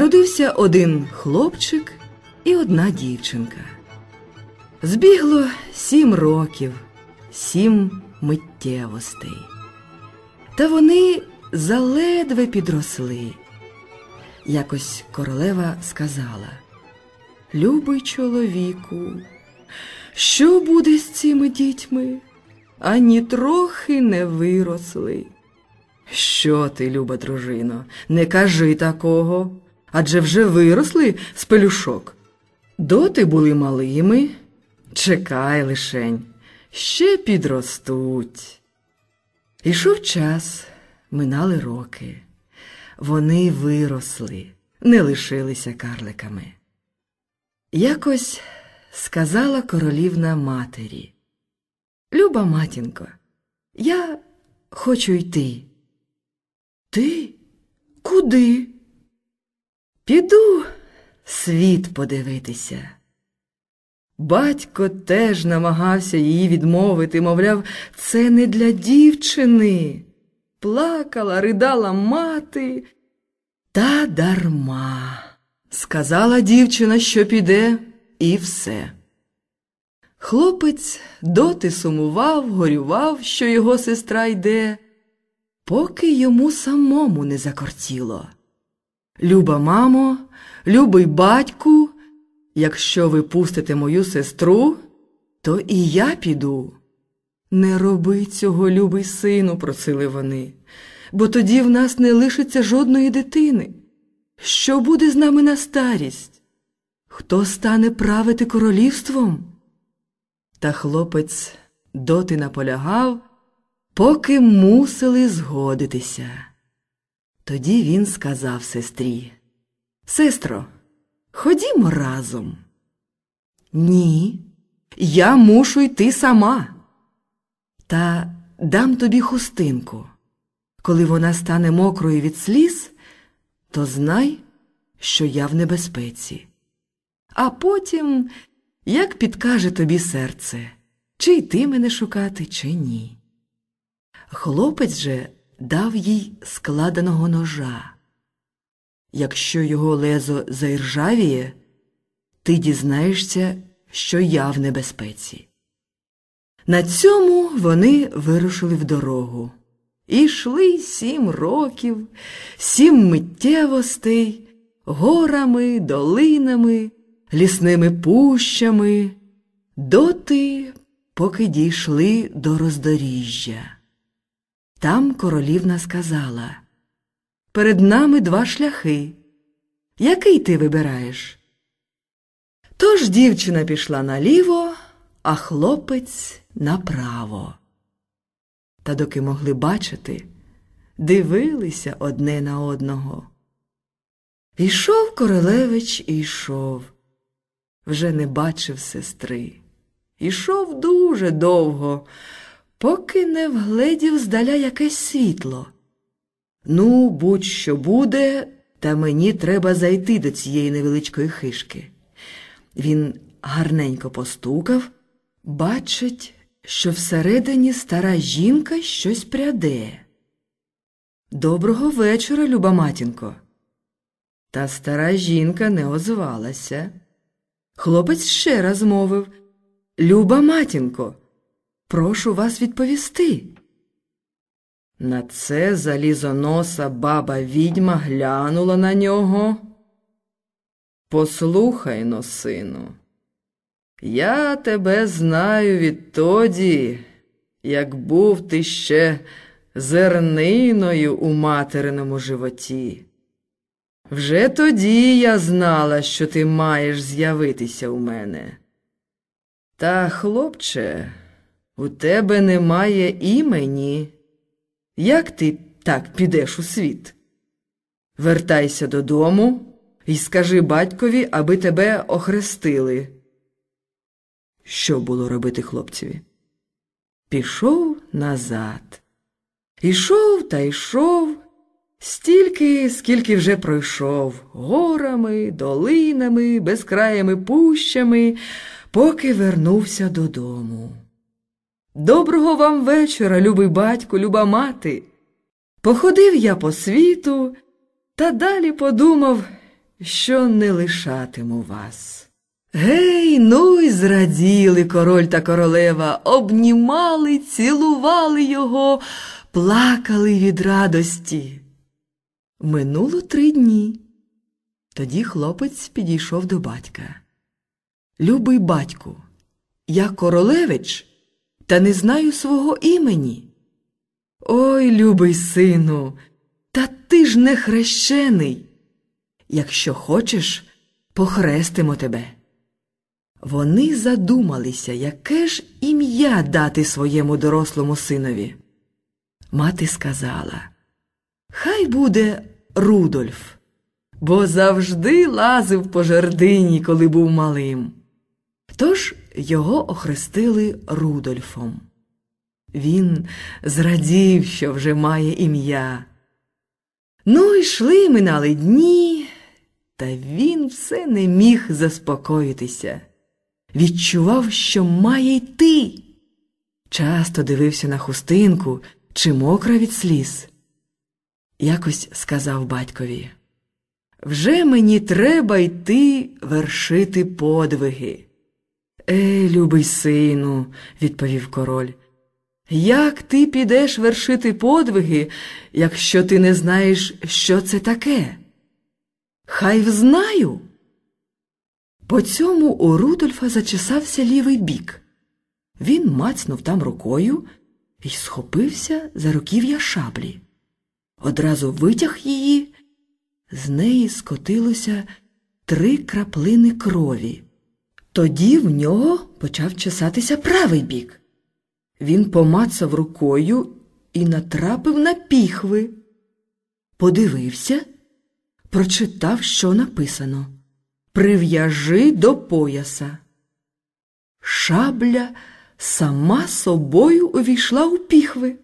Народився один хлопчик і одна дівчинка. Збігло сім років, сім миттєвостей. Та вони заледве підросли. Якось королева сказала Любий чоловіку, що буде з цими дітьми? Ані трохи не виросли. Що ти, люба дружино, не кажи такого адже вже виросли з пелюшок. Доти були малими, чекай лишень, ще підростуть. Ішов час, минали роки. Вони виросли, не лишилися карликами. Якось сказала королівна матері. Люба матінко, я хочу йти. Ти? Куди? Піду світ подивитися. Батько теж намагався її відмовити, мовляв, це не для дівчини. Плакала, ридала мати. Та дарма. Сказала дівчина, що піде, і все. Хлопець доти сумував, горював, що його сестра йде, поки йому самому не закортіло. Люба мамо, любий батьку, якщо ви пустите мою сестру, то і я піду. Не роби цього, любий сину, просили вони, бо тоді в нас не лишиться жодної дитини. Що буде з нами на старість? Хто стане правити королівством? Та хлопець доти наполягав, поки мусили згодитися. Тоді він сказав сестрі Сестро, ходімо разом. Ні, я мушу йти сама. Та дам тобі хустинку. Коли вона стане мокрою від сліз, то знай, що я в небезпеці. А потім, як підкаже тобі серце, чи йти мене шукати, чи ні. Хлопець же дав їй складеного ножа. Якщо його лезо заіржавіє, ти дізнаєшся, що я в небезпеці. На цьому вони вирушили в дорогу. І йшли сім років, сім миттєвостей, горами, долинами, лісними пущами, доти, поки дійшли до роздоріжжя. Там королівна сказала Перед нами два шляхи. Який ти вибираєш? Тож дівчина пішла наліво, а хлопець направо. Та доки могли бачити, дивилися одне на одного. Ішов королевич і йшов, вже не бачив сестри. Ішов дуже довго, поки не вгледів здаля якесь світло. Ну, будь що буде, та мені треба зайти до цієї невеличкої хишки. Він гарненько постукав, бачить, що всередині стара жінка щось пряде. Доброго вечора, люба матінко. Та стара жінка не озвалася. Хлопець ще раз мовив Люба матінко, прошу вас відповісти. На це залізоноса баба відьма глянула на нього. Послухай но, сину, я тебе знаю відтоді, як був ти ще зерниною у материному животі. Вже тоді я знала, що ти маєш з'явитися у мене. Та, хлопче, у тебе немає імені. Як ти так підеш у світ? Вертайся додому і скажи батькові, аби тебе охрестили. Що було робити хлопцеві? Пішов назад. Ішов та йшов стільки, скільки вже пройшов, горами, долинами, безкраями пущами, поки вернувся додому. Доброго вам вечора, любий батько, люба мати. Походив я по світу та далі подумав, що не лишатиму вас. Гей, ну й зраділи король та королева, обнімали, цілували його, плакали від радості. Минуло три дні. Тоді хлопець підійшов до батька. Любий батьку, я королевич та не знаю свого імені. Ой, любий сину, та ти ж не хрещений. Якщо хочеш, похрестимо тебе. Вони задумалися, яке ж ім'я дати своєму дорослому синові. Мати сказала Хай буде Рудольф, бо завжди лазив по жердині, коли був малим. Тож його охрестили Рудольфом. Він зрадів, що вже має ім'я. Ну, йшли минали дні, та він все не міг заспокоїтися. Відчував, що має йти. Часто дивився на хустинку, чи мокра від сліз. Якось сказав батькові Вже мені треба йти вершити подвиги. Е, любий сину, відповів король. Як ти підеш вершити подвиги, якщо ти не знаєш, що це таке? Хай взнаю. По цьому у Рудольфа зачесався лівий бік. Він мацнув там рукою і схопився за руків'я шаблі. Одразу витяг її, з неї скотилося три краплини крові. Тоді в нього почав чесатися правий бік. Він помацав рукою і натрапив на піхви. Подивився, прочитав, що написано Прив'яжи до пояса. Шабля сама собою увійшла у піхви.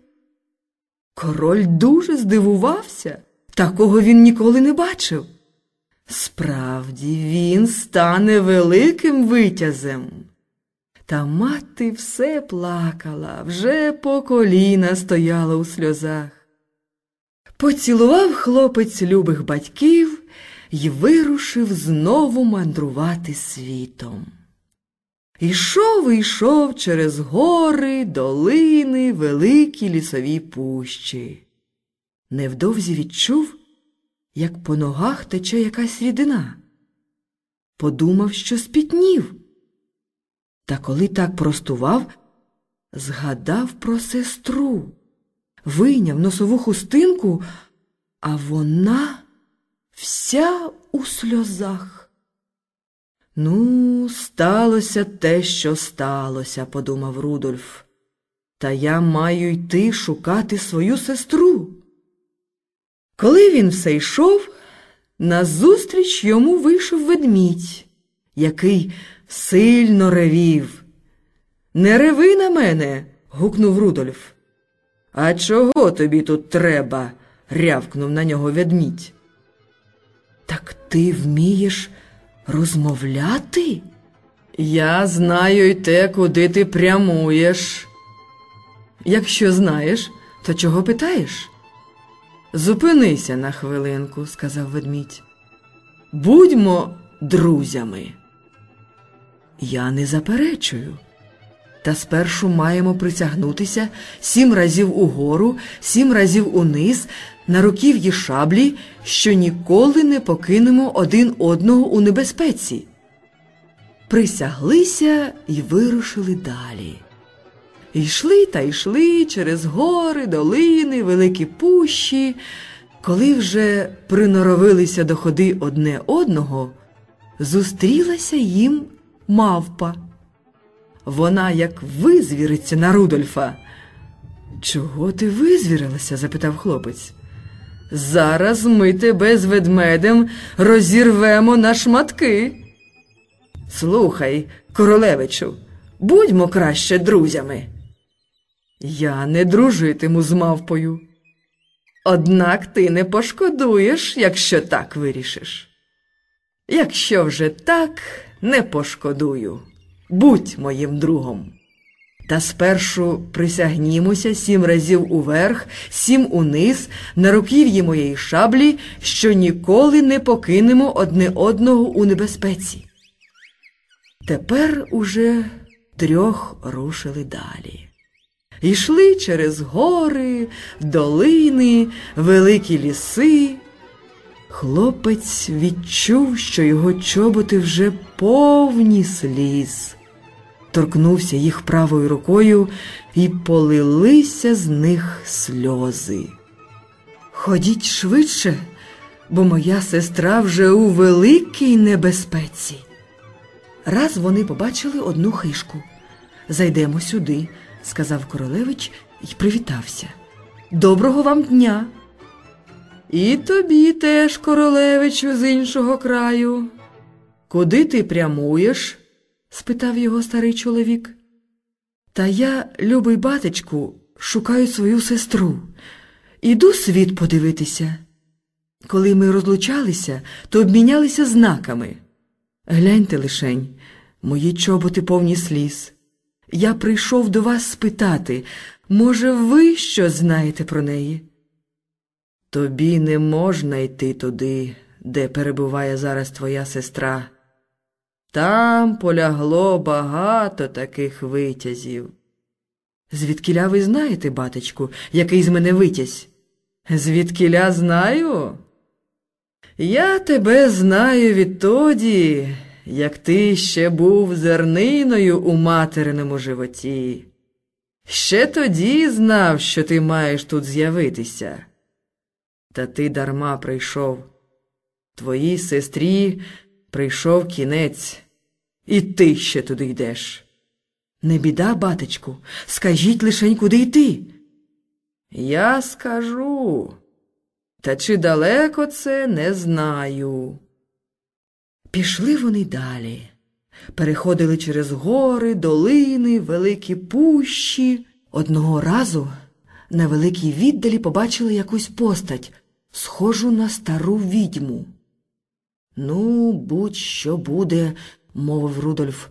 Король дуже здивувався, такого він ніколи не бачив. Справді, він стане великим витязем. Та мати все плакала, вже по коліна стояла у сльозах. Поцілував хлопець любих батьків і вирушив знову мандрувати світом. Ішов і йшов через гори, долини, великі лісові пущі. Невдовзі відчув, як по ногах тече якась рідина. Подумав, що спітнів. Та коли так простував, згадав про сестру, вийняв носову хустинку, а вона вся у сльозах. Ну, сталося те, що сталося, подумав Рудольф. Та я маю йти шукати свою сестру. Коли він все йшов, назустріч йому вийшов ведмідь, який сильно ревів. Не реви на мене. гукнув Рудольф. А чого тобі тут треба? рявкнув на нього ведмідь. Так ти вмієш розмовляти? Я знаю й те, куди ти прямуєш. Якщо знаєш, то чого питаєш? Зупинися на хвилинку, сказав ведмідь. Будьмо друзями. Я не заперечую. Та спершу маємо присягнутися сім разів угору, сім разів униз, на руків'ї шаблі, що ніколи не покинемо один одного у небезпеці. Присяглися і вирушили далі. Йшли та йшли через гори, долини, великі пущі. Коли вже приноровилися до ходи одне одного, зустрілася їм мавпа. Вона як визвіриться на Рудольфа. Чого ти визвірилася? запитав хлопець. Зараз ми тебе з ведмедем розірвемо на шматки. Слухай, королевичу, будьмо краще друзями. Я не дружитиму з мавпою. Однак ти не пошкодуєш, якщо так вирішиш. Якщо вже так, не пошкодую. Будь моїм другом. Та спершу присягнімося сім разів уверх, сім униз, на руків'ї моєї шаблі, що ніколи не покинемо одне одного у небезпеці. Тепер уже трьох рушили далі. Йшли через гори, долини, великі ліси. Хлопець відчув, що його чоботи вже повні сліз. Торкнувся їх правою рукою і полилися з них сльози. Ходіть швидше, бо моя сестра вже у великій небезпеці. Раз вони побачили одну хишку. Зайдемо сюди, сказав королевич і привітався. Доброго вам дня! І тобі теж, королевичу, з іншого краю. Куди ти прямуєш? спитав його старий чоловік. Та я, любий батечку, шукаю свою сестру. Іду світ подивитися. Коли ми розлучалися, то обмінялися знаками. Гляньте лишень, мої чоботи повні сліз. Я прийшов до вас спитати, може, ви що знаєте про неї? Тобі не можна йти туди, де перебуває зараз твоя сестра. Там полягло багато таких витязів. Звідкіля ви знаєте, батечку, який з мене витязь? Звідкіля знаю? Я тебе знаю відтоді, як ти ще був зерниною у материному животі. Ще тоді знав, що ти маєш тут з'явитися. Та ти дарма прийшов. Твоїй сестрі прийшов кінець, і ти ще туди йдеш. Не біда, батечку, скажіть лишень, куди йти. Я скажу. Та чи далеко це не знаю. Пішли вони далі, переходили через гори, долини, великі пущі. Одного разу на великій віддалі побачили якусь постать, схожу на стару відьму. Ну, будь що буде, мовив Рудольф,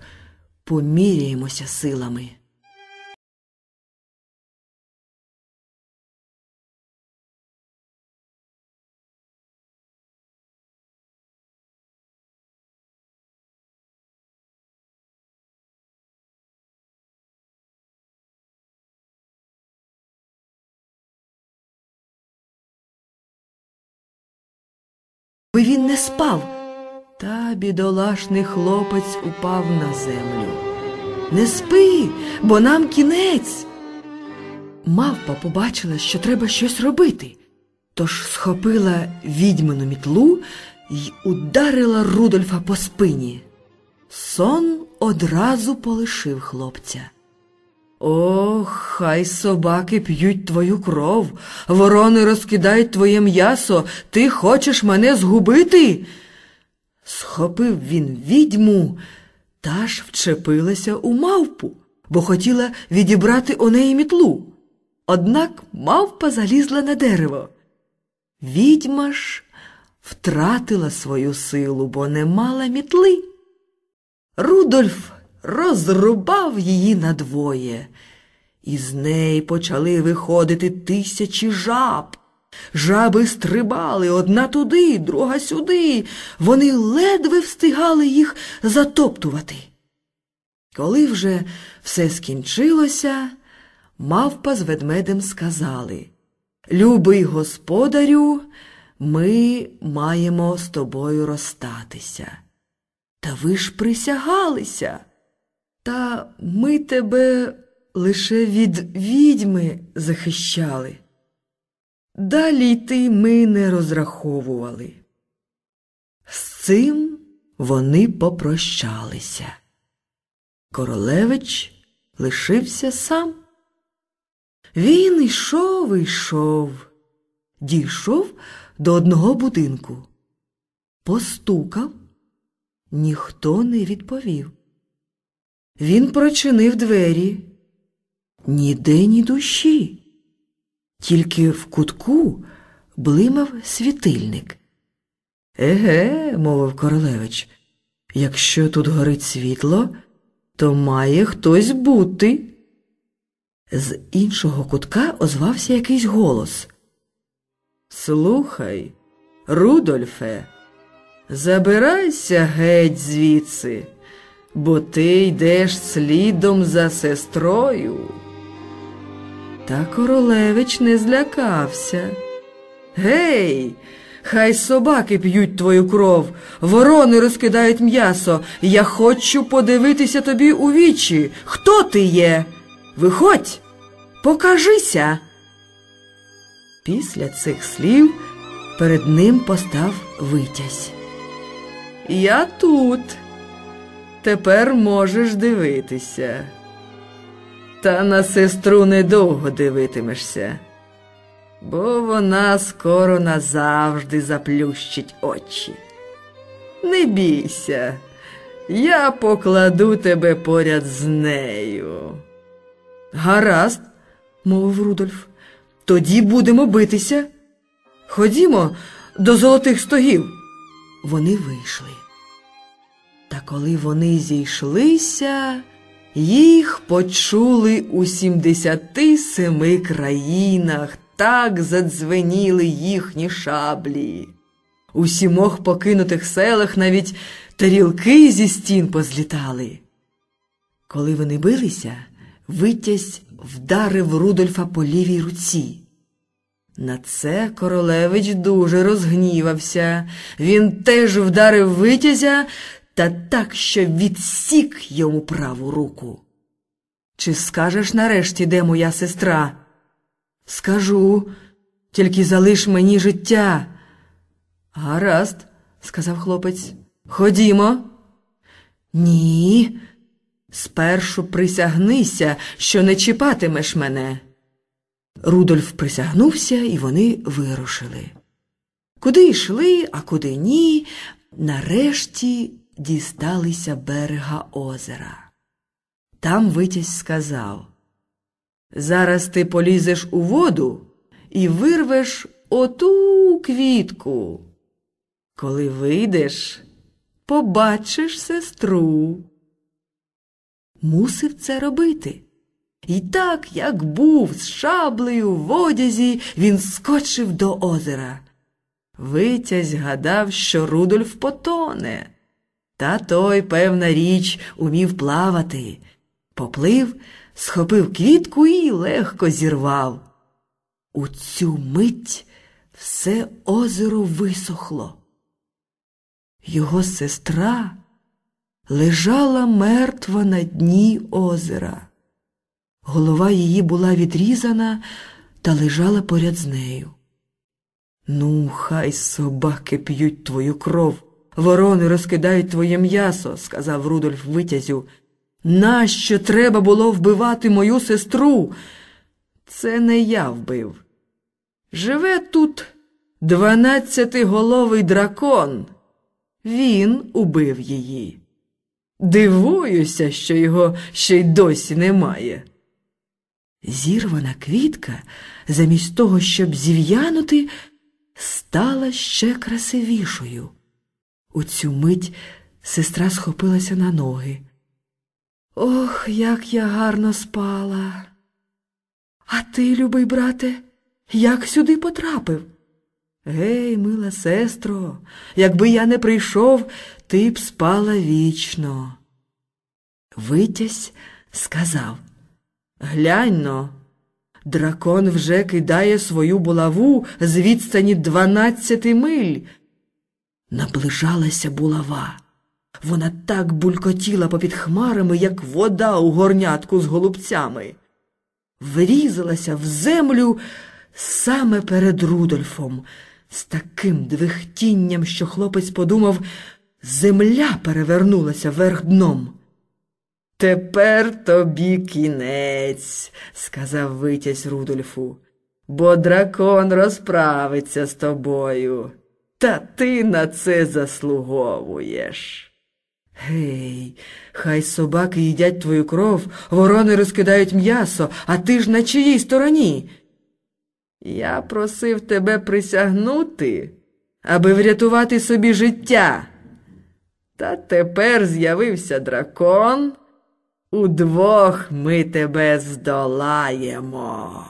поміряємося силами. Би він не спав. Та бідолашний хлопець упав на землю. Не спи, бо нам кінець. Мавпа побачила, що треба щось робити, тож схопила відьмину мітлу й ударила Рудольфа по спині. Сон одразу полишив хлопця. Ох, хай собаки п'ють твою кров, ворони розкидають твоє м'ясо, ти хочеш мене згубити? Схопив він відьму, та ж вчепилася у мавпу, бо хотіла відібрати у неї мітлу. Однак мавпа залізла на дерево. Відьма ж втратила свою силу, бо не мала мітли. Рудольф розрубав її надвоє, і з неї почали виходити тисячі жаб. Жаби стрибали одна туди, друга сюди. Вони ледве встигали їх затоптувати. Коли вже все скінчилося, мавпа з ведмедем сказали Любий господарю, ми маємо з тобою розстатися. Та ви ж присягалися. Та ми тебе лише від відьми захищали. Далі йти ми не розраховували. З цим вони попрощалися. Королевич лишився сам. Він йшов і йшов, дійшов до одного будинку. Постукав, ніхто не відповів. Він прочинив двері. Ніде ні душі. Тільки в кутку блимав світильник. Еге, мовив королевич, якщо тут горить світло, то має хтось бути. З іншого кутка озвався якийсь голос. Слухай, Рудольфе, забирайся геть звідси, бо ти йдеш слідом за сестрою. Та королевич не злякався. Гей, хай собаки п'ють твою кров, ворони розкидають м'ясо. Я хочу подивитися тобі у вічі. Хто ти є? Виходь, покажися. Після цих слів перед ним постав витязь. Я тут. Тепер можеш дивитися. Та на сестру недовго дивитимешся, бо вона скоро назавжди заплющить очі. Не бійся, я покладу тебе поряд з нею. Гаразд, мовив Рудольф, тоді будемо битися. Ходімо до золотих стогів. Вони вийшли. Та коли вони зійшлися, їх почули у сімдесяти семи країнах, так задзвеніли їхні шаблі. У сімох покинутих селах навіть тарілки зі стін позлітали. Коли вони билися, витязь вдарив Рудольфа по лівій руці. На це королевич дуже розгнівався. Він теж вдарив витязя та так, що відсік йому праву руку. Чи скажеш нарешті, де моя сестра? Скажу, тільки залиш мені життя. Гаразд, сказав хлопець. Ходімо. Ні. Спершу присягнися, що не чіпатимеш мене. Рудольф присягнувся, і вони вирушили. Куди йшли, а куди ні, нарешті дісталися берега озера. Там витязь сказав Зараз ти полізеш у воду і вирвеш оту квітку. Коли вийдеш, побачиш сестру. Мусив це робити. І так, як був з шаблею в одязі, він скочив до озера. Витязь гадав, що Рудольф потоне. Та той, певна річ, умів плавати. Поплив, схопив квітку і легко зірвав. У цю мить все озеро висохло. Його сестра лежала мертва на дні озера. Голова її була відрізана та лежала поряд з нею. Ну, хай собаки п'ють твою кров, ворони розкидають твоє м'ясо, сказав Рудольф витязю. Нащо треба було вбивати мою сестру? Це не я вбив. Живе тут дванадцятиголовий дракон. Він убив її. Дивуюся, що його ще й досі немає. Зірвана квітка, замість того, щоб зів'янути, стала ще красивішою. У цю мить сестра схопилася на ноги. Ох, як я гарно спала. А ти, любий брате, як сюди потрапив? Гей, мила сестро, якби я не прийшов, ти б спала вічно. Витязь сказав Гляньно, дракон вже кидає свою булаву з відстані дванадцяти миль. Наближалася булава. Вона так булькотіла попід хмарами, як вода у горнятку з голубцями. Врізалася в землю саме перед Рудольфом, з таким двихтінням, що хлопець подумав, земля перевернулася вверх дном. Тепер тобі кінець, сказав витязь Рудольфу, бо дракон розправиться з тобою, та ти на це заслуговуєш. Гей, хай собаки їдять твою кров, ворони розкидають м'ясо, а ти ж на чиїй стороні? Я просив тебе присягнути, аби врятувати собі життя. Та тепер з'явився дракон. Удвох ми тебе здолаємо.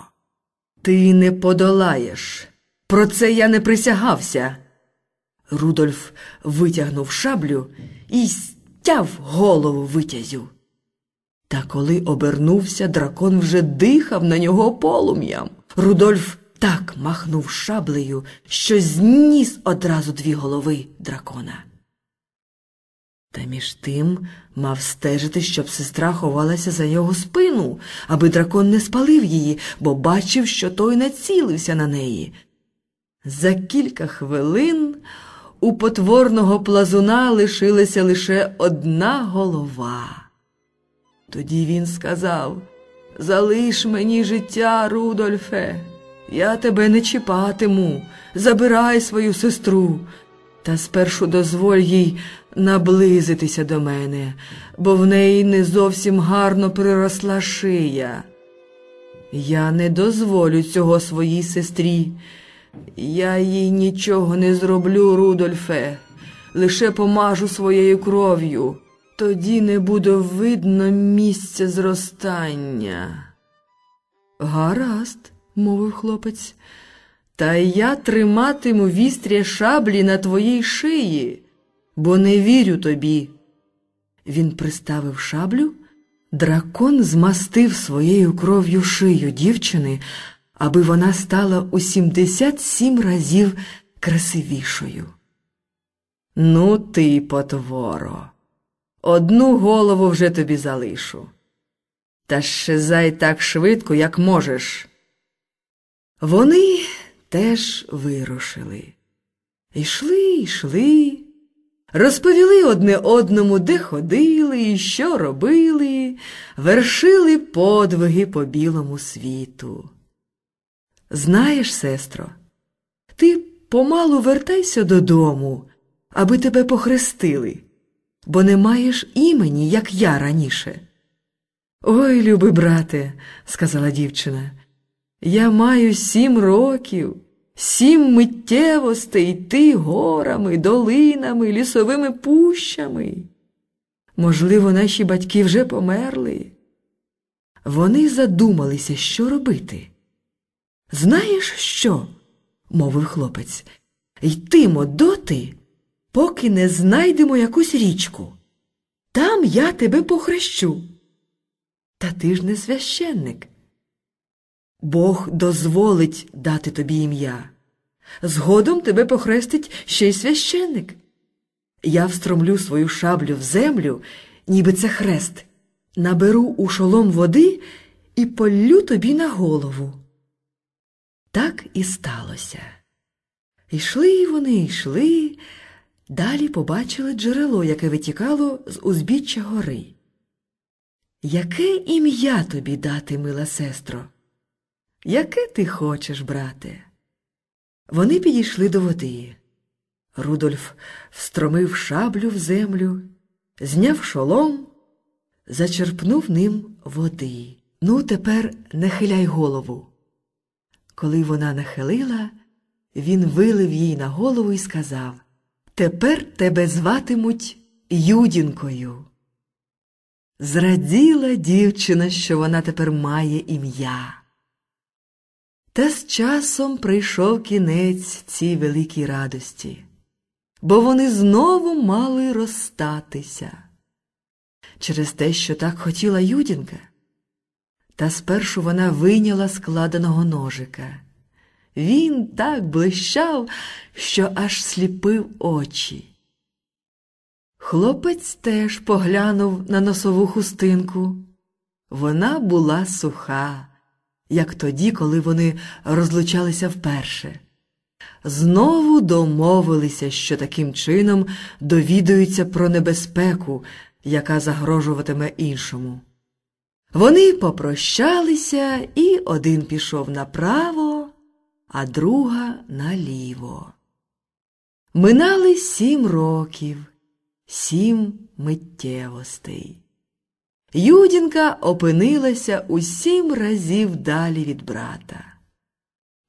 Ти не подолаєш. Про це я не присягався. Рудольф витягнув шаблю і стяв голову витязю. Та коли обернувся, дракон вже дихав на нього полум'ям. Рудольф так махнув шаблею, що зніс одразу дві голови дракона. Та між тим мав стежити, щоб сестра ховалася за його спину, аби дракон не спалив її, бо бачив, що той націлився на неї. За кілька хвилин у потворного плазуна лишилася лише одна голова. Тоді він сказав Залиш мені життя, Рудольфе, я тебе не чіпатиму, забирай свою сестру. Та спершу дозволь їй наблизитися до мене, бо в неї не зовсім гарно приросла шия. Я не дозволю цього своїй сестрі. Я їй нічого не зроблю, Рудольфе, лише помажу своєю кров'ю. Тоді не буде видно місця зростання. Гаразд, мовив хлопець, та я триматиму вістря шаблі на твоїй шиї. бо не вірю тобі. Він приставив шаблю, дракон змастив своєю кров'ю шию дівчини, аби вона стала у 77 разів красивішою. Ну, ти, потворо, одну голову вже тобі залишу. Та щезай так швидко, як можеш. Вони теж вирушили. Йшли, йшли, розповіли одне одному, де ходили, і що робили, вершили подвиги по білому світу. Знаєш, сестро, ти помалу вертайся додому, аби тебе похрестили, бо не маєш імені, як я раніше. Ой, любий брате, сказала дівчина, я маю сім років, сім миттєвостей йти горами, долинами, лісовими пущами. Можливо, наші батьки вже померли. Вони задумалися, що робити. Знаєш що? мовив хлопець. Йтимо доти, поки не знайдемо якусь річку. Там я тебе похрещу. Та ти ж не священник. Бог дозволить дати тобі ім'я. Згодом тебе похрестить ще й священник. Я встромлю свою шаблю в землю, ніби це хрест, наберу у шолом води і поллю тобі на голову. Так і сталося. Йшли вони, йшли, далі побачили джерело, яке витікало з узбіччя гори. Яке ім'я тобі дати, мила сестро? Яке ти хочеш, брате? Вони підійшли до води. Рудольф встромив шаблю в землю, зняв шолом, зачерпнув ним води. Ну, тепер не хиляй голову. Коли вона нахилила, він вилив їй на голову і сказав Тепер тебе зватимуть Юдінкою. Зраділа дівчина, що вона тепер має ім'я. Та з часом прийшов кінець цій великій радості, бо вони знову мали розстатися через те, що так хотіла Юдінка. Та спершу вона вийняла складеного ножика. Він так блищав, що аж сліпив очі. Хлопець теж поглянув на носову хустинку. Вона була суха, як тоді, коли вони розлучалися вперше. Знову домовилися, що таким чином довідуються про небезпеку, яка загрожуватиме іншому. Вони попрощалися, і один пішов направо, а друга наліво. Минали сім років сім миттєвостей. Юдінка опинилася у сім разів далі від брата.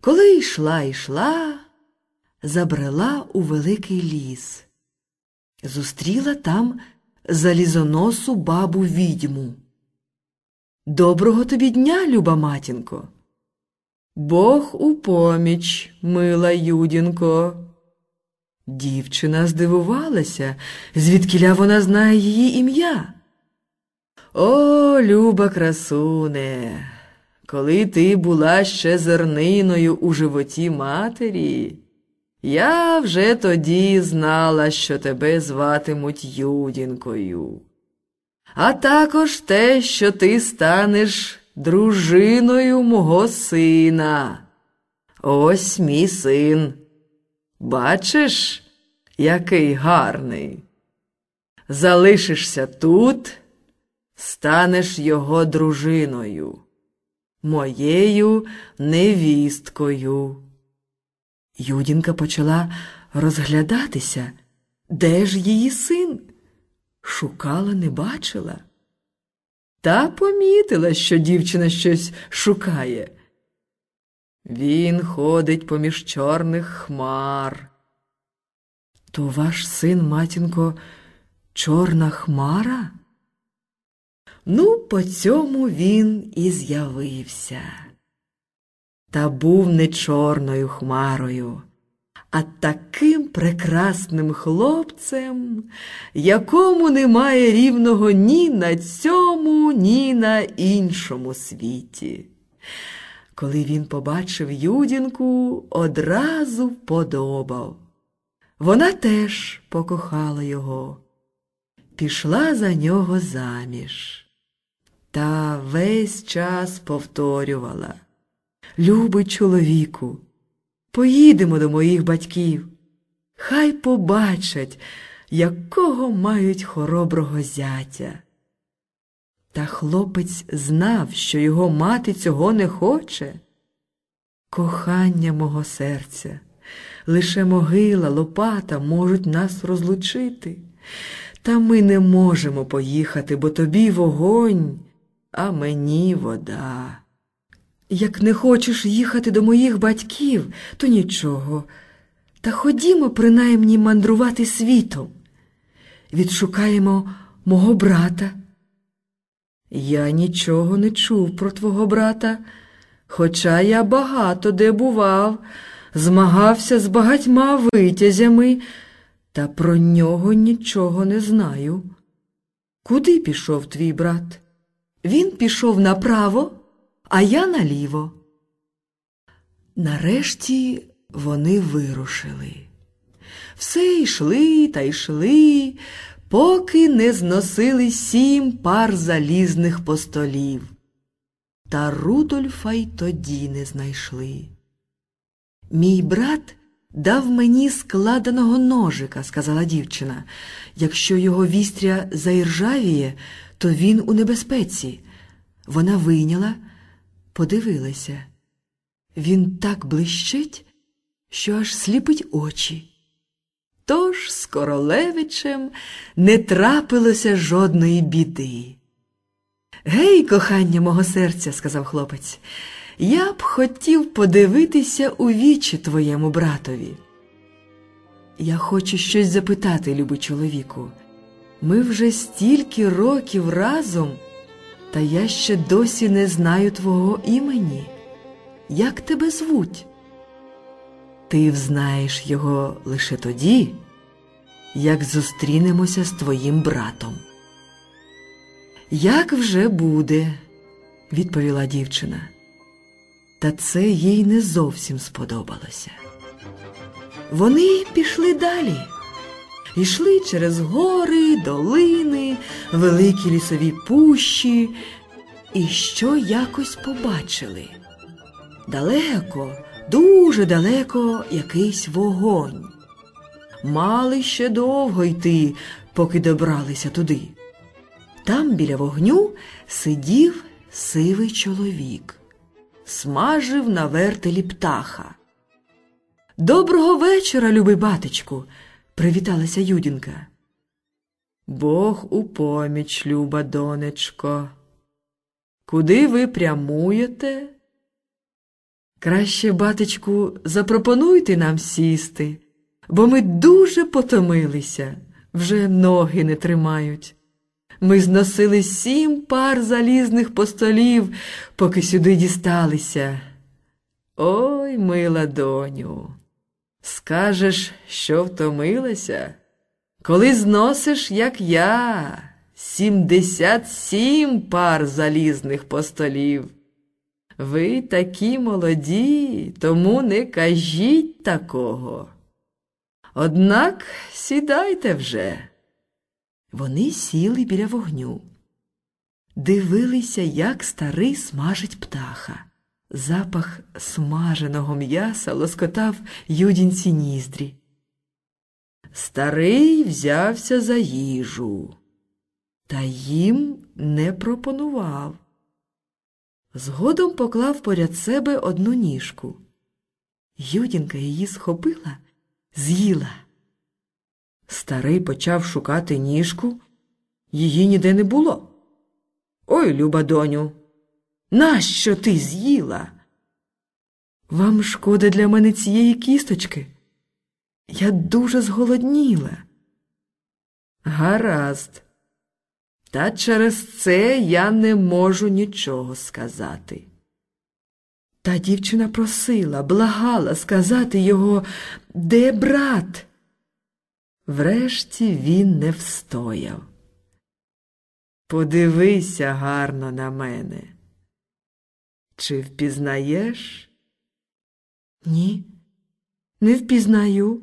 Коли йшла йшла, забрела у великий ліс, зустріла там залізоносу бабу відьму. Доброго тобі дня, люба матінко. Бог у поміч, мила Юдінко. Дівчина здивувалася, звідкіля вона знає її ім'я. О, люба красуне, коли ти була ще зерниною у животі матері, я вже тоді знала, що тебе зватимуть Юдінкою. А також те, що ти станеш дружиною мого сина. Ось мій син. Бачиш, який гарний. Залишишся тут, станеш його дружиною, моєю невісткою. Юдінка почала розглядатися, де ж її син? Шукала, не бачила. Та помітила, що дівчина щось шукає. Він ходить поміж чорних хмар. То ваш син, матінко, чорна хмара? Ну, по цьому він і з'явився. Та був не чорною хмарою, а таким прекрасним хлопцем, якому немає рівного ні на цьому, ні на іншому світі. Коли він побачив Юдінку, одразу подобав. Вона теж покохала його, пішла за нього заміж. Та весь час повторювала Любий чоловіку, поїдемо до моїх батьків. Хай побачать, якого мають хороброго зятя. Та хлопець знав, що його мати цього не хоче. Кохання мого серця, лише могила, лопата можуть нас розлучити. Та ми не можемо поїхати, бо тобі вогонь, а мені вода. Як не хочеш їхати до моїх батьків, то нічого. Та ходімо, принаймні, мандрувати світом. Відшукаємо мого брата. Я нічого не чув про твого брата, хоча я багато де бував, змагався з багатьма витязями, та про нього нічого не знаю. Куди пішов твій брат? Він пішов направо, а я наліво. Нарешті вони вирушили. Все йшли та йшли, поки не зносили сім пар залізних постолів. Та Рудольфа й тоді не знайшли. Мій брат дав мені складеного ножика, сказала дівчина. Якщо його вістря заіржавіє, то він у небезпеці. Вона вийняла, подивилася. Він так блищить, що аж сліпить очі. Тож з королевичем не трапилося жодної біди. Гей, кохання мого серця, сказав хлопець, я б хотів подивитися у вічі твоєму братові. Я хочу щось запитати, любий чоловіку. Ми вже стільки років разом, та я ще досі не знаю твого імені. Як тебе звуть? Ти взнаєш його лише тоді, як зустрінемося з твоїм братом. Як вже буде, відповіла дівчина. Та це їй не зовсім сподобалося. Вони пішли далі, йшли через гори, долини, великі лісові пущі, і що якось побачили. Далеко, дуже далеко якийсь вогонь. Мали ще довго йти, поки добралися туди. Там біля вогню сидів сивий чоловік, смажив на вертелі птаха. Доброго вечора, любий батечку, привіталася Юдінка. Бог у поміч, люба донечко. Куди ви прямуєте? Краще, батечку, запропонуйте нам сісти, бо ми дуже потомилися, вже ноги не тримають. Ми зносили сім пар залізних постолів, поки сюди дісталися. Ой, мила доню, скажеш, що втомилася, коли зносиш, як я, сімдесят сім пар залізних постолів. Ви такі молоді, тому не кажіть такого. Однак сідайте вже. Вони сіли біля вогню, дивилися, як старий смажить птаха. Запах смаженого м'яса лоскотав юдінці ніздрі. Старий взявся за їжу, та їм не пропонував. Згодом поклав поряд себе одну ніжку. Юдінка її схопила, з'їла. Старий почав шукати ніжку, її ніде не було. Ой, люба доню, нащо ти з'їла? Вам шкода для мене цієї кісточки? Я дуже зголодніла. Гаразд. Та через це я не можу нічого сказати. Та дівчина просила, благала сказати його, де брат. Врешті він не встояв. Подивися гарно на мене. Чи впізнаєш? Ні, не впізнаю.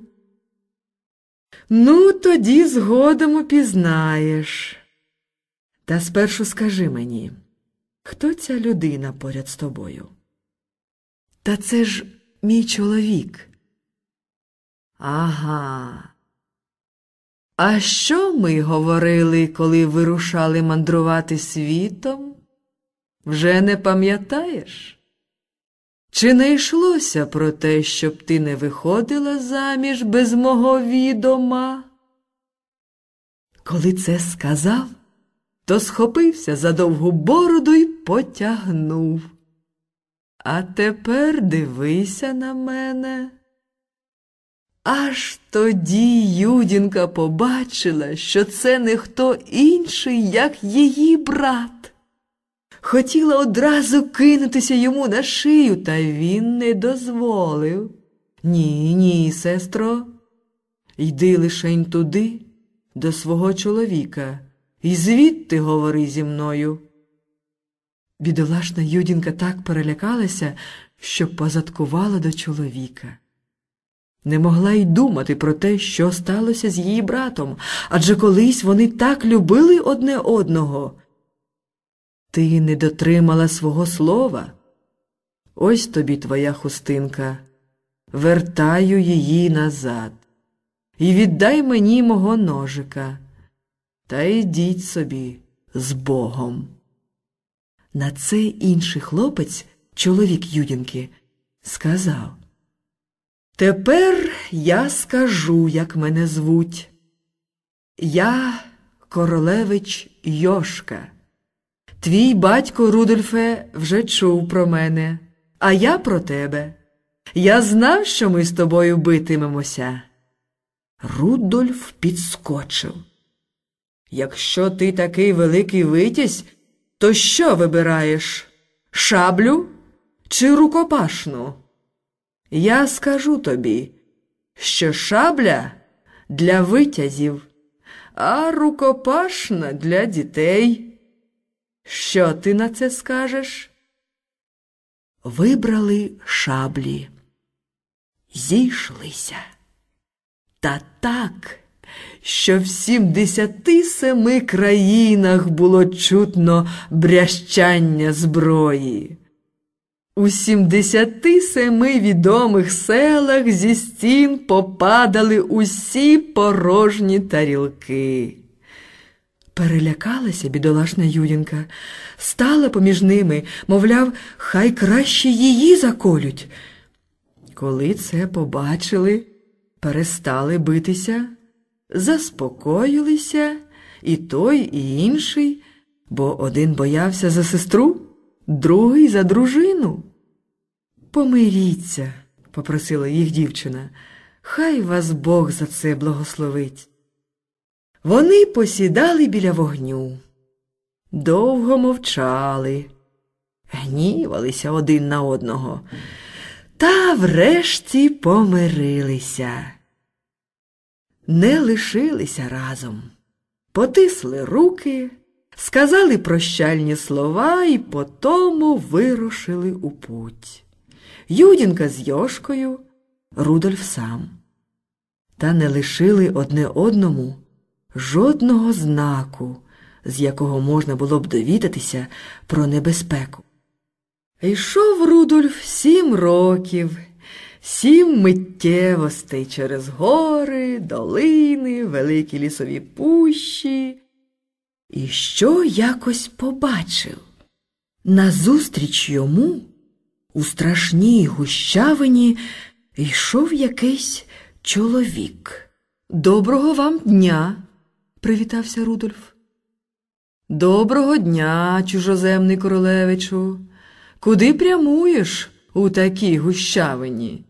Ну, тоді згодом упізнаєш. Та спершу скажи мені, хто ця людина поряд з тобою? Та це ж мій чоловік. Ага. А що ми говорили, коли вирушали мандрувати світом? Вже не пам'ятаєш? Чи не йшлося про те, щоб ти не виходила заміж без мого відома? Коли це сказав, то схопився за довгу бороду й потягнув. А тепер дивися на мене. Аж тоді Юдінка побачила, що це не хто інший, як її брат. Хотіла одразу кинутися йому на шию, та він не дозволив. Ні, ні, сестро, йди лишень туди, до свого чоловіка, і звідти говори зі мною. Бідолашна Юдінка так перелякалася, що позадкувала до чоловіка. Не могла й думати про те, що сталося з її братом, адже колись вони так любили одне одного. Ти не дотримала свого слова. Ось тобі твоя хустинка. Вертаю її назад. І віддай мені мого ножика. Та йдіть собі з Богом. На це інший хлопець, чоловік Юдінки, сказав Тепер я скажу, як мене звуть. Я королевич Йошка. Твій батько Рудольфе вже чув про мене, а я про тебе. Я знав, що ми з тобою битимемося. Рудольф підскочив. Якщо ти такий великий витязь, то що вибираєш? Шаблю чи рукопашну? Я скажу тобі, що шабля для витязів, а рукопашна для дітей. Що ти на це скажеш? Вибрали шаблі, зійшлися. Та так, що в сімдесяти семи країнах було чутно брящання зброї. У сімдесяти семи відомих селах зі стін попадали усі порожні тарілки. Перелякалася бідолашна Юдінка, стала поміж ними, мовляв, хай краще її заколють. Коли це побачили, перестали битися, заспокоїлися і той, і інший, бо один боявся за сестру, другий за дружину. Помиріться, попросила їх дівчина, хай вас Бог за це благословить. Вони посідали біля вогню, довго мовчали, гнівалися один на одного, та врешті помирилися. Не лишилися разом, потисли руки, сказали прощальні слова і потому вирушили у путь. Юдінка з Йошкою, Рудольф сам. Та не лишили одне одному жодного знаку, з якого можна було б довідатися про небезпеку. Йшов Рудольф сім років, сім миттєвостей через гори, долини, великі лісові пущі. І що якось побачив? Назустріч йому у страшній гущавині йшов якийсь чоловік. Доброго вам дня! Привітався Рудольф. Доброго дня, чужоземний королевичу. Куди прямуєш у такій гущавині?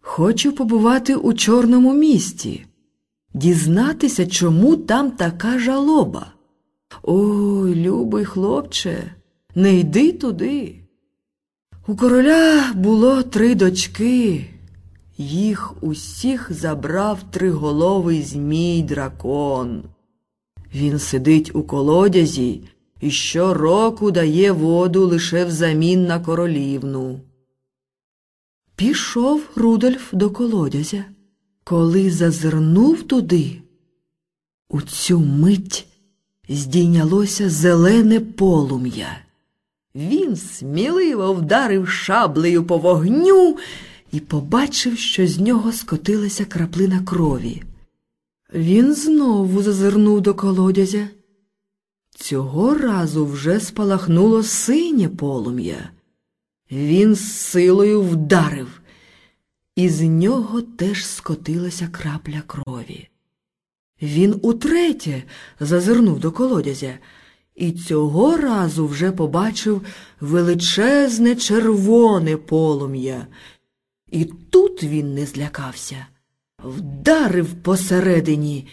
Хочу побувати у Чорному місті, дізнатися, чому там така жалоба. Ой, любий хлопче, не йди туди. У короля було три дочки. Їх усіх забрав триголовий змій дракон. Він сидить у колодязі і щороку дає воду лише взамін на королівну. Пішов Рудольф до колодязя. Коли зазирнув туди, у цю мить здійнялося зелене полум'я. Він сміливо вдарив шаблею по вогню і побачив, що з нього скотилася краплина крові. Він знову зазирнув до колодязя. Цього разу вже спалахнуло синє полум'я. Він з силою вдарив, і з нього теж скотилася крапля крові. Він утретє зазирнув до колодязя і цього разу вже побачив величезне червоне полум'я. І тут він не злякався, вдарив посередині,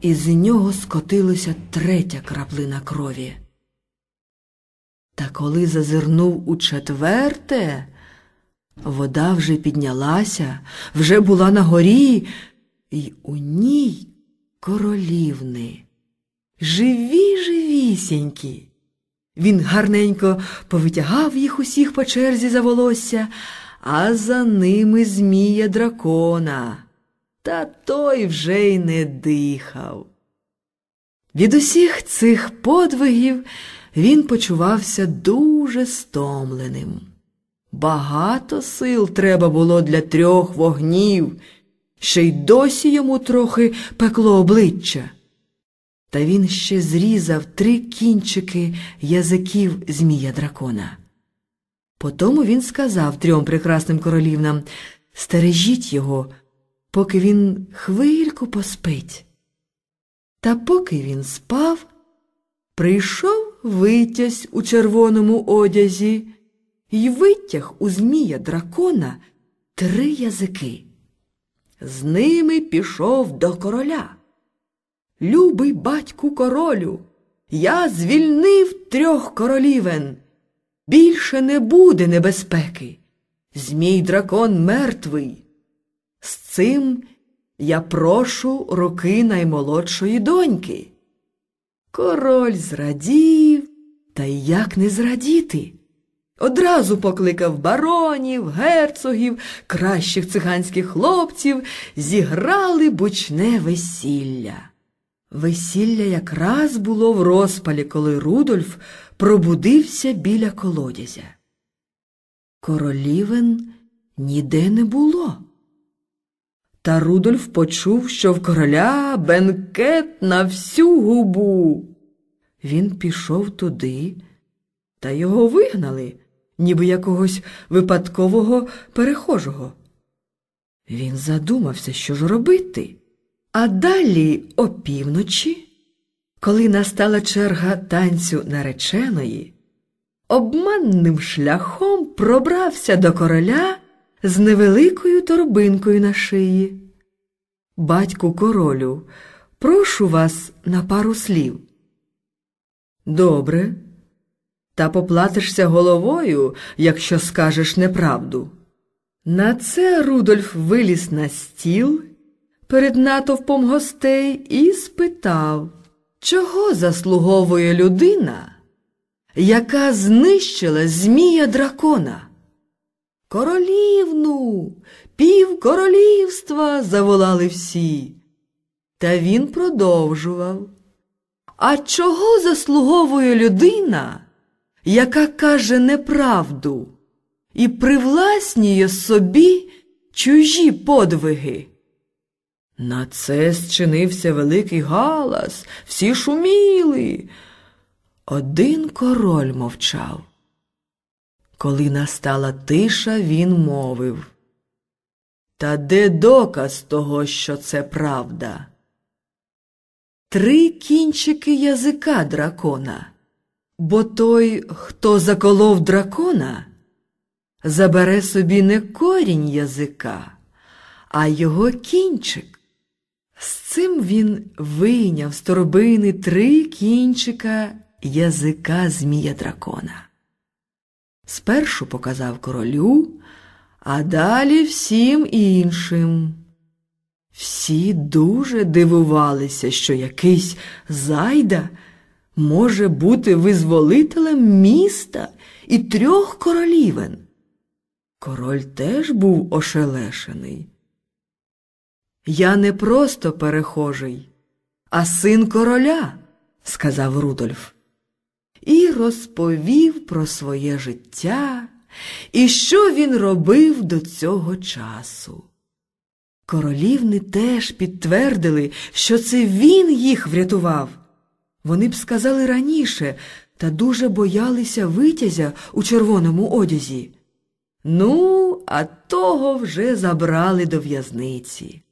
і з нього скотилася третя краплина крові. Та коли зазирнув у четверте, вода вже піднялася, вже була на горі, і у ній королівни. Живі, живісінькі. Він гарненько повитягав їх усіх по черзі за волосся, а за ними змія дракона. Та той вже й не дихав. Від усіх цих подвигів він почувався дуже стомленим. Багато сил треба було для трьох вогнів, ще й досі йому трохи пекло обличчя. Та він ще зрізав три кінчики язиків Змія дракона. Потому він сказав трьом прекрасним королівнам стережіть його, поки він хвильку поспить. Та поки він спав, прийшов витязь у червоному одязі і витяг у Змія дракона три язики. З ними пішов до короля. Любий батьку королю, я звільнив трьох королівен. Більше не буде небезпеки. Змій дракон мертвий. З цим я прошу руки наймолодшої доньки. Король зрадів, та як не зрадіти. Одразу покликав баронів, герцогів, кращих циганських хлопців, зіграли бучне весілля. Весілля якраз було в розпалі, коли Рудольф пробудився біля колодязя. Королівен ніде не було. Та Рудольф почув, що в короля бенкет на всю губу. Він пішов туди, та його вигнали, ніби якогось випадкового перехожого. Він задумався, що ж робити. А далі опівночі, коли настала черга танцю нареченої, обманним шляхом пробрався до короля з невеликою торбинкою на шиї. Батьку королю, прошу вас на пару слів. Добре, та поплатишся головою, якщо скажеш неправду. На це Рудольф виліз на стіл перед натовпом гостей і спитав, чого заслуговує людина, яка знищила Змія дракона? Королівну, пів королівства, заволали всі. Та він продовжував. А чого заслуговує людина, яка каже неправду і привласнює собі чужі подвиги? На це зчинився великий галас, всі шуміли. Один король мовчав. Коли настала тиша, він мовив. Та де доказ того, що це правда? Три кінчики язика дракона, бо той, хто заколов дракона, забере собі не корінь язика, а його кінчик. З цим він вийняв з торбини три кінчика язика Змія дракона. Спершу показав королю, а далі всім іншим. Всі дуже дивувалися, що якийсь зайда може бути визволителем міста і трьох королівен. Король теж був ошелешений. Я не просто перехожий, а син короля, сказав Рудольф, і розповів про своє життя і що він робив до цього часу. Королівни теж підтвердили, що це він їх врятував. Вони б сказали раніше, та дуже боялися витязя у червоному одязі. Ну, а того вже забрали до в'язниці.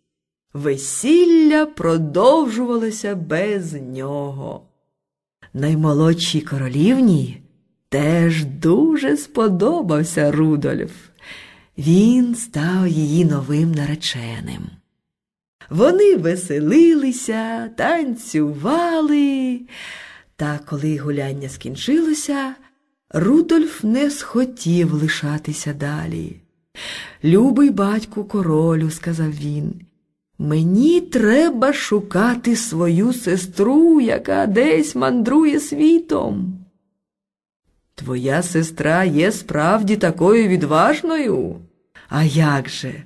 Весілля продовжувалося без нього. Наймолодшій королівні теж дуже сподобався Рудольф. Він став її новим нареченим. Вони веселилися, танцювали, та коли гуляння скінчилося, Рудольф не схотів лишатися далі. Любий батьку королю, сказав він, мені треба шукати свою сестру, яка десь мандрує світом. Твоя сестра є справді такою відважною? А як же?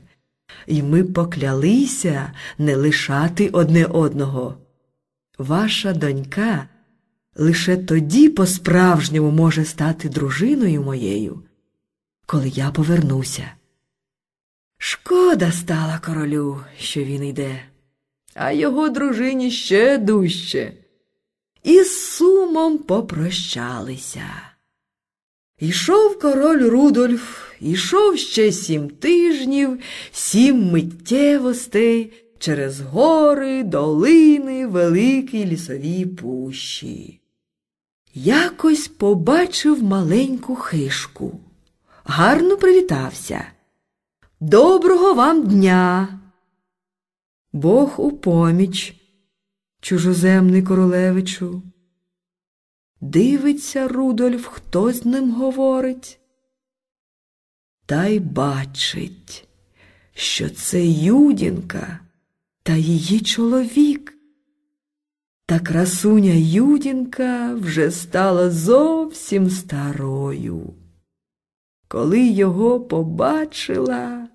І ми поклялися не лишати одне одного. Ваша донька лише тоді по-справжньому може стати дружиною моєю, коли я повернуся. Шкода стала королю, що він йде, а його дружині ще дужче. І з сумом попрощалися. Ішов король Рудольф, ішов ще сім тижнів, сім миттєвостей через гори, долини, великі лісові пущі. Якось побачив маленьку хишку. Гарно привітався. Доброго вам дня. Бог у поміч, чужоземний королевичу. Дивиться Рудольф, хто з ним говорить. Та й бачить, що це Юдінка та її чоловік. Та красуня Юдінка вже стала зовсім старою. Коли його побачила,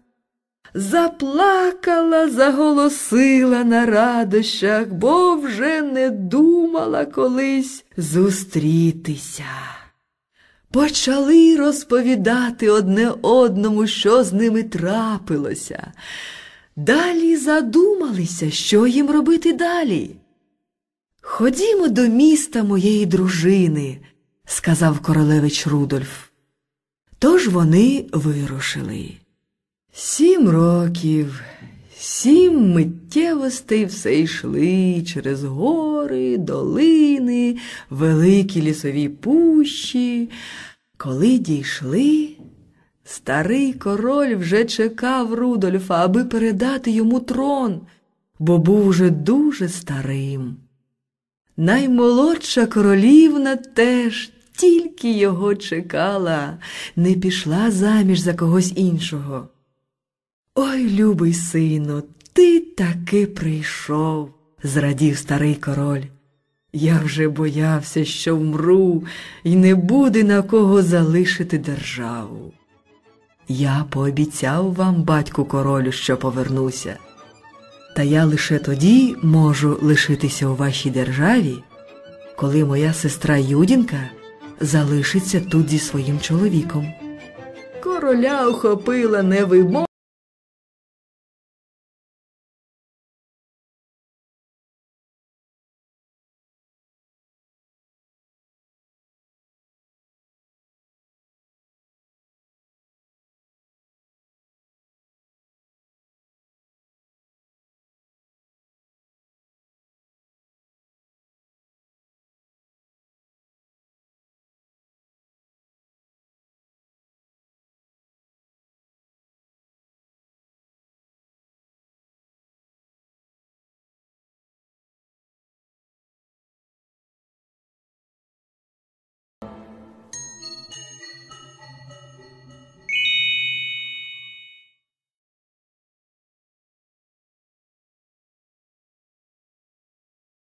заплакала, заголосила на радощах, бо вже не думала колись зустрітися. Почали розповідати одне одному, що з ними трапилося. Далі задумалися, що їм робити далі. Ходімо до міста моєї дружини, сказав королевич Рудольф. Тож вони вирушили. Сім років, сім миттєвостей все йшли через гори, долини, великі лісові пущі. Коли дійшли, старий король вже чекав Рудольфа, аби передати йому трон, бо був уже дуже старим. Наймолодша королівна теж тільки його чекала, не пішла заміж за когось іншого. Ой, любий сину, ти таки прийшов, зрадів старий король. Я вже боявся, що вмру, і не буде на кого залишити державу. Я пообіцяв вам, батьку королю, що повернуся. Та я лише тоді можу лишитися у вашій державі, коли моя сестра Юдінка залишиться тут зі своїм чоловіком. Короля охопила невимовна